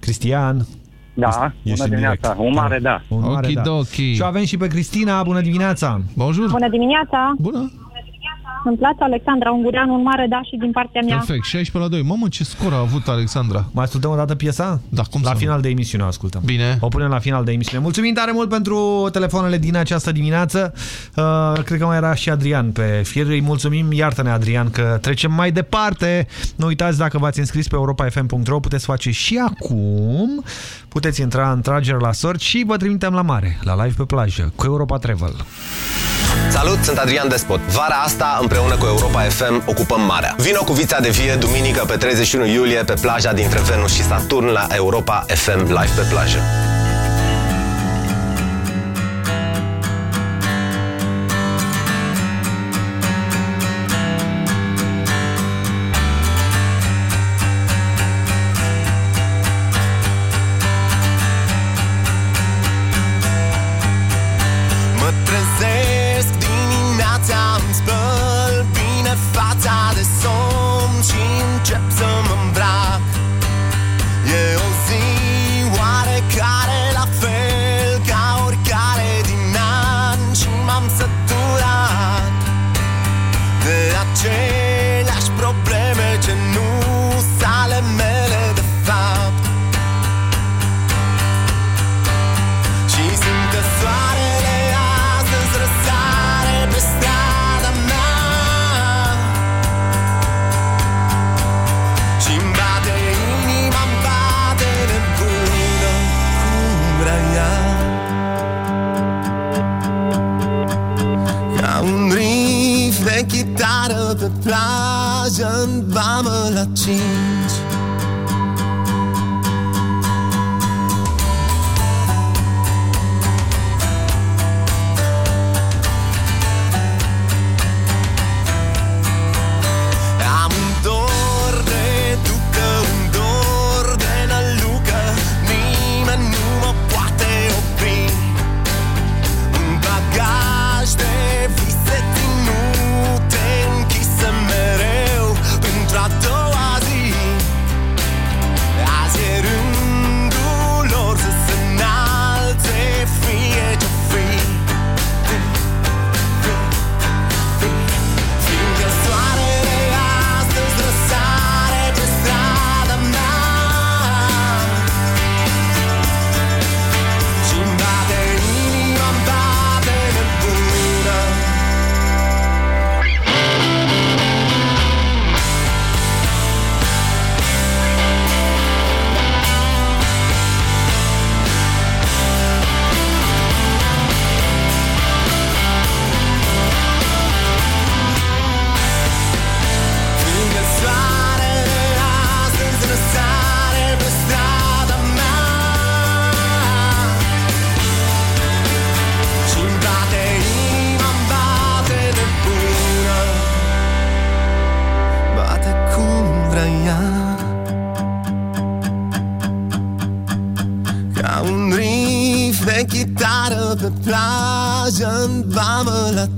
Cristian? Da, Ești bună în dimineața. direct. Un mare da. Un mare da. Okidoki. Și o avem și pe Cristina, bună dimineața! Bonjour. Bună dimineața! Bună. Îmi place Alexandra Ungureanu, un mare da și din partea mea. Perfect. 16 la 2. Mamă, ce scor a avut Alexandra. Mai ascultăm o dată piesa? Da, cum La să nu? final de emisiune o ascultăm. Bine. O punem la final de emisiune. Mulțumim tare mult pentru telefoanele din această dimineață. Uh, cred că mai era și Adrian pe fir. Îi mulțumim. Iartă-ne, Adrian, că trecem mai departe. Nu uitați, dacă v-ați înscris pe europa.fm.ro, puteți face și acum. Puteți intra în tragere la sort și vă trimitem la mare, la live pe plajă, cu Europa Travel. Salut, sunt Adrian Despot. Vara asta, împreună cu Europa FM, ocupăm marea. Vino cu vița de vie duminică pe 31 iulie pe plaja dintre Venus și Saturn la Europa FM Live pe plajă.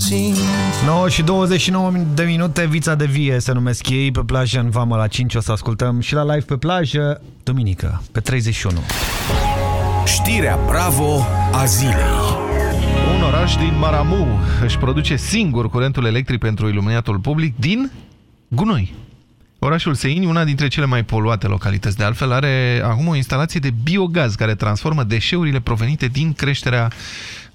Vamă la cinci 9 și 29 de minute, Vița de Vie se numesc ei, pe plajă în Vamă la 5, o să ascultăm și la live pe plajă, duminică, pe 31. Știrea Bravo a zilei. Un oraș din Maramu își produce singur curentul electric pentru iluminatul public din gunoi. Orașul Seini, una dintre cele mai poluate localități de altfel, are acum o instalație de biogaz care transformă deșeurile provenite din creșterea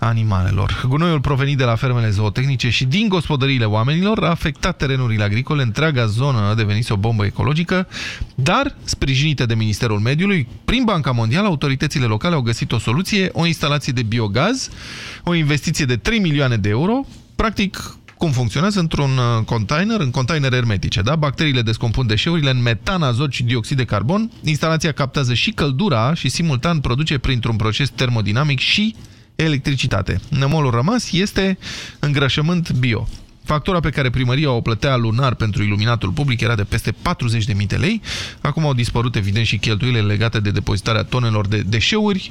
animalelor. Gunoiul provenit de la fermele zootehnice și din gospodăriile oamenilor a afectat terenurile agricole, întreaga zonă a devenit o bombă ecologică, dar, sprijinită de Ministerul Mediului, prin Banca Mondială, autoritățile locale au găsit o soluție, o instalație de biogaz, o investiție de 3 milioane de euro, practic cum funcționează într-un uh, container, în containere hermetice. Da? Bacteriile descompun deșeurile în metan, azot și dioxid de carbon. Instalația captează și căldura și simultan produce printr-un proces termodinamic și electricitate. Nămolul rămas este îngrășământ bio. Factura pe care primăria o plătea lunar pentru iluminatul public era de peste 40.000 de lei. Acum au dispărut evident și cheltuielile legate de depozitarea tonelor de deșeuri.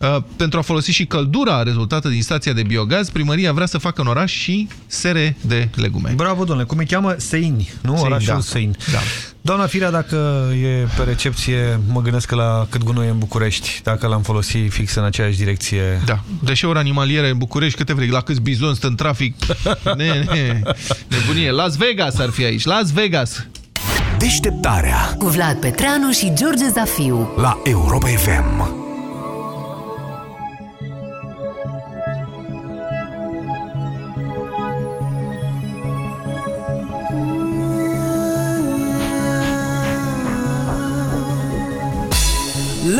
Uh, pentru a folosi și căldura rezultată din stația de biogaz, primăria vrea să facă în oraș și sere de legume. Bravo, domnule. Cum îi cheamă? Seini, nu? Seini, Orașul da. Seini. Da. Doamna Firea, dacă e pe recepție, mă gândesc la cât gunoi e în București, dacă l-am folosit fix în aceeași direcție. Da. Deșeuri animaliere în București, câte vrei, la câți bizoni sunt în trafic. Ne, ne, nebunie. Las Vegas ar fi aici, Las Vegas. Deșteptarea Cu Vlad Petreanu și George Zafiu. la Europa FM.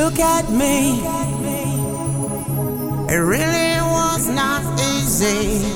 Look at me. It really was not easy,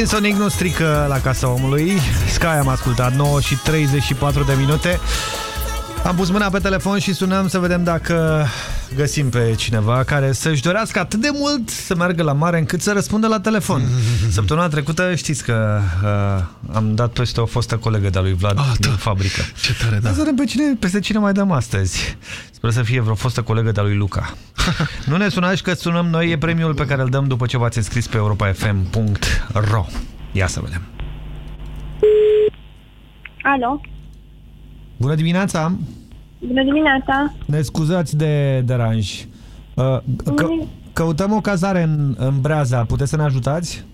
Clean Sonic nu strică la casa omului. Sky am ascultat, 9 și 34 de minute. Am pus mâna pe telefon și sunăm să vedem dacă găsim pe cineva care să-și dorească atât de mult să meargă la mare încât să răspundă la telefon. Săptămâna trecută știți că uh, am dat peste o fostă colegă de-a lui Vlad ah, din da. fabrică. Ce tare, da. Să vedem pe cine, peste cine mai dăm astăzi. Sper să fie vreo fostă colegă de-a lui Luca. nu ne sunați că sunăm noi, e premiul pe care îl dăm după ce v-ați înscris pe europafm.ro. Ia să vedem. Alo, Bună dimineața! Bună dimineața! Ne scuzați de deranj. Uh, că, căutăm o cazare în, în Breaza. Puteți să ne ajutați?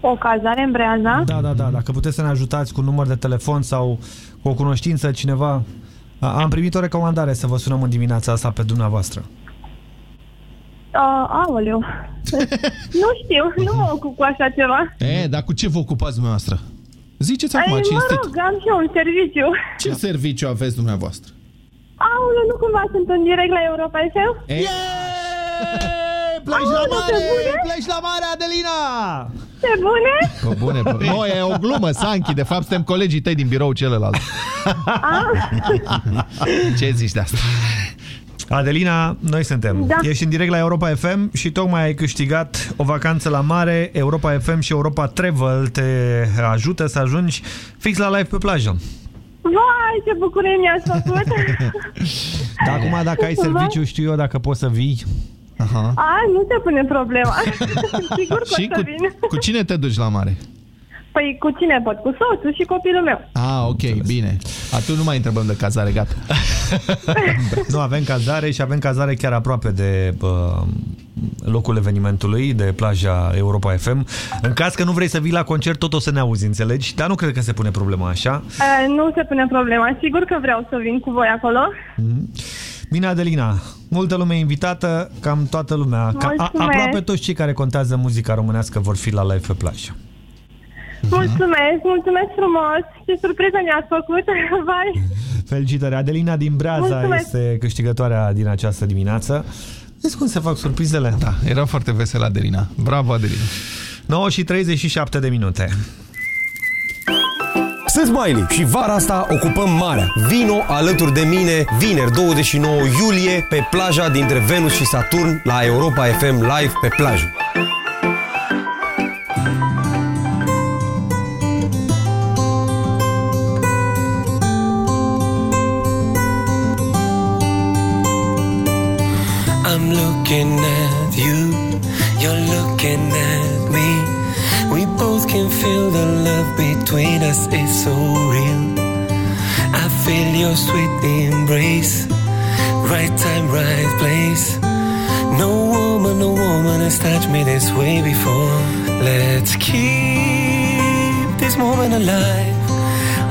O cazare în Breaza? Da, da, da. Dacă puteți să ne ajutați cu număr de telefon sau cu o cunoștință, cineva... A- Am primit o recomandare să vă sunăm în dimineața asta pe dumneavoastră. Uh, aoleu, nu știu, nu mă ocup cu așa ceva. E, dar cu ce vă ocupați dumneavoastră? Ziceți acum, Ai, mă cinstit. rog, am și eu un serviciu. Ce serviciu aveți dumneavoastră? Aoleu, nu cumva sunt în direct la Europa FM? Pleci la Aoleu, mare! pe bune? Pleci la mare, Adelina! Pe bune? Pe bune, pe... Nu, e o glumă, Sanchi. De fapt, suntem colegii tăi din birou celălalt. Ah, Ce zici de asta? Adelina, noi suntem. Da. Ești în direct la Europa FM și tocmai ai câștigat o vacanță la mare. Europa FM și Europa Travel te ajută să ajungi fix la live pe plajă. Vai, ce bucurie mi-ați făcut! Dar acum, dacă ai serviciu, știu eu dacă poți să vii. Aha. A, nu se pune problema. Sigur că Și o să cu, vin. cu cine te duci la mare? Păi cu cine pot? Cu soțul și copilul meu. Ah, ok, bine. Atunci nu mai întrebăm de cazare, gata. Nu, avem cazare și avem cazare chiar aproape de uh, locul evenimentului, de plaja Europa FM. În caz că nu vrei să vii la concert, tot o să ne auzi, înțelegi? Dar nu cred că se pune problema așa. Uh, nu se pune problema. Sigur că vreau să vin cu voi acolo. Bine, Adelina, multă lume invitată, cam toată lumea, ca, a, Mulțumesc. aproape toți cei care contează muzica românească vor fi la live pe plajă. Mulțumesc, mulțumesc frumos. Ce surpriză mi-ați făcut. Vai. Felicitări! Adelina din Breaza Mulțumesc. este câștigătoarea din această dimineață. Vezi cum se fac surprizele? Da, era foarte veselă Adelina. Bravo, Adelina. 9 și 37 de minute. Sunt Smiley și vara asta ocupăm marea. Vino alături de mine vineri 29 iulie pe plaja dintre Venus și Saturn la Europa FM Live pe plajă. Looking at you, you're looking at me. We both can feel the love between us, it's so real. I feel your sweet embrace, right time, right place. No woman, no woman has touched me this way before. Let's keep this moment alive.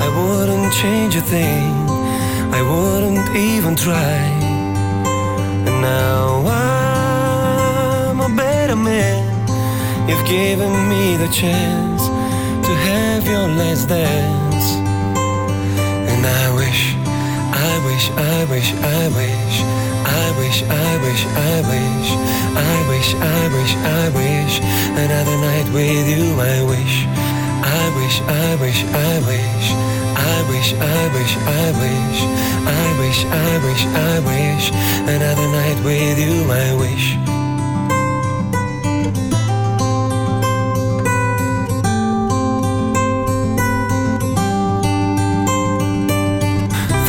I wouldn't change a thing, I wouldn't even try. And now a man. You've given me the chance to have your last dance. And I wish, I wish, I wish, I wish, I wish, I wish, I wish, I wish, I wish, I wish, another night with you. I wish, I wish, I wish, I wish, I wish, I wish, I wish, I wish, I wish, I wish, another night with you. I wish.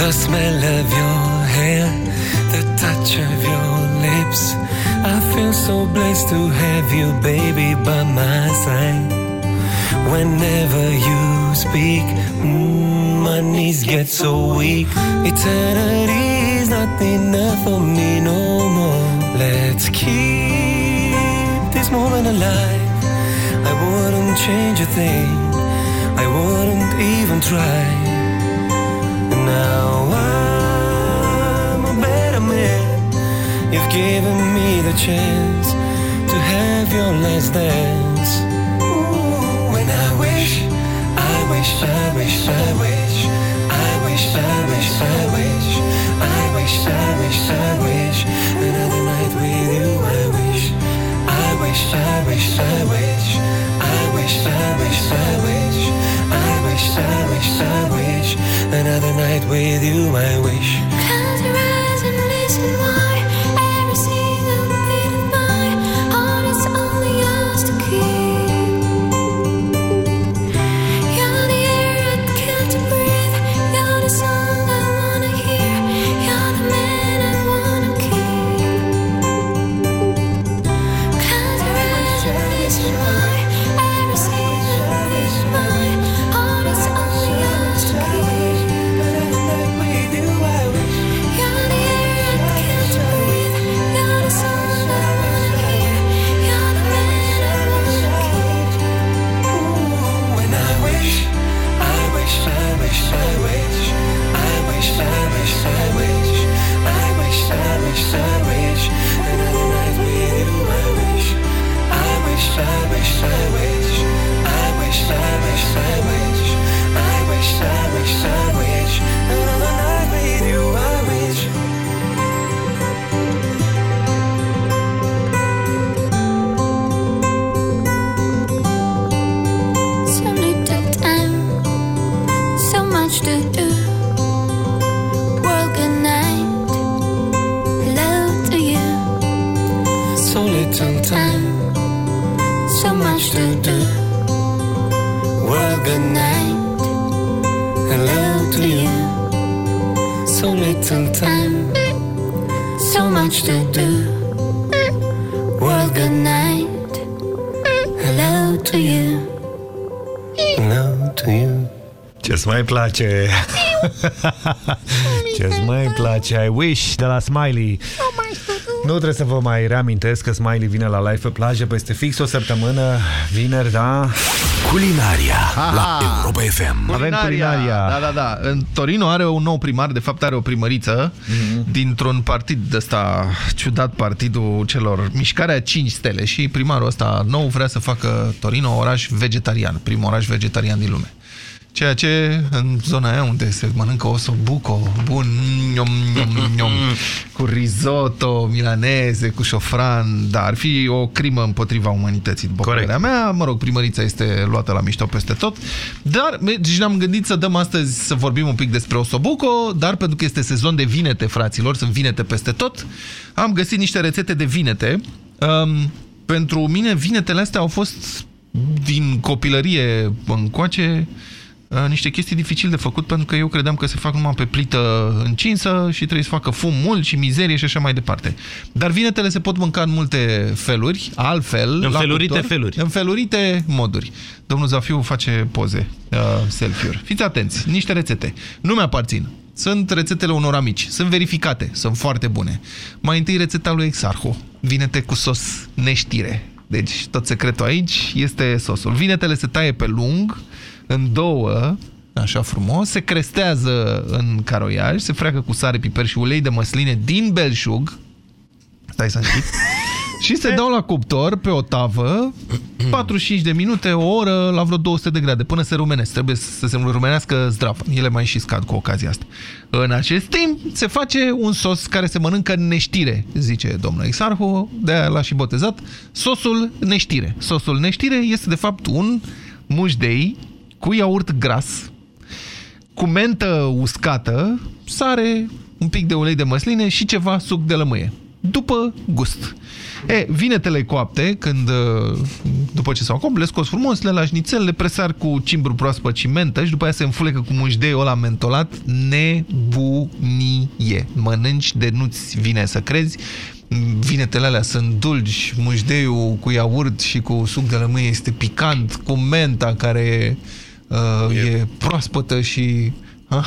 The smell of your hair, the touch of your lips. I feel so blessed to have you, baby, by my side. Whenever you speak, mm, my knees get so weak. Eternity is not enough for me no more. Let's keep this moment alive. I wouldn't change a thing. I wouldn't even try. You've given me the chance to have your last dance. When I wish, I wish, I wish, I wish, I wish, I wish, I wish, I wish, I wish, I wish, another night with you. I wish, I wish, I wish, I wish, I wish, I wish, I wish, I wish, I wish, I wish, another night with you, I wish. Place? Ce-ți mai place? I wish de la Smiley. Nu trebuie să vă mai reamintesc că Smiley vine la live pe plajă peste fix o săptămână, vineri, da? Culinaria Aha. la Europa FM. Avem culinaria. Da, da, da. În Torino are un nou primar, de fapt are o primăriță, Mhm. dintr-un partid ăsta ciudat, partidul celor Mișcarea 5 Stele și primarul ăsta nou vrea să facă Torino oraș vegetarian, primul oraș vegetarian din lume. Ceea ce în zona aia unde se mănâncă osobuco bun, njom, njom, njom, cu risotto, milaneze, cu șofran, dar ar fi o crimă împotriva umanității, după Corect. părerea mea. Mă rog, primărița este luată la mișto peste tot, dar deci ne-am gândit să dăm astăzi să vorbim un pic despre osobuco, dar pentru că este sezon de vinete, fraților, sunt vinete peste tot, am găsit niște rețete de vinete. Um, pentru mine vinetele astea au fost din copilărie încoace uh, niște chestii dificil de făcut pentru că eu credeam că se fac numai pe plită încinsă și trebuie să facă fum mult și mizerie și așa mai departe. Dar vinetele se pot mânca în multe feluri, altfel, În la felurite cuptor, feluri. În felurite moduri. Domnul Zafiu face poze, uh, selfie-uri. Fiți atenți, niște rețete. Nu mi-aparțin. Sunt rețetele unor amici. Sunt verificate. Sunt foarte bune. Mai întâi rețeta lui Exarhu. Vinete cu sos neștire. Deci tot secretul aici este sosul. Vinetele se taie pe lung, în două, așa frumos, se crestează în caroiaj, se freacă cu sare, piper și ulei de măsline din belșug. Stai să închid. Și se dau la cuptor pe o tavă 45 de minute, o oră, la vreo 200 de grade, până se rumenesc. Trebuie să se rumenească zdrav. Ele mai și scad cu ocazia asta. În acest timp se face un sos care se mănâncă în neștire, zice domnul Exarhu, de-aia l-a și botezat, sosul neștire. Sosul neștire este de fapt un mușdei cu iaurt gras, cu mentă uscată, sare, un pic de ulei de măsline și ceva suc de lămâie. După gust. E, vinetele coapte, când, uh, după ce s-au copt, le scoți frumos, le lași nițel, le presar cu cimbru proaspăt și mentă și după aia se înfulecă cu mușdeiul ăla mentolat, nebunie. Mănânci de nu-ți vine să crezi. Vinetele alea sunt dulci, mușdeiul cu iaurt și cu suc de lămâie este picant, cu menta care uh, e proaspătă și...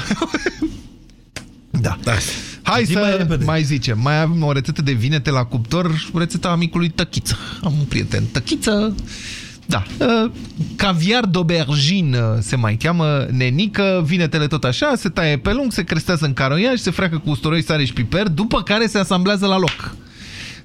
da. da. Hai Zi să mai mai, repede. mai zicem. Mai avem o rețetă de vinete la cuptor, rețeta amicului Tăchiță. Am un prieten Tăchiță. Da. Uh, Caviar d'aubergine se mai cheamă, nenică, vinetele tot așa, se taie pe lung, se crestează în caroiaj, se freacă cu usturoi, sare și piper, după care se asamblează la loc.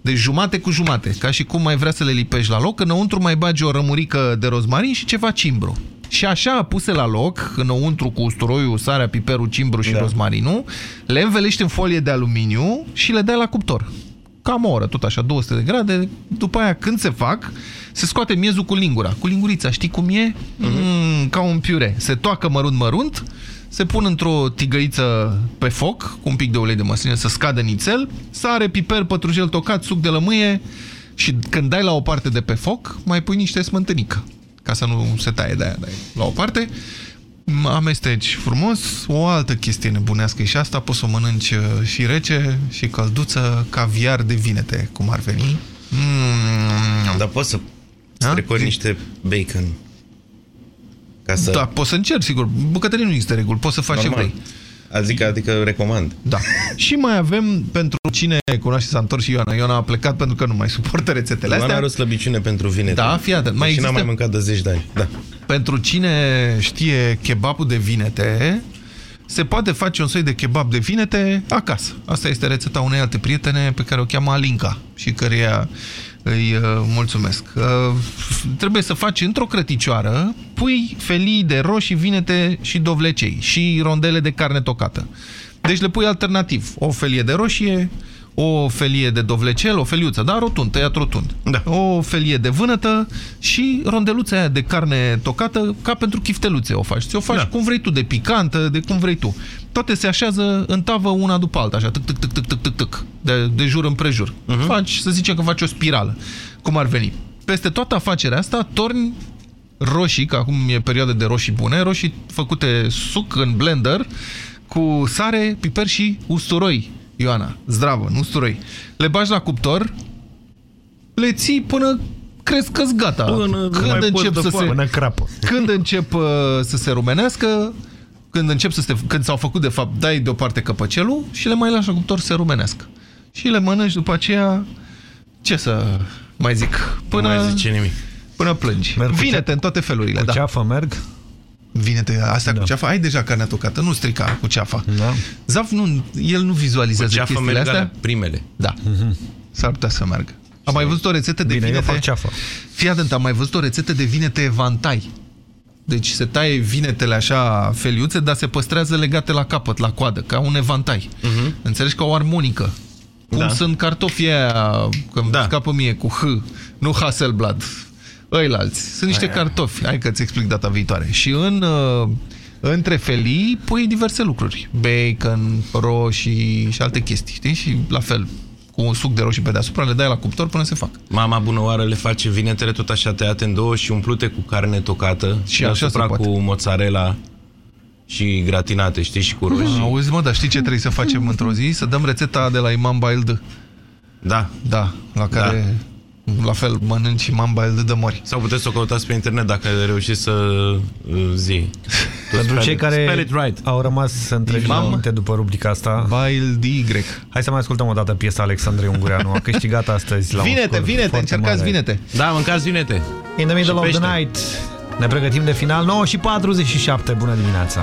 Deci jumate cu jumate, ca și cum mai vrea să le lipești la loc, înăuntru mai bagi o rămurică de rozmarin și ceva cimbru. Și așa, puse la loc, înăuntru cu usturoiul, sarea, piperul, cimbru și da. rozmarinul, le învelești în folie de aluminiu și le dai la cuptor. cam o oră, tot așa, 200 de grade. După aia, când se fac, se scoate miezul cu lingura. Cu lingurița, știi cum e? Mm, ca un piure. Se toacă mărunt-mărunt, se pun într-o tigăiță pe foc, cu un pic de ulei de măsline, să scadă nițel, sare, piper, pătrujel tocat, suc de lămâie și când dai la o parte de pe foc, mai pui niște smântânică, ca să nu se taie de aia, dai la o parte. Amesteci frumos, o altă chestie nebunească e și asta, poți să o mănânci uh, și rece și călduță, caviar de vinete, cum ar veni. Mm. Dar poți să strecori niște bacon. Ca să... Da, poți să încerci, sigur. Bucătării nu există reguli, poți să faci ce Normal. vrei. Adică, adică recomand. Da. și mai avem, pentru cine cunoaște, s-a întors și Ioana. Ioana a plecat pentru că nu mai suportă rețetele Ioana astea. are o slăbiciune pentru vinete. Da, fii atent. Mai și n-am există- mai mâncat de zeci de ani. Da. Pentru cine știe kebabul de vinete, se poate face un soi de kebab de vinete acasă. Asta este rețeta unei alte prietene pe care o cheamă Alinca și căreia îi uh, mulțumesc. Uh, trebuie să faci într-o crăticioară, pui felii de roșii, vinete și dovlecei și rondele de carne tocată. Deci le pui alternativ. O felie de roșie, o felie de dovlecel, o feliuță, da, rotund, tăiat rotund. Da. O felie de vânătă și rondeluța aia de carne tocată, ca pentru chifteluțe o faci. Ți-o faci da. cum vrei tu, de picantă, de cum vrei tu. Toate se așează în tavă una după alta, așa, tic, tic, tic, tic, tic, tic, tic, de, de jur împrejur. Uh -huh. Faci, să zicem că faci o spirală, cum ar veni. Peste toată afacerea asta, torni roșii, că acum e perioada de roșii bune, roșii făcute suc în blender, cu sare, piper și usturoi. Ioana, zdravă, nu usturoi. Le bagi la cuptor, le ții până crezi că gata. Până nu mai când poți încep de să foame. se, Până crapă. Când încep uh, să se rumenească, când încep să se, când s-au făcut de fapt, dai deoparte căpăcelul și le mai lași la cuptor să se rumenească. Și le mănânci după aceea, ce să mai zic, până, Nu mai zice nimic. până plângi. Merg cu Vine-te ce- în toate felurile. Cu da. ceafă merg? Vine-te, astea da. cu ceafa, ai deja carnea tocată, nu strica cu ceafa. Da. Zaf, nu, el nu vizualizează Cu ceafă chestiile merg astea. alea primele. Da. S-ar putea să meargă. Am mai văzut o rețetă de Bine, eu vinete... fac ceafă. Fii atent, am mai văzut o rețetă de vinete evantai. Deci se taie vinetele așa feliuțe, dar se păstrează legate la capăt, la coadă, ca un evantai. Mhm. Înțelegi? Ca o armonică. Cum Da. sunt cartofii aia, că da. scapă mie, cu H, nu Hasselblad. Ăilalți. Sunt niște Aia. cartofi. Hai că-ți explic data viitoare. Și în... Uh, între felii pui diverse lucruri. Bacon, roșii și alte chestii. Știi? Și la fel, cu un suc de roșii pe deasupra, le dai la cuptor până se fac. Mama bună oară le face vinetele tot așa tăiate în două și umplute cu carne tocată Și așa deasupra se poate. cu mozzarella și gratinate, știi, și cu roșii. Auzi, mă, dar știi ce trebuie să facem într-o zi? Să dăm rețeta de la Imam Bailд. Da. Da, la care la fel mănânci Imam Bailд de mori. Sau puteți să o căutați pe internet dacă reușiți să uh, zi. Pentru cei care Spell it right. au rămas între Imam minte după rubrica asta, Baild Y. hai să mai ascultăm o dată piesa Alexandrei Ungureanu. A câștigat astăzi la un Vinete, scor vinete, foarte încercați mare. vinete. Da, mâncați vinete. In the middle Și of the pește. night. Ne pregătim de final 9 și 47. Bună dimineața!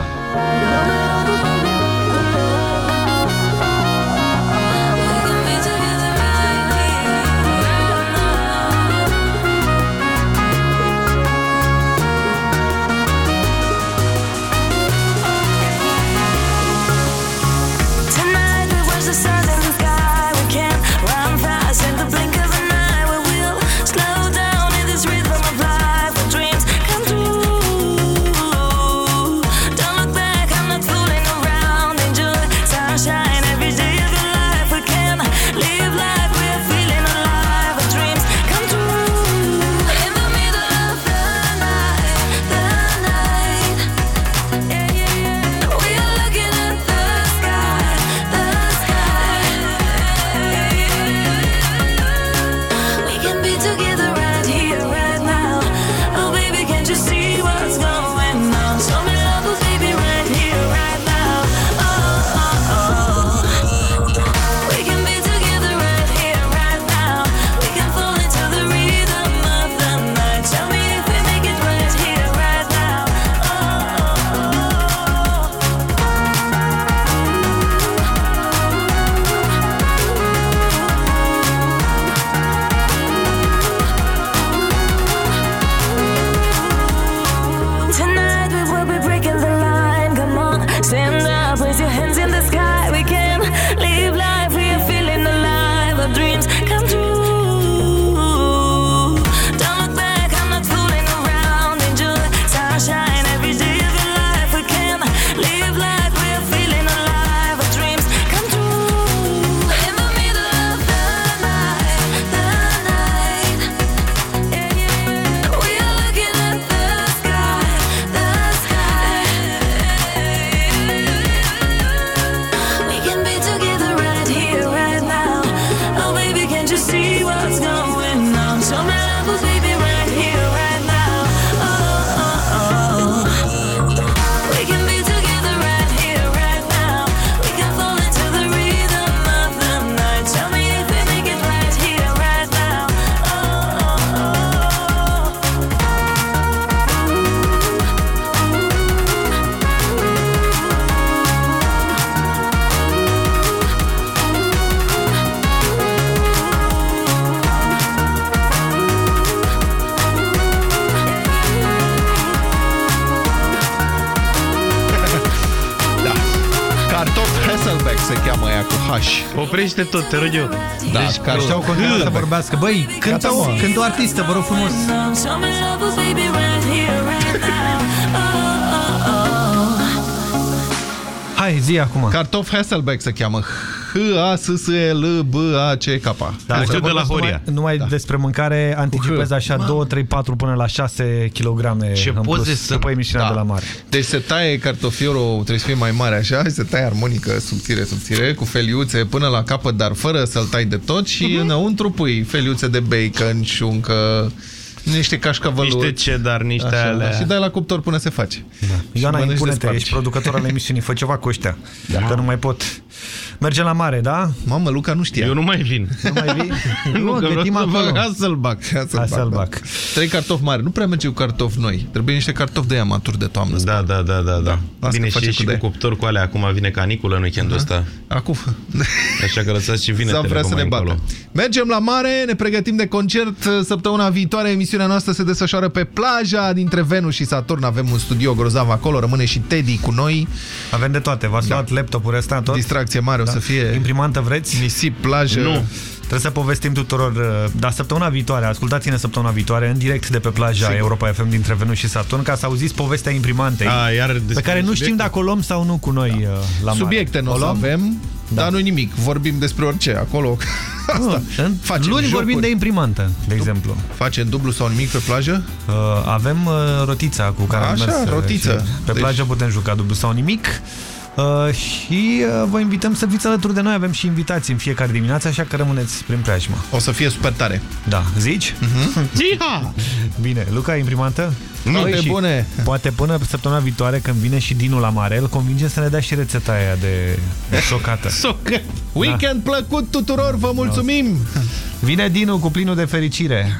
Oprește tot, te rog eu. Da, Deci așteau continuă să vorbească. Băi, cântă o, mă. cântă o artistă, vă rog frumos. Hai, zi acum. Cartof Hasselbeck se cheamă. H-A-S-S-L-B-A-C-K. Da, știu de la vorbesc Horia. Numai, numai despre mâncare anticipez așa 2, 3, 4 până la 6 kg Ce în poze plus, sunt? după emisiunea Da. de la mare. Deci se taie cartofiorul, trebuie să fie mai mare așa, și se taie armonică, subțire, subțire, cu feliuțe până la capăt, dar fără să-l tai de tot și Mhm. înăuntru pui feliuțe de bacon, șuncă, niște cașcavăluri. Niște cheddar, niște Așa, alea. da, și dai la cuptor până se face. Ioana, mănânci de impune-te, spargi. ești producător al emisiunii, fă ceva cu ăștia, da. că nu mai pot. Mergem la mare, da? Mamă, Luca nu știa. Eu nu mai vin. Nu mai vii? Nu, că vreau gătim să acolo. fac Hasselback. Hasselback. Da. Trei cartofi mari. Nu prea merge cu cartofi noi. Trebuie niște cartofi de aia maturi de toamnă. Da, da, da, da, da. Asta Vine face și, cu și de- cu cuptor cu alea. Acum vine caniculă în weekendul ăsta. Acum. Așa că lăsați și vine S-am vrea să ne bată. Mergem la mare, ne pregătim de concert. Săptămâna viitoare emisiunea noastră se desfășoară pe plaja dintre Venus și Saturn. Avem un studio grozav acolo, rămâne și Teddy cu noi. Avem de toate, v-ați Da. luat laptopul ăsta tot? Distracție mare o să fie. Imprimantă vreți? Nisip, plajă. Nu. Trebuie să povestim tuturor, uh, dar săptămâna viitoare, ascultați-ne săptămâna viitoare, în direct de pe plaja Sigur. Europa FM dintre Venus și Saturn, ca să auziți povestea imprimantei, A, iar pe despre care nu știm subiecte? dacă o luăm sau nu cu noi uh, la mare. Subiecte nu o să luăm? avem, dar nu nimic. Vorbim despre orice acolo. Asta. În Facem luni jocuri. vorbim de imprimantă, de exemplu. Facem dublu sau nimic pe plajă? Uh, avem uh, rotița cu care am Așa, mers. uh, rotiță. și Pe Deci- plajă putem juca dublu sau nimic. Uh, și uh, vă invităm să fiți alături de noi. Avem și invitații în fiecare dimineață, așa că rămâneți prin preajmă. O să fie super tare. Da, zici? Ziha! Bine, Luca, imprimantă? Nu, Băi, pe și bune. Poate până săptămâna viitoare, când vine și Dinu la mare, îl convingem să ne dea și rețeta aia de, de șocată. Socă. Weekend plăcut tuturor, vă mulțumim! Vine Dinu cu plinul de fericire.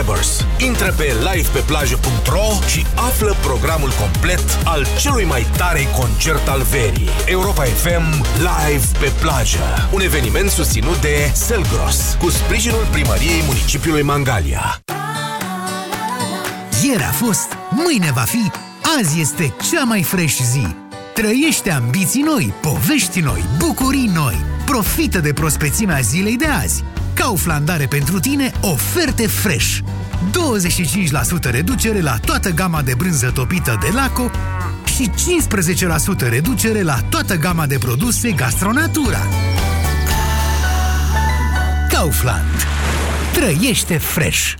Backstabbers. Intră pe livepeplajă.ro și află programul complet al celui mai tare concert al verii. Europa FM Live pe plajă. Un eveniment susținut de Selgros, cu sprijinul primăriei municipiului Mangalia. Ieri a fost, mâine va fi, azi este cea mai fresh zi. Trăiește ambiții noi, povești noi, bucurii noi. Profită de prospețimea zilei de azi. Kaufland are pentru tine oferte fresh. 25% reducere la toată gama de brânză topită de Laco și 15% reducere la toată gama de produse Gastronatura. Kaufland. Trăiește fresh!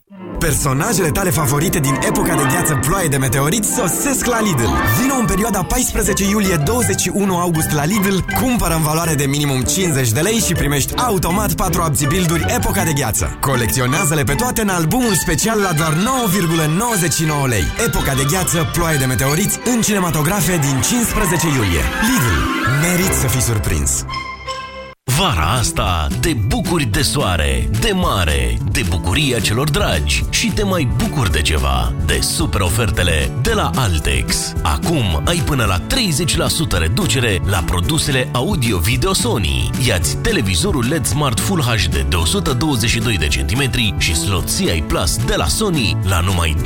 Personajele tale favorite din epoca de gheață ploaie de meteorit sosesc la Lidl. Vino în perioada 14 iulie-21 august la Lidl, cumpără în valoare de minimum 50 de lei și primești automat 4 abzibilduri epoca de gheață. Colecționează-le pe toate în albumul special la doar 9,99 lei. Epoca de gheață ploaie de meteoriți în cinematografe din 15 iulie. Lidl. Merit să fii surprins. Vara asta te bucuri de soare, de mare, de bucuria celor dragi și te mai bucuri de ceva, de super ofertele de la Altex. Acum ai până la 30% reducere la produsele audio-video Sony. Iați televizorul LED Smart Full HD de 122 de centimetri și slot CI Plus de la Sony la numai 2149,9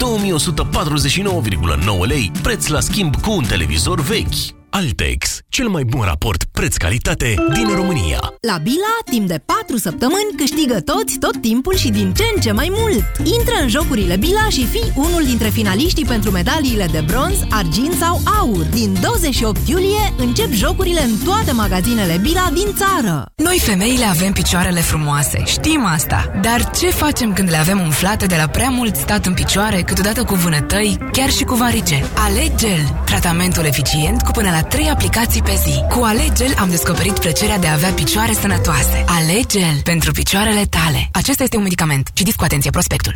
lei, preț la schimb cu un televizor vechi. Altex, cel mai bun raport preț-calitate din România. La Bila, timp de 4 săptămâni, câștigă toți, tot timpul și din ce în ce mai mult. Intră în jocurile Bila și fii unul dintre finaliștii pentru medaliile de bronz, argint sau aur. Din 28 iulie încep jocurile în toate magazinele Bila din țară. Noi femeile avem picioarele frumoase, știm asta. Dar ce facem când le avem umflate de la prea mult stat în picioare, câteodată cu vânătăi, chiar și cu varice? Alegel, tratamentul eficient cu până la 3 aplicații pe zi. Cu Alegel am descoperit plăcerea de a avea picioare sănătoase. Alegel pentru picioarele tale. Acesta este un medicament. Citiți cu atenție prospectul.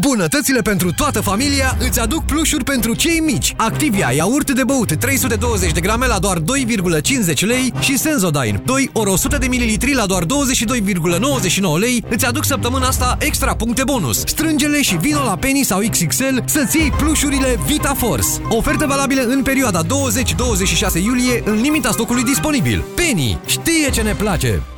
Bunătățile pentru toată familia îți aduc plușuri pentru cei mici. Activia iaurt de băut 320 de grame la doar 2,50 lei și Sensodyne 2 ori 100 de mililitri la doar 22,99 lei îți aduc săptămâna asta extra puncte bonus. Strângele și vino la Penny sau XXL să-ți iei plușurile Vita Force. Ofertă valabilă în perioada 20-26 iulie în limita stocului disponibil. Penny știe ce ne place!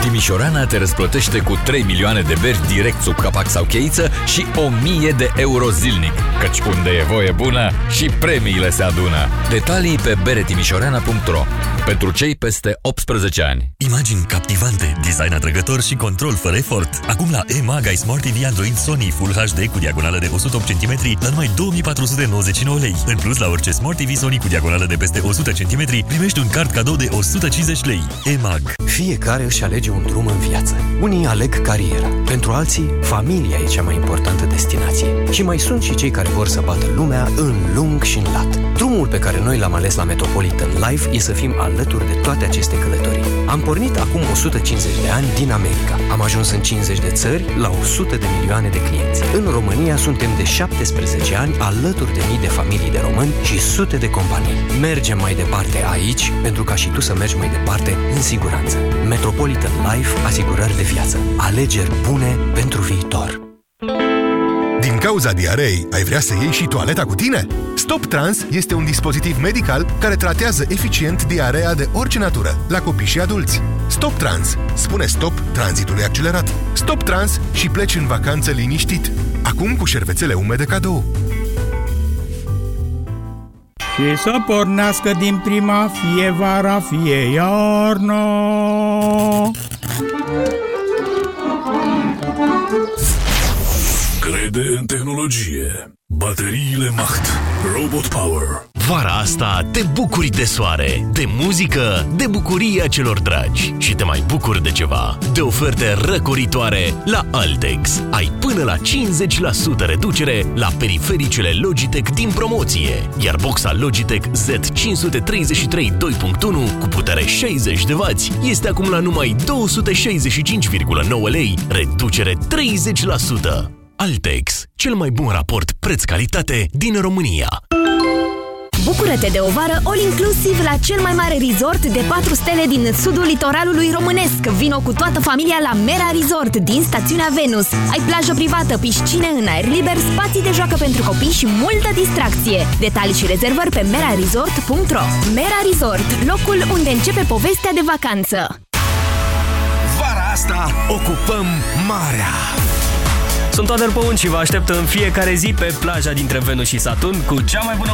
Timișorana te răsplătește cu 3 milioane de beri direct sub capac sau cheiță și 1000 de euro zilnic. Căci unde e voie bună și premiile se adună. Detalii pe beretimișorana.ro Pentru cei peste 18 ani. Imagini captivante, design atrăgător și control fără efort. Acum la EMAG ai Smart TV Android Sony Full HD cu diagonală de 108 cm la numai 2499 lei. În plus, la orice Smart TV Sony cu diagonală de peste 100 cm primești un card cadou de 150 lei. EMAG. Fiecare își alege un drum în viață. Unii aleg cariera. Pentru alții, familia e cea mai importantă destinație. Și mai sunt și cei care vor să bată lumea în lung și în lat. Drumul pe care noi l-am ales la Metropolitan Life e să fim alături de toate aceste călătorii. Am pornit acum 150 de ani din America. Am ajuns în 50 de țări la 100 de milioane de clienți. În România suntem de 17 ani alături de mii de familii de români și sute de companii. Mergem mai departe aici pentru ca și tu să mergi mai departe în siguranță. Metropolitan Life, asigurări de viață. Alegeri bune pentru viitor. Din cauza diarei, ai vrea să iei și toaleta cu tine? Stop Trans este un dispozitiv medical care tratează eficient diarea de orice natură, la copii și adulți. Stop Trans spune stop tranzitului accelerat. Stop Trans și pleci în vacanță liniștit. Acum cu șervețele umede cadou. Și să pornească din prima fie vara, fie iarna. Crede în tehnologie. Bateriile Macht. Robot Power. Vara asta te bucuri de soare, de muzică, de bucuria celor dragi și te mai bucuri de ceva, de oferte răcoritoare la Altex. Ai până la 50% reducere la perifericele Logitech din promoție, iar boxa Logitech Z533 2.1 cu putere 60 de W este acum la numai 265,9 lei, reducere 30%. Altex, cel mai bun raport preț-calitate din România. Bucură-te de o vară all-inclusiv la cel mai mare resort de 4 stele din sudul litoralului românesc. Vino cu toată familia la Mera Resort din stațiunea Venus. Ai plajă privată, piscine în aer liber, spații de joacă pentru copii și multă distracție. Detalii și rezervări pe meraresort.ro Mera Resort, locul unde începe povestea de vacanță. Vara asta ocupăm marea. Sunt Toader Păun și vă aștept în fiecare zi pe plaja dintre Venus și Saturn cu cea mai bună